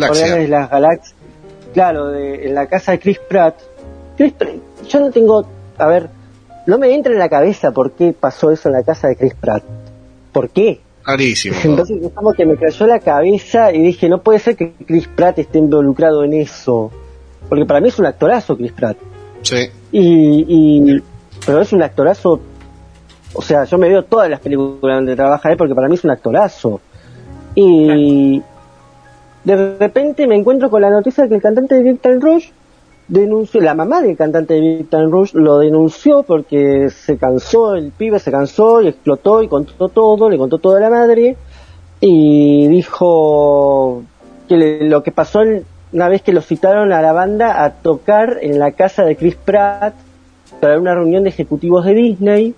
[SPEAKER 1] A la
[SPEAKER 4] de las Galaxias. claro, de, en la casa de Chris Pratt. Chris Pratt- yo no tengo, a ver, no me entra en la cabeza por qué pasó eso en la casa de Chris Pratt. ¿Por qué?
[SPEAKER 1] Carísimo.
[SPEAKER 4] Entonces es como que me cayó la cabeza y dije, no puede ser que Chris Pratt esté involucrado en eso. Porque para mí es un actorazo Chris Pratt.
[SPEAKER 1] Sí.
[SPEAKER 4] Y, y pero es un actorazo, o sea, yo me veo todas las películas donde trabaja él porque para mí es un actorazo. Y de repente me encuentro con la noticia de que el cantante de Time Rush denunció, la mamá del cantante de Time Rush lo denunció porque se cansó, el pibe se cansó y explotó y contó todo, le contó todo a la madre y dijo que le- lo que pasó una vez que lo citaron a la banda a tocar en la casa de Chris Pratt para una reunión de ejecutivos de Disney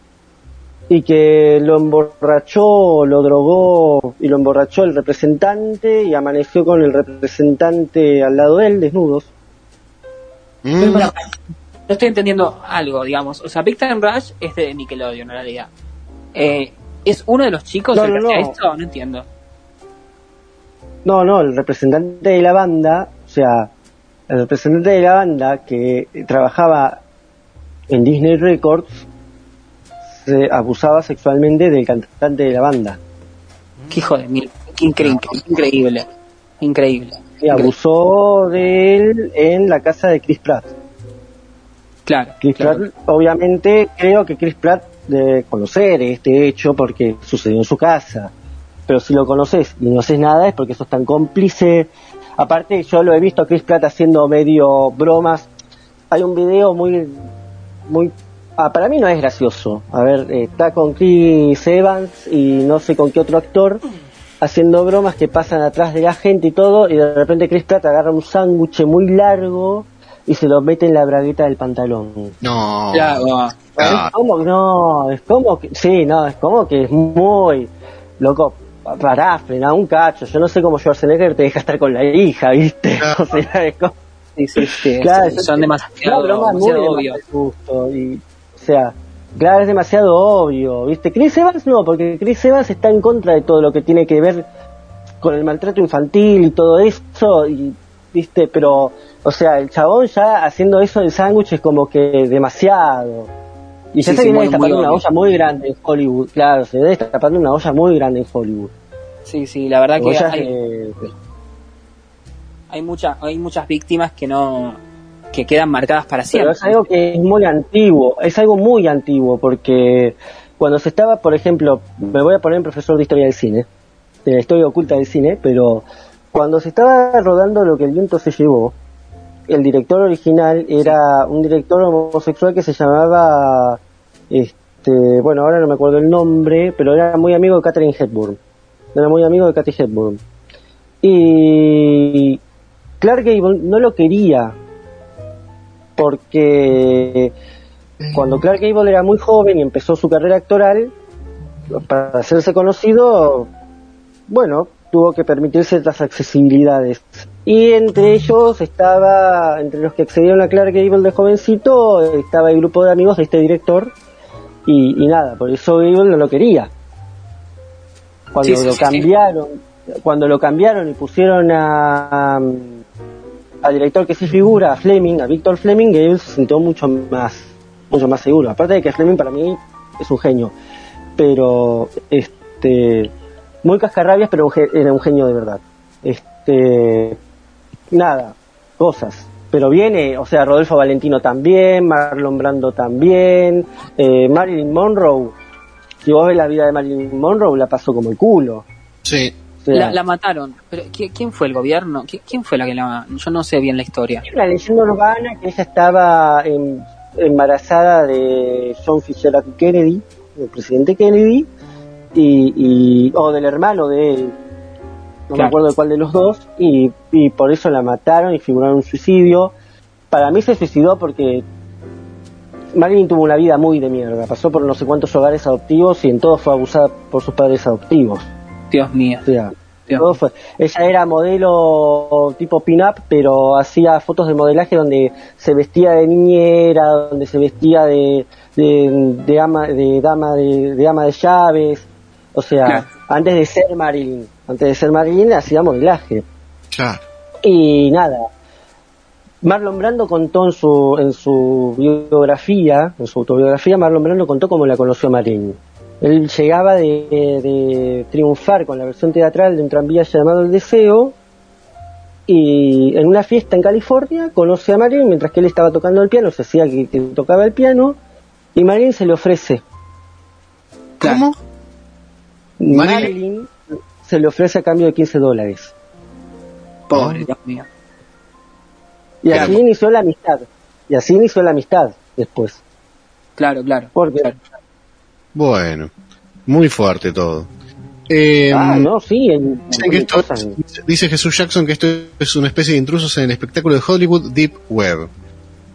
[SPEAKER 4] y que lo emborrachó, lo drogó y lo emborrachó el representante y amaneció con el representante al lado de él, desnudos.
[SPEAKER 1] Mm,
[SPEAKER 3] Pero, no estoy entendiendo algo, digamos. O sea, Big Time Rush es de Nickelodeon en realidad. Eh, ¿Es uno de los chicos
[SPEAKER 4] No,
[SPEAKER 3] el que
[SPEAKER 4] no,
[SPEAKER 3] hacía
[SPEAKER 4] no.
[SPEAKER 3] esto? No entiendo.
[SPEAKER 4] No, no, el representante de la banda, o sea, el representante de la banda que trabajaba en Disney Records se abusaba sexualmente del cantante de la banda.
[SPEAKER 3] Qué hijo de mil. Qué incre- increíble. Increíble.
[SPEAKER 4] Y abusó de él en la casa de Chris Pratt.
[SPEAKER 3] Claro.
[SPEAKER 4] Chris
[SPEAKER 3] claro.
[SPEAKER 4] Pratt, obviamente, creo que Chris Pratt debe conocer este hecho porque sucedió en su casa. Pero si lo conoces y no haces nada es porque sos tan cómplice. Aparte, yo lo he visto a Chris Pratt haciendo medio bromas. Hay un video muy. muy ah, para mí no es gracioso. A ver, eh, está con Chris Evans y no sé con qué otro actor haciendo bromas que pasan atrás de la gente y todo, y de repente Chris Pratt agarra un sándwich muy largo y se lo mete en la bragueta del pantalón.
[SPEAKER 1] No.
[SPEAKER 3] Claro.
[SPEAKER 1] Ah.
[SPEAKER 4] Es como que no, es como que, sí, no, es como que es muy, loco, pará, frena un cacho, yo no sé cómo Schwarzenegger te deja estar con la hija, ¿viste? O sea, es como,
[SPEAKER 3] Sí, sí, sí.
[SPEAKER 4] claro,
[SPEAKER 3] son, demasiado,
[SPEAKER 4] broma muy
[SPEAKER 3] demasiado
[SPEAKER 4] gusto, y, o sea, claro, es demasiado obvio, ¿viste? Chris Evans no, porque Chris Evans está en contra de todo lo que tiene que ver con el maltrato infantil y todo eso, y, ¿viste? Pero, o sea, el chabón ya haciendo eso del sándwich es como que demasiado. Y ya
[SPEAKER 3] Sí,
[SPEAKER 4] se
[SPEAKER 3] sí,
[SPEAKER 4] viene destapando una olla muy grande en Hollywood, claro, se debe destapando una olla muy grande en Hollywood.
[SPEAKER 3] Sí, sí, la verdad que hay, hay, mucha, hay muchas víctimas que no que quedan marcadas para
[SPEAKER 4] Pero
[SPEAKER 3] siempre.
[SPEAKER 4] es algo que es muy antiguo, es algo muy antiguo, porque cuando se estaba, por ejemplo, me voy a poner en profesor de historia del cine, de la historia oculta del cine, pero cuando se estaba rodando lo que el viento se llevó, el director original era un director homosexual que se llamaba, este, bueno, ahora no me acuerdo el nombre, pero era muy amigo de Catherine Hepburn, era muy amigo de Cathy Hepburn. Y Clark Gable no lo quería porque cuando Clark Gable era muy joven y empezó su carrera actoral, para hacerse conocido, bueno, tuvo que permitir ciertas accesibilidades. Y entre ellos estaba, entre los que accedieron a Clark Gable de jovencito, estaba el grupo de amigos de este director, y, y nada, por eso Gable no lo quería. Cuando
[SPEAKER 3] Sí, sí,
[SPEAKER 4] lo
[SPEAKER 3] sí.
[SPEAKER 4] cambiaron, cuando lo cambiaron y pusieron a, al director que sí figura, a Fleming, a Víctor Fleming, Gable se sintió mucho más, mucho más seguro. Aparte de que Fleming para mí es un genio, pero este, muy cascarrabias, pero era un genio de verdad. Este, nada, cosas. Pero viene, o sea, Rodolfo Valentino también, Marlon Brando también, eh, Marilyn Monroe. Si vos ves la vida de Marilyn Monroe, la pasó como el culo.
[SPEAKER 1] Sí.
[SPEAKER 3] La, la mataron. Pero ¿qui- ¿quién fue el gobierno? ¿Qui- ¿Quién fue la que la Yo no sé bien la historia.
[SPEAKER 4] la leyenda urbana que ella estaba em- embarazada de John Fitzgerald Kennedy, del presidente Kennedy, y, y- o del hermano de él, no me acuerdo de cuál de los dos, y, y por eso la mataron y figuraron un suicidio. Para mí se suicidó porque Marilyn tuvo una vida muy de mierda, pasó por no sé cuántos hogares adoptivos y en todo fue abusada por sus padres adoptivos.
[SPEAKER 3] Dios mío.
[SPEAKER 4] O sea,
[SPEAKER 3] Dios.
[SPEAKER 4] todo fue- Ella era modelo tipo pin-up, pero hacía fotos de modelaje donde se vestía de niñera, donde se vestía de, de, de ama, de, dama de, de ama de llaves. O sea,
[SPEAKER 3] Claro.
[SPEAKER 4] antes de ser Marilyn, antes de ser Marilyn hacía modelaje.
[SPEAKER 1] Claro.
[SPEAKER 4] Y nada, Marlon Brando contó en su, en su biografía, en su autobiografía, Marlon Brando contó cómo la conoció Marín. Él llegaba de, de triunfar con la versión teatral de un tranvía llamado El Deseo y en una fiesta en California conoce a Marín mientras que él estaba tocando el piano, se decía que, que tocaba el piano y Marín se le ofrece.
[SPEAKER 1] ¿Cómo? Marilyn-
[SPEAKER 4] Marilyn se le ofrece a cambio de 15 dólares.
[SPEAKER 3] Pobre, Dios mío.
[SPEAKER 4] Y así
[SPEAKER 1] po-
[SPEAKER 4] inició la amistad. Y así inició la amistad después.
[SPEAKER 3] Claro, claro.
[SPEAKER 4] Porque,
[SPEAKER 3] claro.
[SPEAKER 1] Bueno, muy fuerte todo. Eh,
[SPEAKER 4] ah, no, sí, en,
[SPEAKER 1] que esto- dice Jesús Jackson que esto es una especie de intrusos en el espectáculo de Hollywood Deep Web.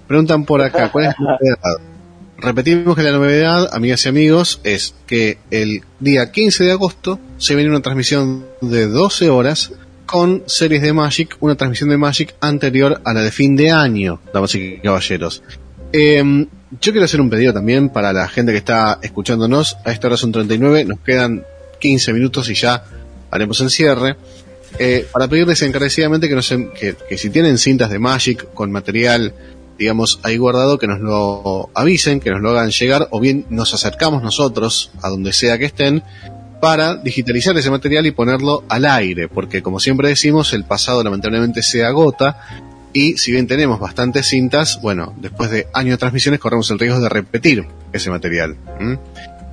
[SPEAKER 1] Preguntan por acá, ¿cuál es la novedad? Repetimos que la novedad, amigas y amigos, es que el día 15 de agosto se viene una transmisión de 12 horas con series de Magic, una transmisión de Magic anterior a la de fin de año, damas y caballeros. Eh, yo quiero hacer un pedido también para la gente que está escuchándonos. A esta hora son 39, nos quedan 15 minutos y ya haremos el cierre. Eh, para pedirles encarecidamente que, nos, que, que si tienen cintas de Magic con material, digamos, ahí guardado, que nos lo avisen, que nos lo hagan llegar, o bien nos acercamos nosotros a donde sea que estén para digitalizar ese material y ponerlo al aire, porque como siempre decimos, el pasado lamentablemente se agota y si bien tenemos bastantes cintas, bueno, después de años de transmisiones corremos el riesgo de repetir ese material.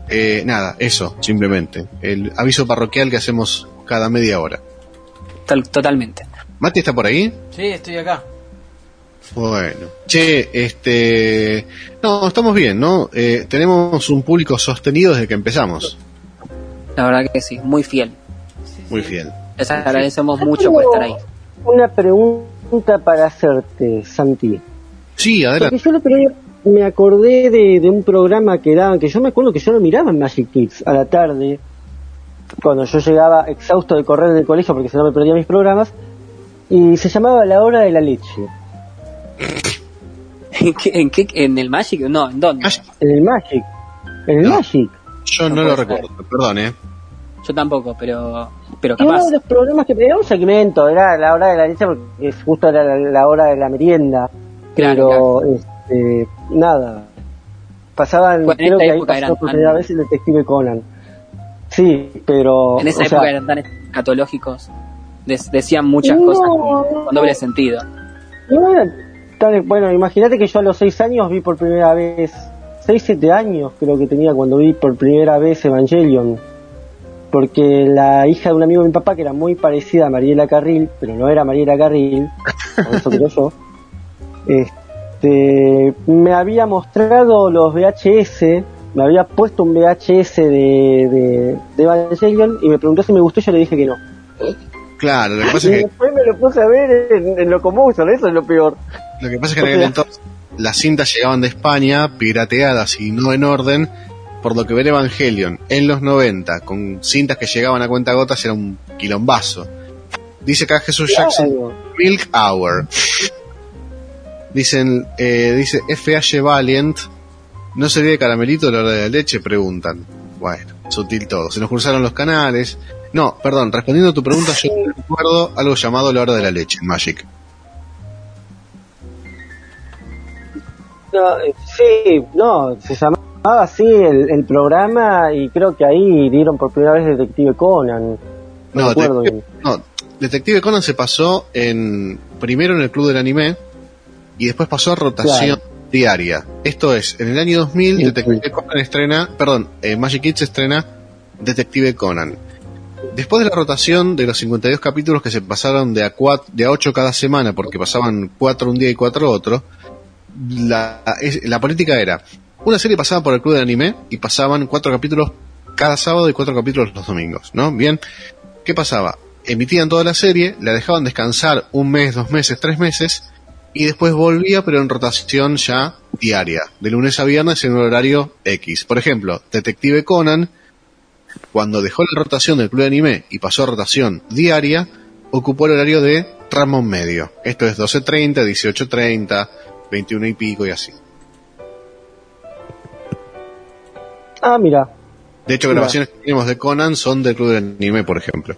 [SPEAKER 1] Eh, nada, eso, simplemente. El aviso parroquial que hacemos cada media hora.
[SPEAKER 3] Tal- totalmente.
[SPEAKER 1] ¿Mati está por ahí?
[SPEAKER 2] Sí, estoy acá.
[SPEAKER 1] Bueno. Che, este... No, estamos bien, ¿no? Eh, tenemos un público sostenido desde que empezamos.
[SPEAKER 3] La verdad que sí, muy fiel.
[SPEAKER 2] Sí,
[SPEAKER 1] Muy
[SPEAKER 2] sí.
[SPEAKER 1] fiel.
[SPEAKER 3] Les agradecemos mucho por estar ahí.
[SPEAKER 4] Una pregunta para hacerte, Santi.
[SPEAKER 1] Sí,
[SPEAKER 4] Porque
[SPEAKER 1] adelante.
[SPEAKER 4] yo el otro día me acordé de, de un programa que daban, que yo me acuerdo que yo lo miraba en Magic Kids a la tarde, cuando yo llegaba exhausto de correr del colegio porque si no me perdía mis programas, y se llamaba La Hora de la Leche.
[SPEAKER 3] ¿En qué, en, qué- en el Magic? No, ¿en dónde?
[SPEAKER 1] Magic.
[SPEAKER 4] En el Magic. En el
[SPEAKER 1] No.
[SPEAKER 4] Magic.
[SPEAKER 1] Yo no,
[SPEAKER 3] No
[SPEAKER 1] lo recuerdo, perdón, ¿eh?
[SPEAKER 3] Yo tampoco, pero, pero
[SPEAKER 4] Y uno
[SPEAKER 3] capaz.
[SPEAKER 4] de los programas que era un segmento, era la hora de la leche porque es justo era la, la hora de la merienda.
[SPEAKER 3] Claro,
[SPEAKER 4] pero, este, nada. Pasaban,
[SPEAKER 3] en
[SPEAKER 4] creo que ahí pasó por primera vez el detective Conan. Sí, pero.
[SPEAKER 3] En esa época
[SPEAKER 4] sea,
[SPEAKER 3] eran tan escatológicos. Des- decían muchas
[SPEAKER 4] No.
[SPEAKER 3] cosas con, con doble sentido.
[SPEAKER 4] no era tan- bueno, imagínate que yo a los seis años vi por primera vez, seis, siete años creo que tenía cuando vi por primera vez Evangelion. Porque la hija de un amigo de mi papá, que era muy parecida a Mariela Carril, pero no era Mariela Carril, por eso creo yo, este, me había mostrado los VHS, me había puesto un VHS de, de, de Evangelion y me preguntó si me gustó y yo le dije que no.
[SPEAKER 1] Claro, lo que pasa
[SPEAKER 4] Y
[SPEAKER 1] es que,
[SPEAKER 4] después me lo puse a ver en, en Locomotion, eso es lo peor.
[SPEAKER 1] lo que, pasa es que en aquel entonces las cintas llegaban de España, pirateadas y no en orden, por lo que ver Evangelion en los 90, con cintas que llegaban a cuenta gotas, era un quilombazo. Dice acá Jesús Jackson. Milk Hour. Dicen, eh, dice FH Valiant, ¿no sería de caramelito la hora de la leche? Preguntan. Bueno, sutil todo. Se nos cruzaron los canales. No, perdón, respondiendo a tu pregunta, yo recuerdo algo llamado la hora de la leche en Magic.
[SPEAKER 4] No, eh, sí, no, se llamaba así el, el programa y creo que ahí dieron por primera vez Detective Conan. No,
[SPEAKER 1] No,
[SPEAKER 4] recuerdo
[SPEAKER 1] Detective,
[SPEAKER 4] bien.
[SPEAKER 1] no, Detective Conan se pasó en primero en el club del anime y después pasó a rotación diaria. Esto es, en el año 2000
[SPEAKER 4] Sí,
[SPEAKER 1] Detective
[SPEAKER 4] sí.
[SPEAKER 1] Conan estrena, perdón, eh, Magic Kids estrena Detective Conan. Después de la rotación de los 52 capítulos que se pasaron de a, cuat- de a 8 cada semana, porque pasaban 4 un día y 4 otro, la, es- la política era, una serie pasaba por el club del anime y pasaban 4 capítulos cada sábado y 4 capítulos los domingos, ¿no? Bien, ¿qué pasaba? Emitían toda la serie, la dejaban descansar un mes, dos meses, tres meses, y después volvía, pero en rotación ya diaria, de lunes a viernes en un horario X. Por ejemplo, Detective Conan, cuando dejó la rotación del club de anime y pasó a rotación diaria, ocupó el horario de Ramón Medio. Esto es 12.30, 18.30, 21 y pico y así.
[SPEAKER 4] Ah, mira,
[SPEAKER 1] De hecho,
[SPEAKER 4] Mira.
[SPEAKER 1] grabaciones que tenemos de Conan son del club de anime, por ejemplo.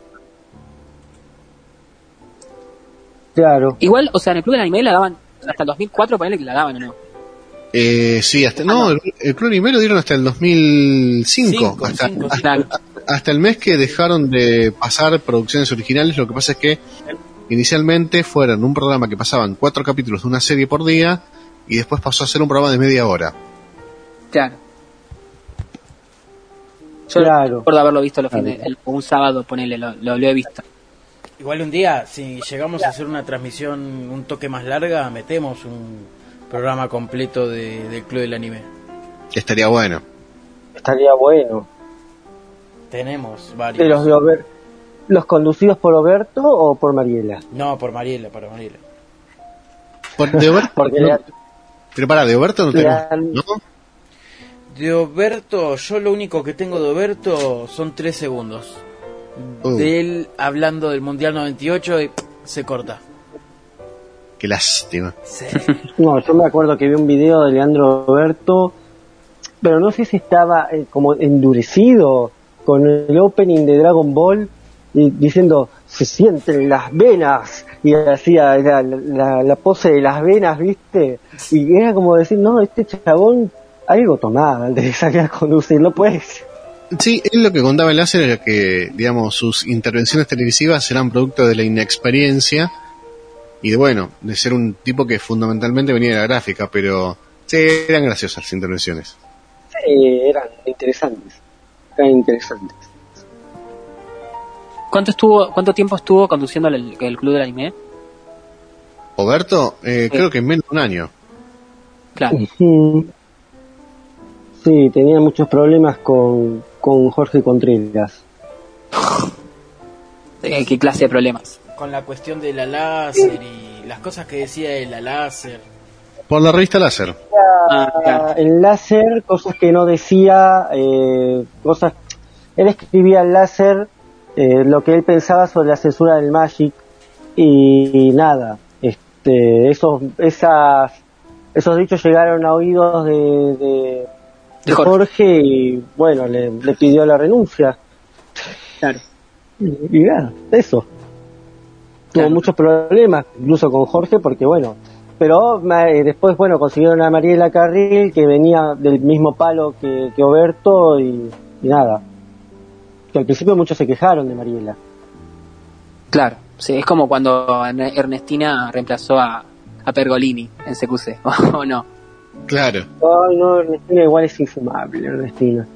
[SPEAKER 4] claro.
[SPEAKER 3] Igual, o sea, en el club del anime la daban hasta el 2004 ponele que la daban o no.
[SPEAKER 1] Eh, sí, hasta, no, el, el Club Anime lo dieron hasta el 2005.
[SPEAKER 2] Cinco,
[SPEAKER 1] hasta,
[SPEAKER 2] cinco,
[SPEAKER 1] hasta-
[SPEAKER 3] Claro.
[SPEAKER 1] hasta el mes que dejaron de pasar producciones originales, lo que pasa es que inicialmente fueron un programa que pasaban cuatro capítulos de una serie por día y después pasó a ser un programa de media hora.
[SPEAKER 3] Claro. Yo
[SPEAKER 4] Claro.
[SPEAKER 3] recuerdo haberlo visto los fines, el- un sábado, ponele, lo, lo, lo he visto.
[SPEAKER 2] Igual un día, si llegamos a hacer una transmisión un toque más larga, metemos un programa completo de- del Club del Anime.
[SPEAKER 1] Estaría bueno.
[SPEAKER 4] Estaría bueno.
[SPEAKER 2] Tenemos
[SPEAKER 4] ¿De
[SPEAKER 2] varios.
[SPEAKER 4] los, de ¿Los conducidos por Oberto o por Mariela?
[SPEAKER 2] No, por Mariela, por Mariela.
[SPEAKER 1] Por- de Oberto,
[SPEAKER 4] Porque
[SPEAKER 1] no- pero para, de Oberto no tenemos.
[SPEAKER 4] han-
[SPEAKER 1] ¿no?
[SPEAKER 2] De Oberto, yo lo único que tengo de Oberto son tres segundos.
[SPEAKER 1] Uh.
[SPEAKER 2] De él hablando del Mundial 98 y se corta.
[SPEAKER 1] Qué lástima.
[SPEAKER 2] Sí.
[SPEAKER 4] No, yo me acuerdo que vi un video de Leandro Roberto, pero no sé si estaba eh, como endurecido con el opening de Dragon Ball y diciendo se sienten las venas y hacía la, la- la pose de las venas, ¿viste? Y era como decir, no, este chabón algo tomaba antes de salir a conducir, no puedes.
[SPEAKER 1] Sí, él lo que contaba el láser era que, digamos, sus intervenciones televisivas eran producto de la inexperiencia y de, bueno, de ser un tipo que fundamentalmente venía de la gráfica, pero sí, eran graciosas las intervenciones.
[SPEAKER 4] Sí, eran interesantes, eran interesantes.
[SPEAKER 3] ¿Cuánto estuvo, cuánto tiempo estuvo conduciendo el, el club del anime?
[SPEAKER 1] Oberto, eh,
[SPEAKER 3] Sí.
[SPEAKER 1] creo que en menos de un año.
[SPEAKER 3] Claro.
[SPEAKER 4] Sí, tenía muchos problemas con, con Jorge Contreras.
[SPEAKER 3] ¿Qué clase de problemas?
[SPEAKER 2] Con la cuestión de la láser y las cosas que decía de la láser.
[SPEAKER 1] Por la revista Láser.
[SPEAKER 3] Ah, claro.
[SPEAKER 4] El láser, cosas que no decía, eh, cosas... Él escribía el láser eh, lo que él pensaba sobre la censura del Magic y, nada, este, esos, esas, esos dichos llegaron a oídos de, de, de
[SPEAKER 3] Jorge.
[SPEAKER 4] Jorge y bueno, le, le pidió la renuncia.
[SPEAKER 3] Claro.
[SPEAKER 4] Y, y nada, eso. Tuvo muchos problemas, incluso con Jorge, porque bueno, pero eh, después, bueno, consiguieron a Mariela Carril, que venía del mismo palo que, que Oberto, y, y nada. Que al principio muchos se quejaron de Mariela.
[SPEAKER 3] Claro. Sí, es como cuando Erne- Ernestina reemplazó a, a Pergolini en CQC, ¿o no?
[SPEAKER 1] Claro.
[SPEAKER 4] Ay, no, Ernestina igual es infumable, Ernestina.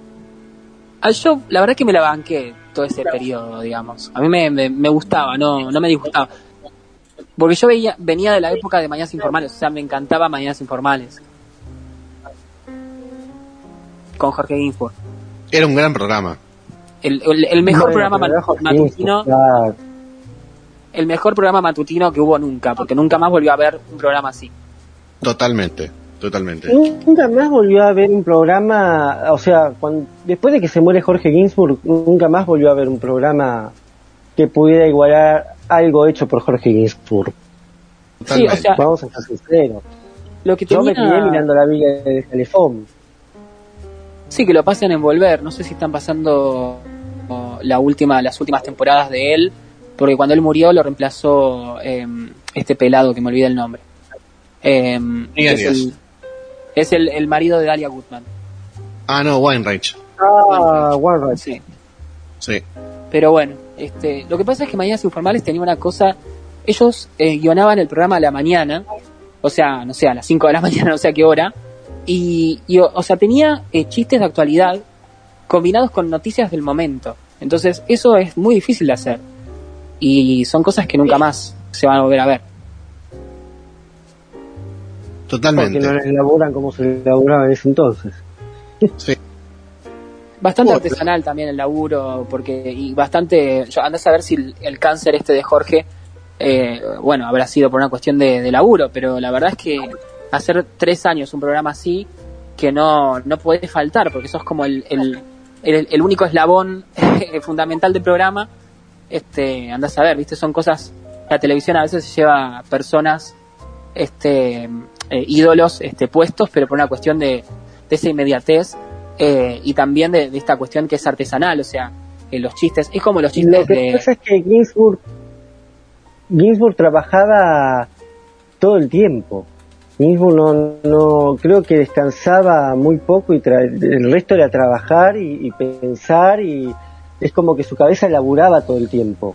[SPEAKER 3] Ah, yo, la verdad que me la banqué todo ese periodo, digamos. A mí me, me, me gustaba, no, no me disgustaba. Porque yo veía, venía de la época de Mañanas Informales, o sea, me encantaba Mañanas Informales. Con Jorge Ginsburg.
[SPEAKER 1] Era un gran programa.
[SPEAKER 3] El, el, el mejor programa
[SPEAKER 4] pero
[SPEAKER 3] ma-
[SPEAKER 4] Jorge
[SPEAKER 3] matutino,
[SPEAKER 4] claro.
[SPEAKER 3] el mejor programa matutino que hubo nunca, porque nunca más volvió a haber un programa así.
[SPEAKER 1] Totalmente. Totalmente.
[SPEAKER 4] Nunca más volvió a haber un programa, o sea, cuando, después de que se muere Jorge Ginsburg, nunca más volvió a haber un programa que pudiera igualar algo hecho por Jorge Ginsburg.
[SPEAKER 3] Sí, o sea,
[SPEAKER 4] Vamos a ser sinceros.
[SPEAKER 3] lo que
[SPEAKER 4] Yo me quedé mirando la vida de Calefón.
[SPEAKER 3] Sí, que lo pasen en Volver. No sé si están pasando oh, la última, las últimas temporadas de él, porque cuando él murió lo reemplazó eh, este pelado que me olvida el nombre. Eh, es el, el marido de Dalia Goodman.
[SPEAKER 1] Ah, no, Weinreich.
[SPEAKER 4] Ah, Right.
[SPEAKER 3] Sí.
[SPEAKER 1] Sí.
[SPEAKER 3] Pero bueno, este, lo que pasa es que Mañanas Informales tenía una cosa. Ellos eh, guionaban el programa a la mañana, o sea, no sé, a las 5 de la mañana, no sé a qué hora. Y, y, o, o sea, tenía eh, chistes de actualidad combinados con noticias del momento. Entonces, eso es muy difícil de hacer. Y son cosas que nunca más se van a volver a ver.
[SPEAKER 4] Porque
[SPEAKER 1] Totalmente.
[SPEAKER 4] no elaboran como se elaboraba en ese entonces.
[SPEAKER 1] Sí.
[SPEAKER 3] Bastante
[SPEAKER 1] Bueno.
[SPEAKER 3] artesanal también el laburo, porque y bastante. Yo andás a ver si el, el cáncer este de Jorge, eh, bueno, habrá sido por una cuestión de, de laburo, pero la verdad es que hacer tres años un programa así, que no, no puede faltar, porque eso es como el, el, el, el único eslabón fundamental del programa. Este, andás a ver, viste, son cosas. La televisión a veces se lleva personas, este, eh, ídolos, este, puestos, pero por una cuestión de, de esa inmediatez eh, y también de, de esta cuestión que es artesanal, o sea, eh, los chistes, es como los
[SPEAKER 4] Lo
[SPEAKER 3] chistes
[SPEAKER 4] que
[SPEAKER 3] de...
[SPEAKER 4] pasa es que Ginsburg, Ginsburg trabajaba todo el tiempo. mismo no, no creo que descansaba muy poco y el resto era trabajar y, pensar y es como que su cabeza laburaba todo el tiempo.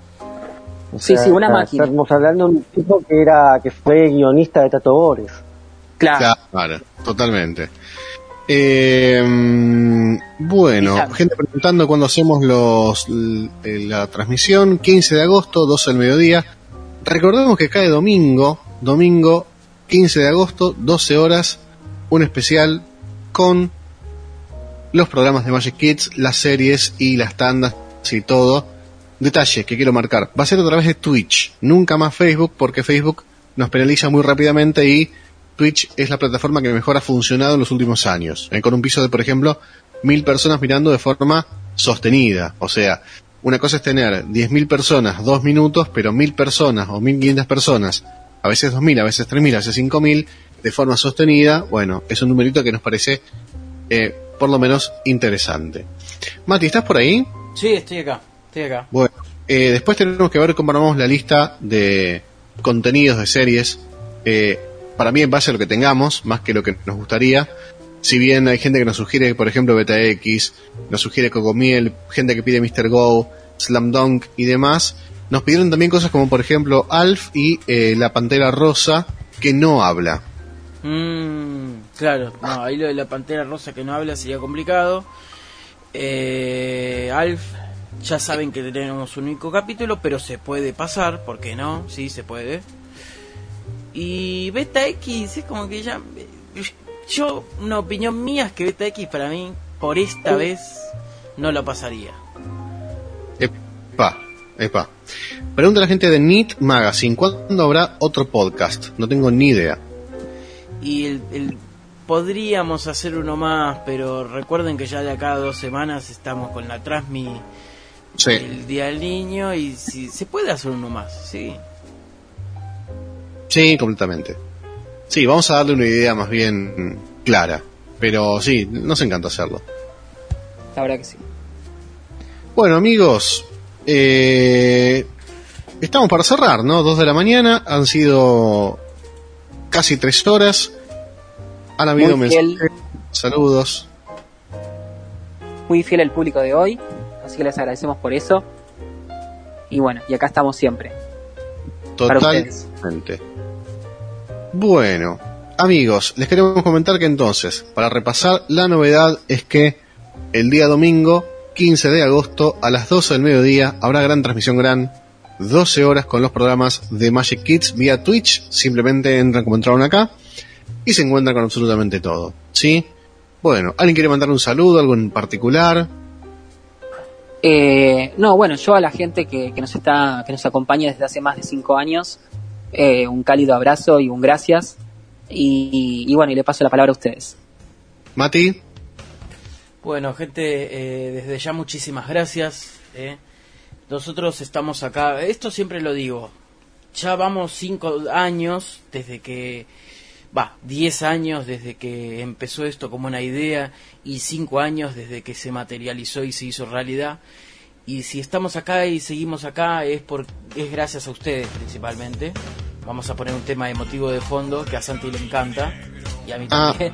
[SPEAKER 3] sí, sí, una máquina.
[SPEAKER 4] Estamos hablando de un tipo que era que fue guionista de Tato Bores.
[SPEAKER 1] Claro. claro, totalmente. Eh, bueno, gente preguntando cuándo hacemos los, la transmisión, 15 de agosto, 12 del mediodía. Recordemos que cae domingo, domingo 15 de agosto, 12 horas, un especial con los programas de Magic Kids, las series y las tandas y todo. Detalle que quiero marcar, va a ser a través de Twitch, nunca más Facebook porque Facebook nos penaliza muy rápidamente y Twitch es la plataforma que mejor ha funcionado en los últimos años. Eh, con un piso de, por ejemplo, mil personas mirando de forma sostenida. O sea, una cosa es tener 10.000 personas, dos minutos, pero mil personas o 1.500 personas, a veces 2.000, a veces 3.000, a veces 5.000, de forma sostenida, bueno, es un numerito que nos parece eh, por lo menos interesante. Mati, ¿estás por ahí?
[SPEAKER 2] Sí, estoy acá, estoy acá.
[SPEAKER 1] Bueno, eh, después tenemos que ver cómo armamos la lista de contenidos de series. Eh, para mí en base a lo que tengamos, más que lo que nos gustaría. Si bien hay gente que nos sugiere, por ejemplo, Beta X, nos sugiere Cocomiel, gente que pide Mr. Go, Slam Dunk y demás, nos pidieron también cosas como, por ejemplo, Alf y eh, la Pantera Rosa, que no habla.
[SPEAKER 2] Mm, claro, no, ahí lo de la Pantera Rosa que no habla sería complicado. Eh, Alf, ya saben que tenemos un único capítulo, pero se puede pasar, ¿por qué no? Sí, se puede. Y Beta X es como que ya yo, una opinión mía es que Beta X para mí, por esta vez, no lo pasaría.
[SPEAKER 1] Epa, epa. Pregunta a la gente de Neat Magazine, ¿cuándo habrá otro podcast? No tengo ni idea.
[SPEAKER 2] Y el, podríamos hacer uno más, pero recuerden que ya de acá a dos semanas estamos con la Transmi el Día del Niño y si se puede hacer uno más, sí.
[SPEAKER 1] Sí, completamente. Sí, vamos a darle una idea más bien clara. Pero sí, nos encanta hacerlo.
[SPEAKER 3] La verdad que sí.
[SPEAKER 1] Bueno, amigos, eh, estamos para cerrar, ¿no? Dos de la mañana, han sido casi tres horas. Han habido mensajes, saludos.
[SPEAKER 3] Muy fiel el público de hoy, así que les agradecemos por eso. Y bueno, y acá estamos siempre.
[SPEAKER 1] Totalmente. Bueno, amigos, les queremos comentar que entonces, para repasar, la novedad es que el día domingo, 15 de agosto, a las 12 del mediodía, habrá gran transmisión gran, 12 horas con los programas de Magic Kids vía Twitch. Simplemente entran como entraron acá y se encuentran con absolutamente todo. ¿Sí? Bueno, ¿alguien quiere mandar un saludo, algo en particular?
[SPEAKER 3] Eh, no, bueno, yo a la gente que, que, nos está, que nos acompaña desde hace más de 5 años, eh, un cálido abrazo y un gracias. Y, bueno, y le paso la palabra a ustedes.
[SPEAKER 1] Mati.
[SPEAKER 2] Bueno, gente, eh, desde ya muchísimas gracias. Eh. Nosotros estamos acá, esto siempre lo digo, ya vamos cinco años desde que, va, diez años desde que empezó esto como una idea y cinco años desde que se materializó y se hizo realidad. Y si estamos acá y seguimos acá es, por, es gracias a ustedes principalmente. Vamos a poner un tema emotivo de fondo que a Santi le encanta y a mí ah. también.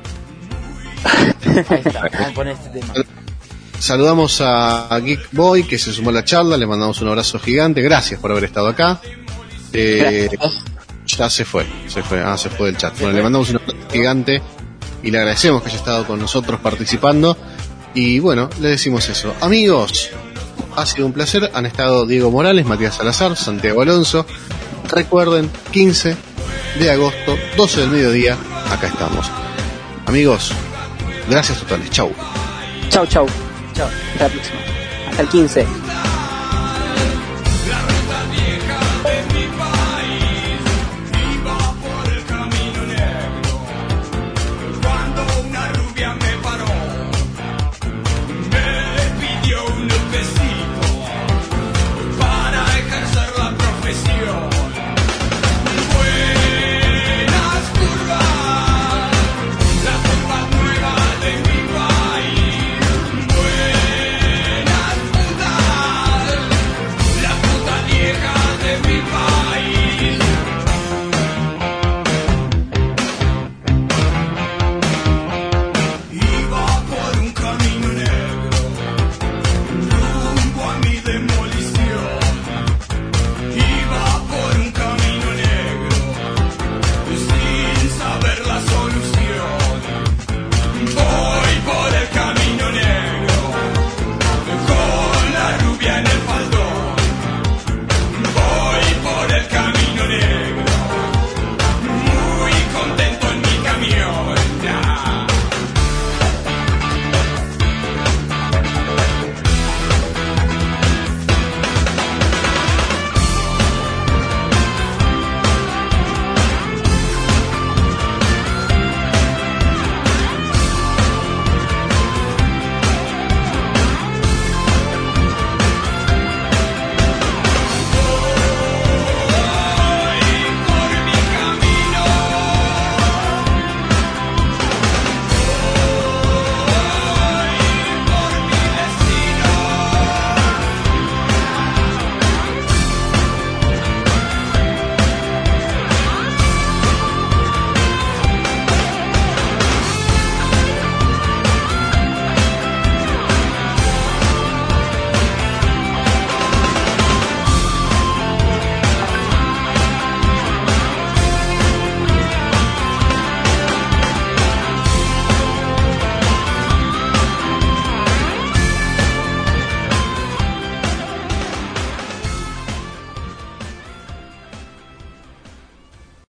[SPEAKER 2] Ahí está, vamos a poner este tema.
[SPEAKER 1] Saludamos a Geek Boy que se sumó a la charla, le mandamos un abrazo gigante, gracias por haber estado acá. Eh, ya se fue, se fue, ah, se fue del chat. Bueno, le mandamos un gigante y le agradecemos que haya estado con nosotros participando. Y bueno, le decimos eso. Amigos, ha sido un placer. Han estado Diego Morales, Matías Salazar, Santiago Alonso. Recuerden, 15 de agosto, 12 del mediodía, acá estamos. Amigos, gracias totales. Chau.
[SPEAKER 3] Chau, chau. Chau. Hasta la próxima. Hasta el 15.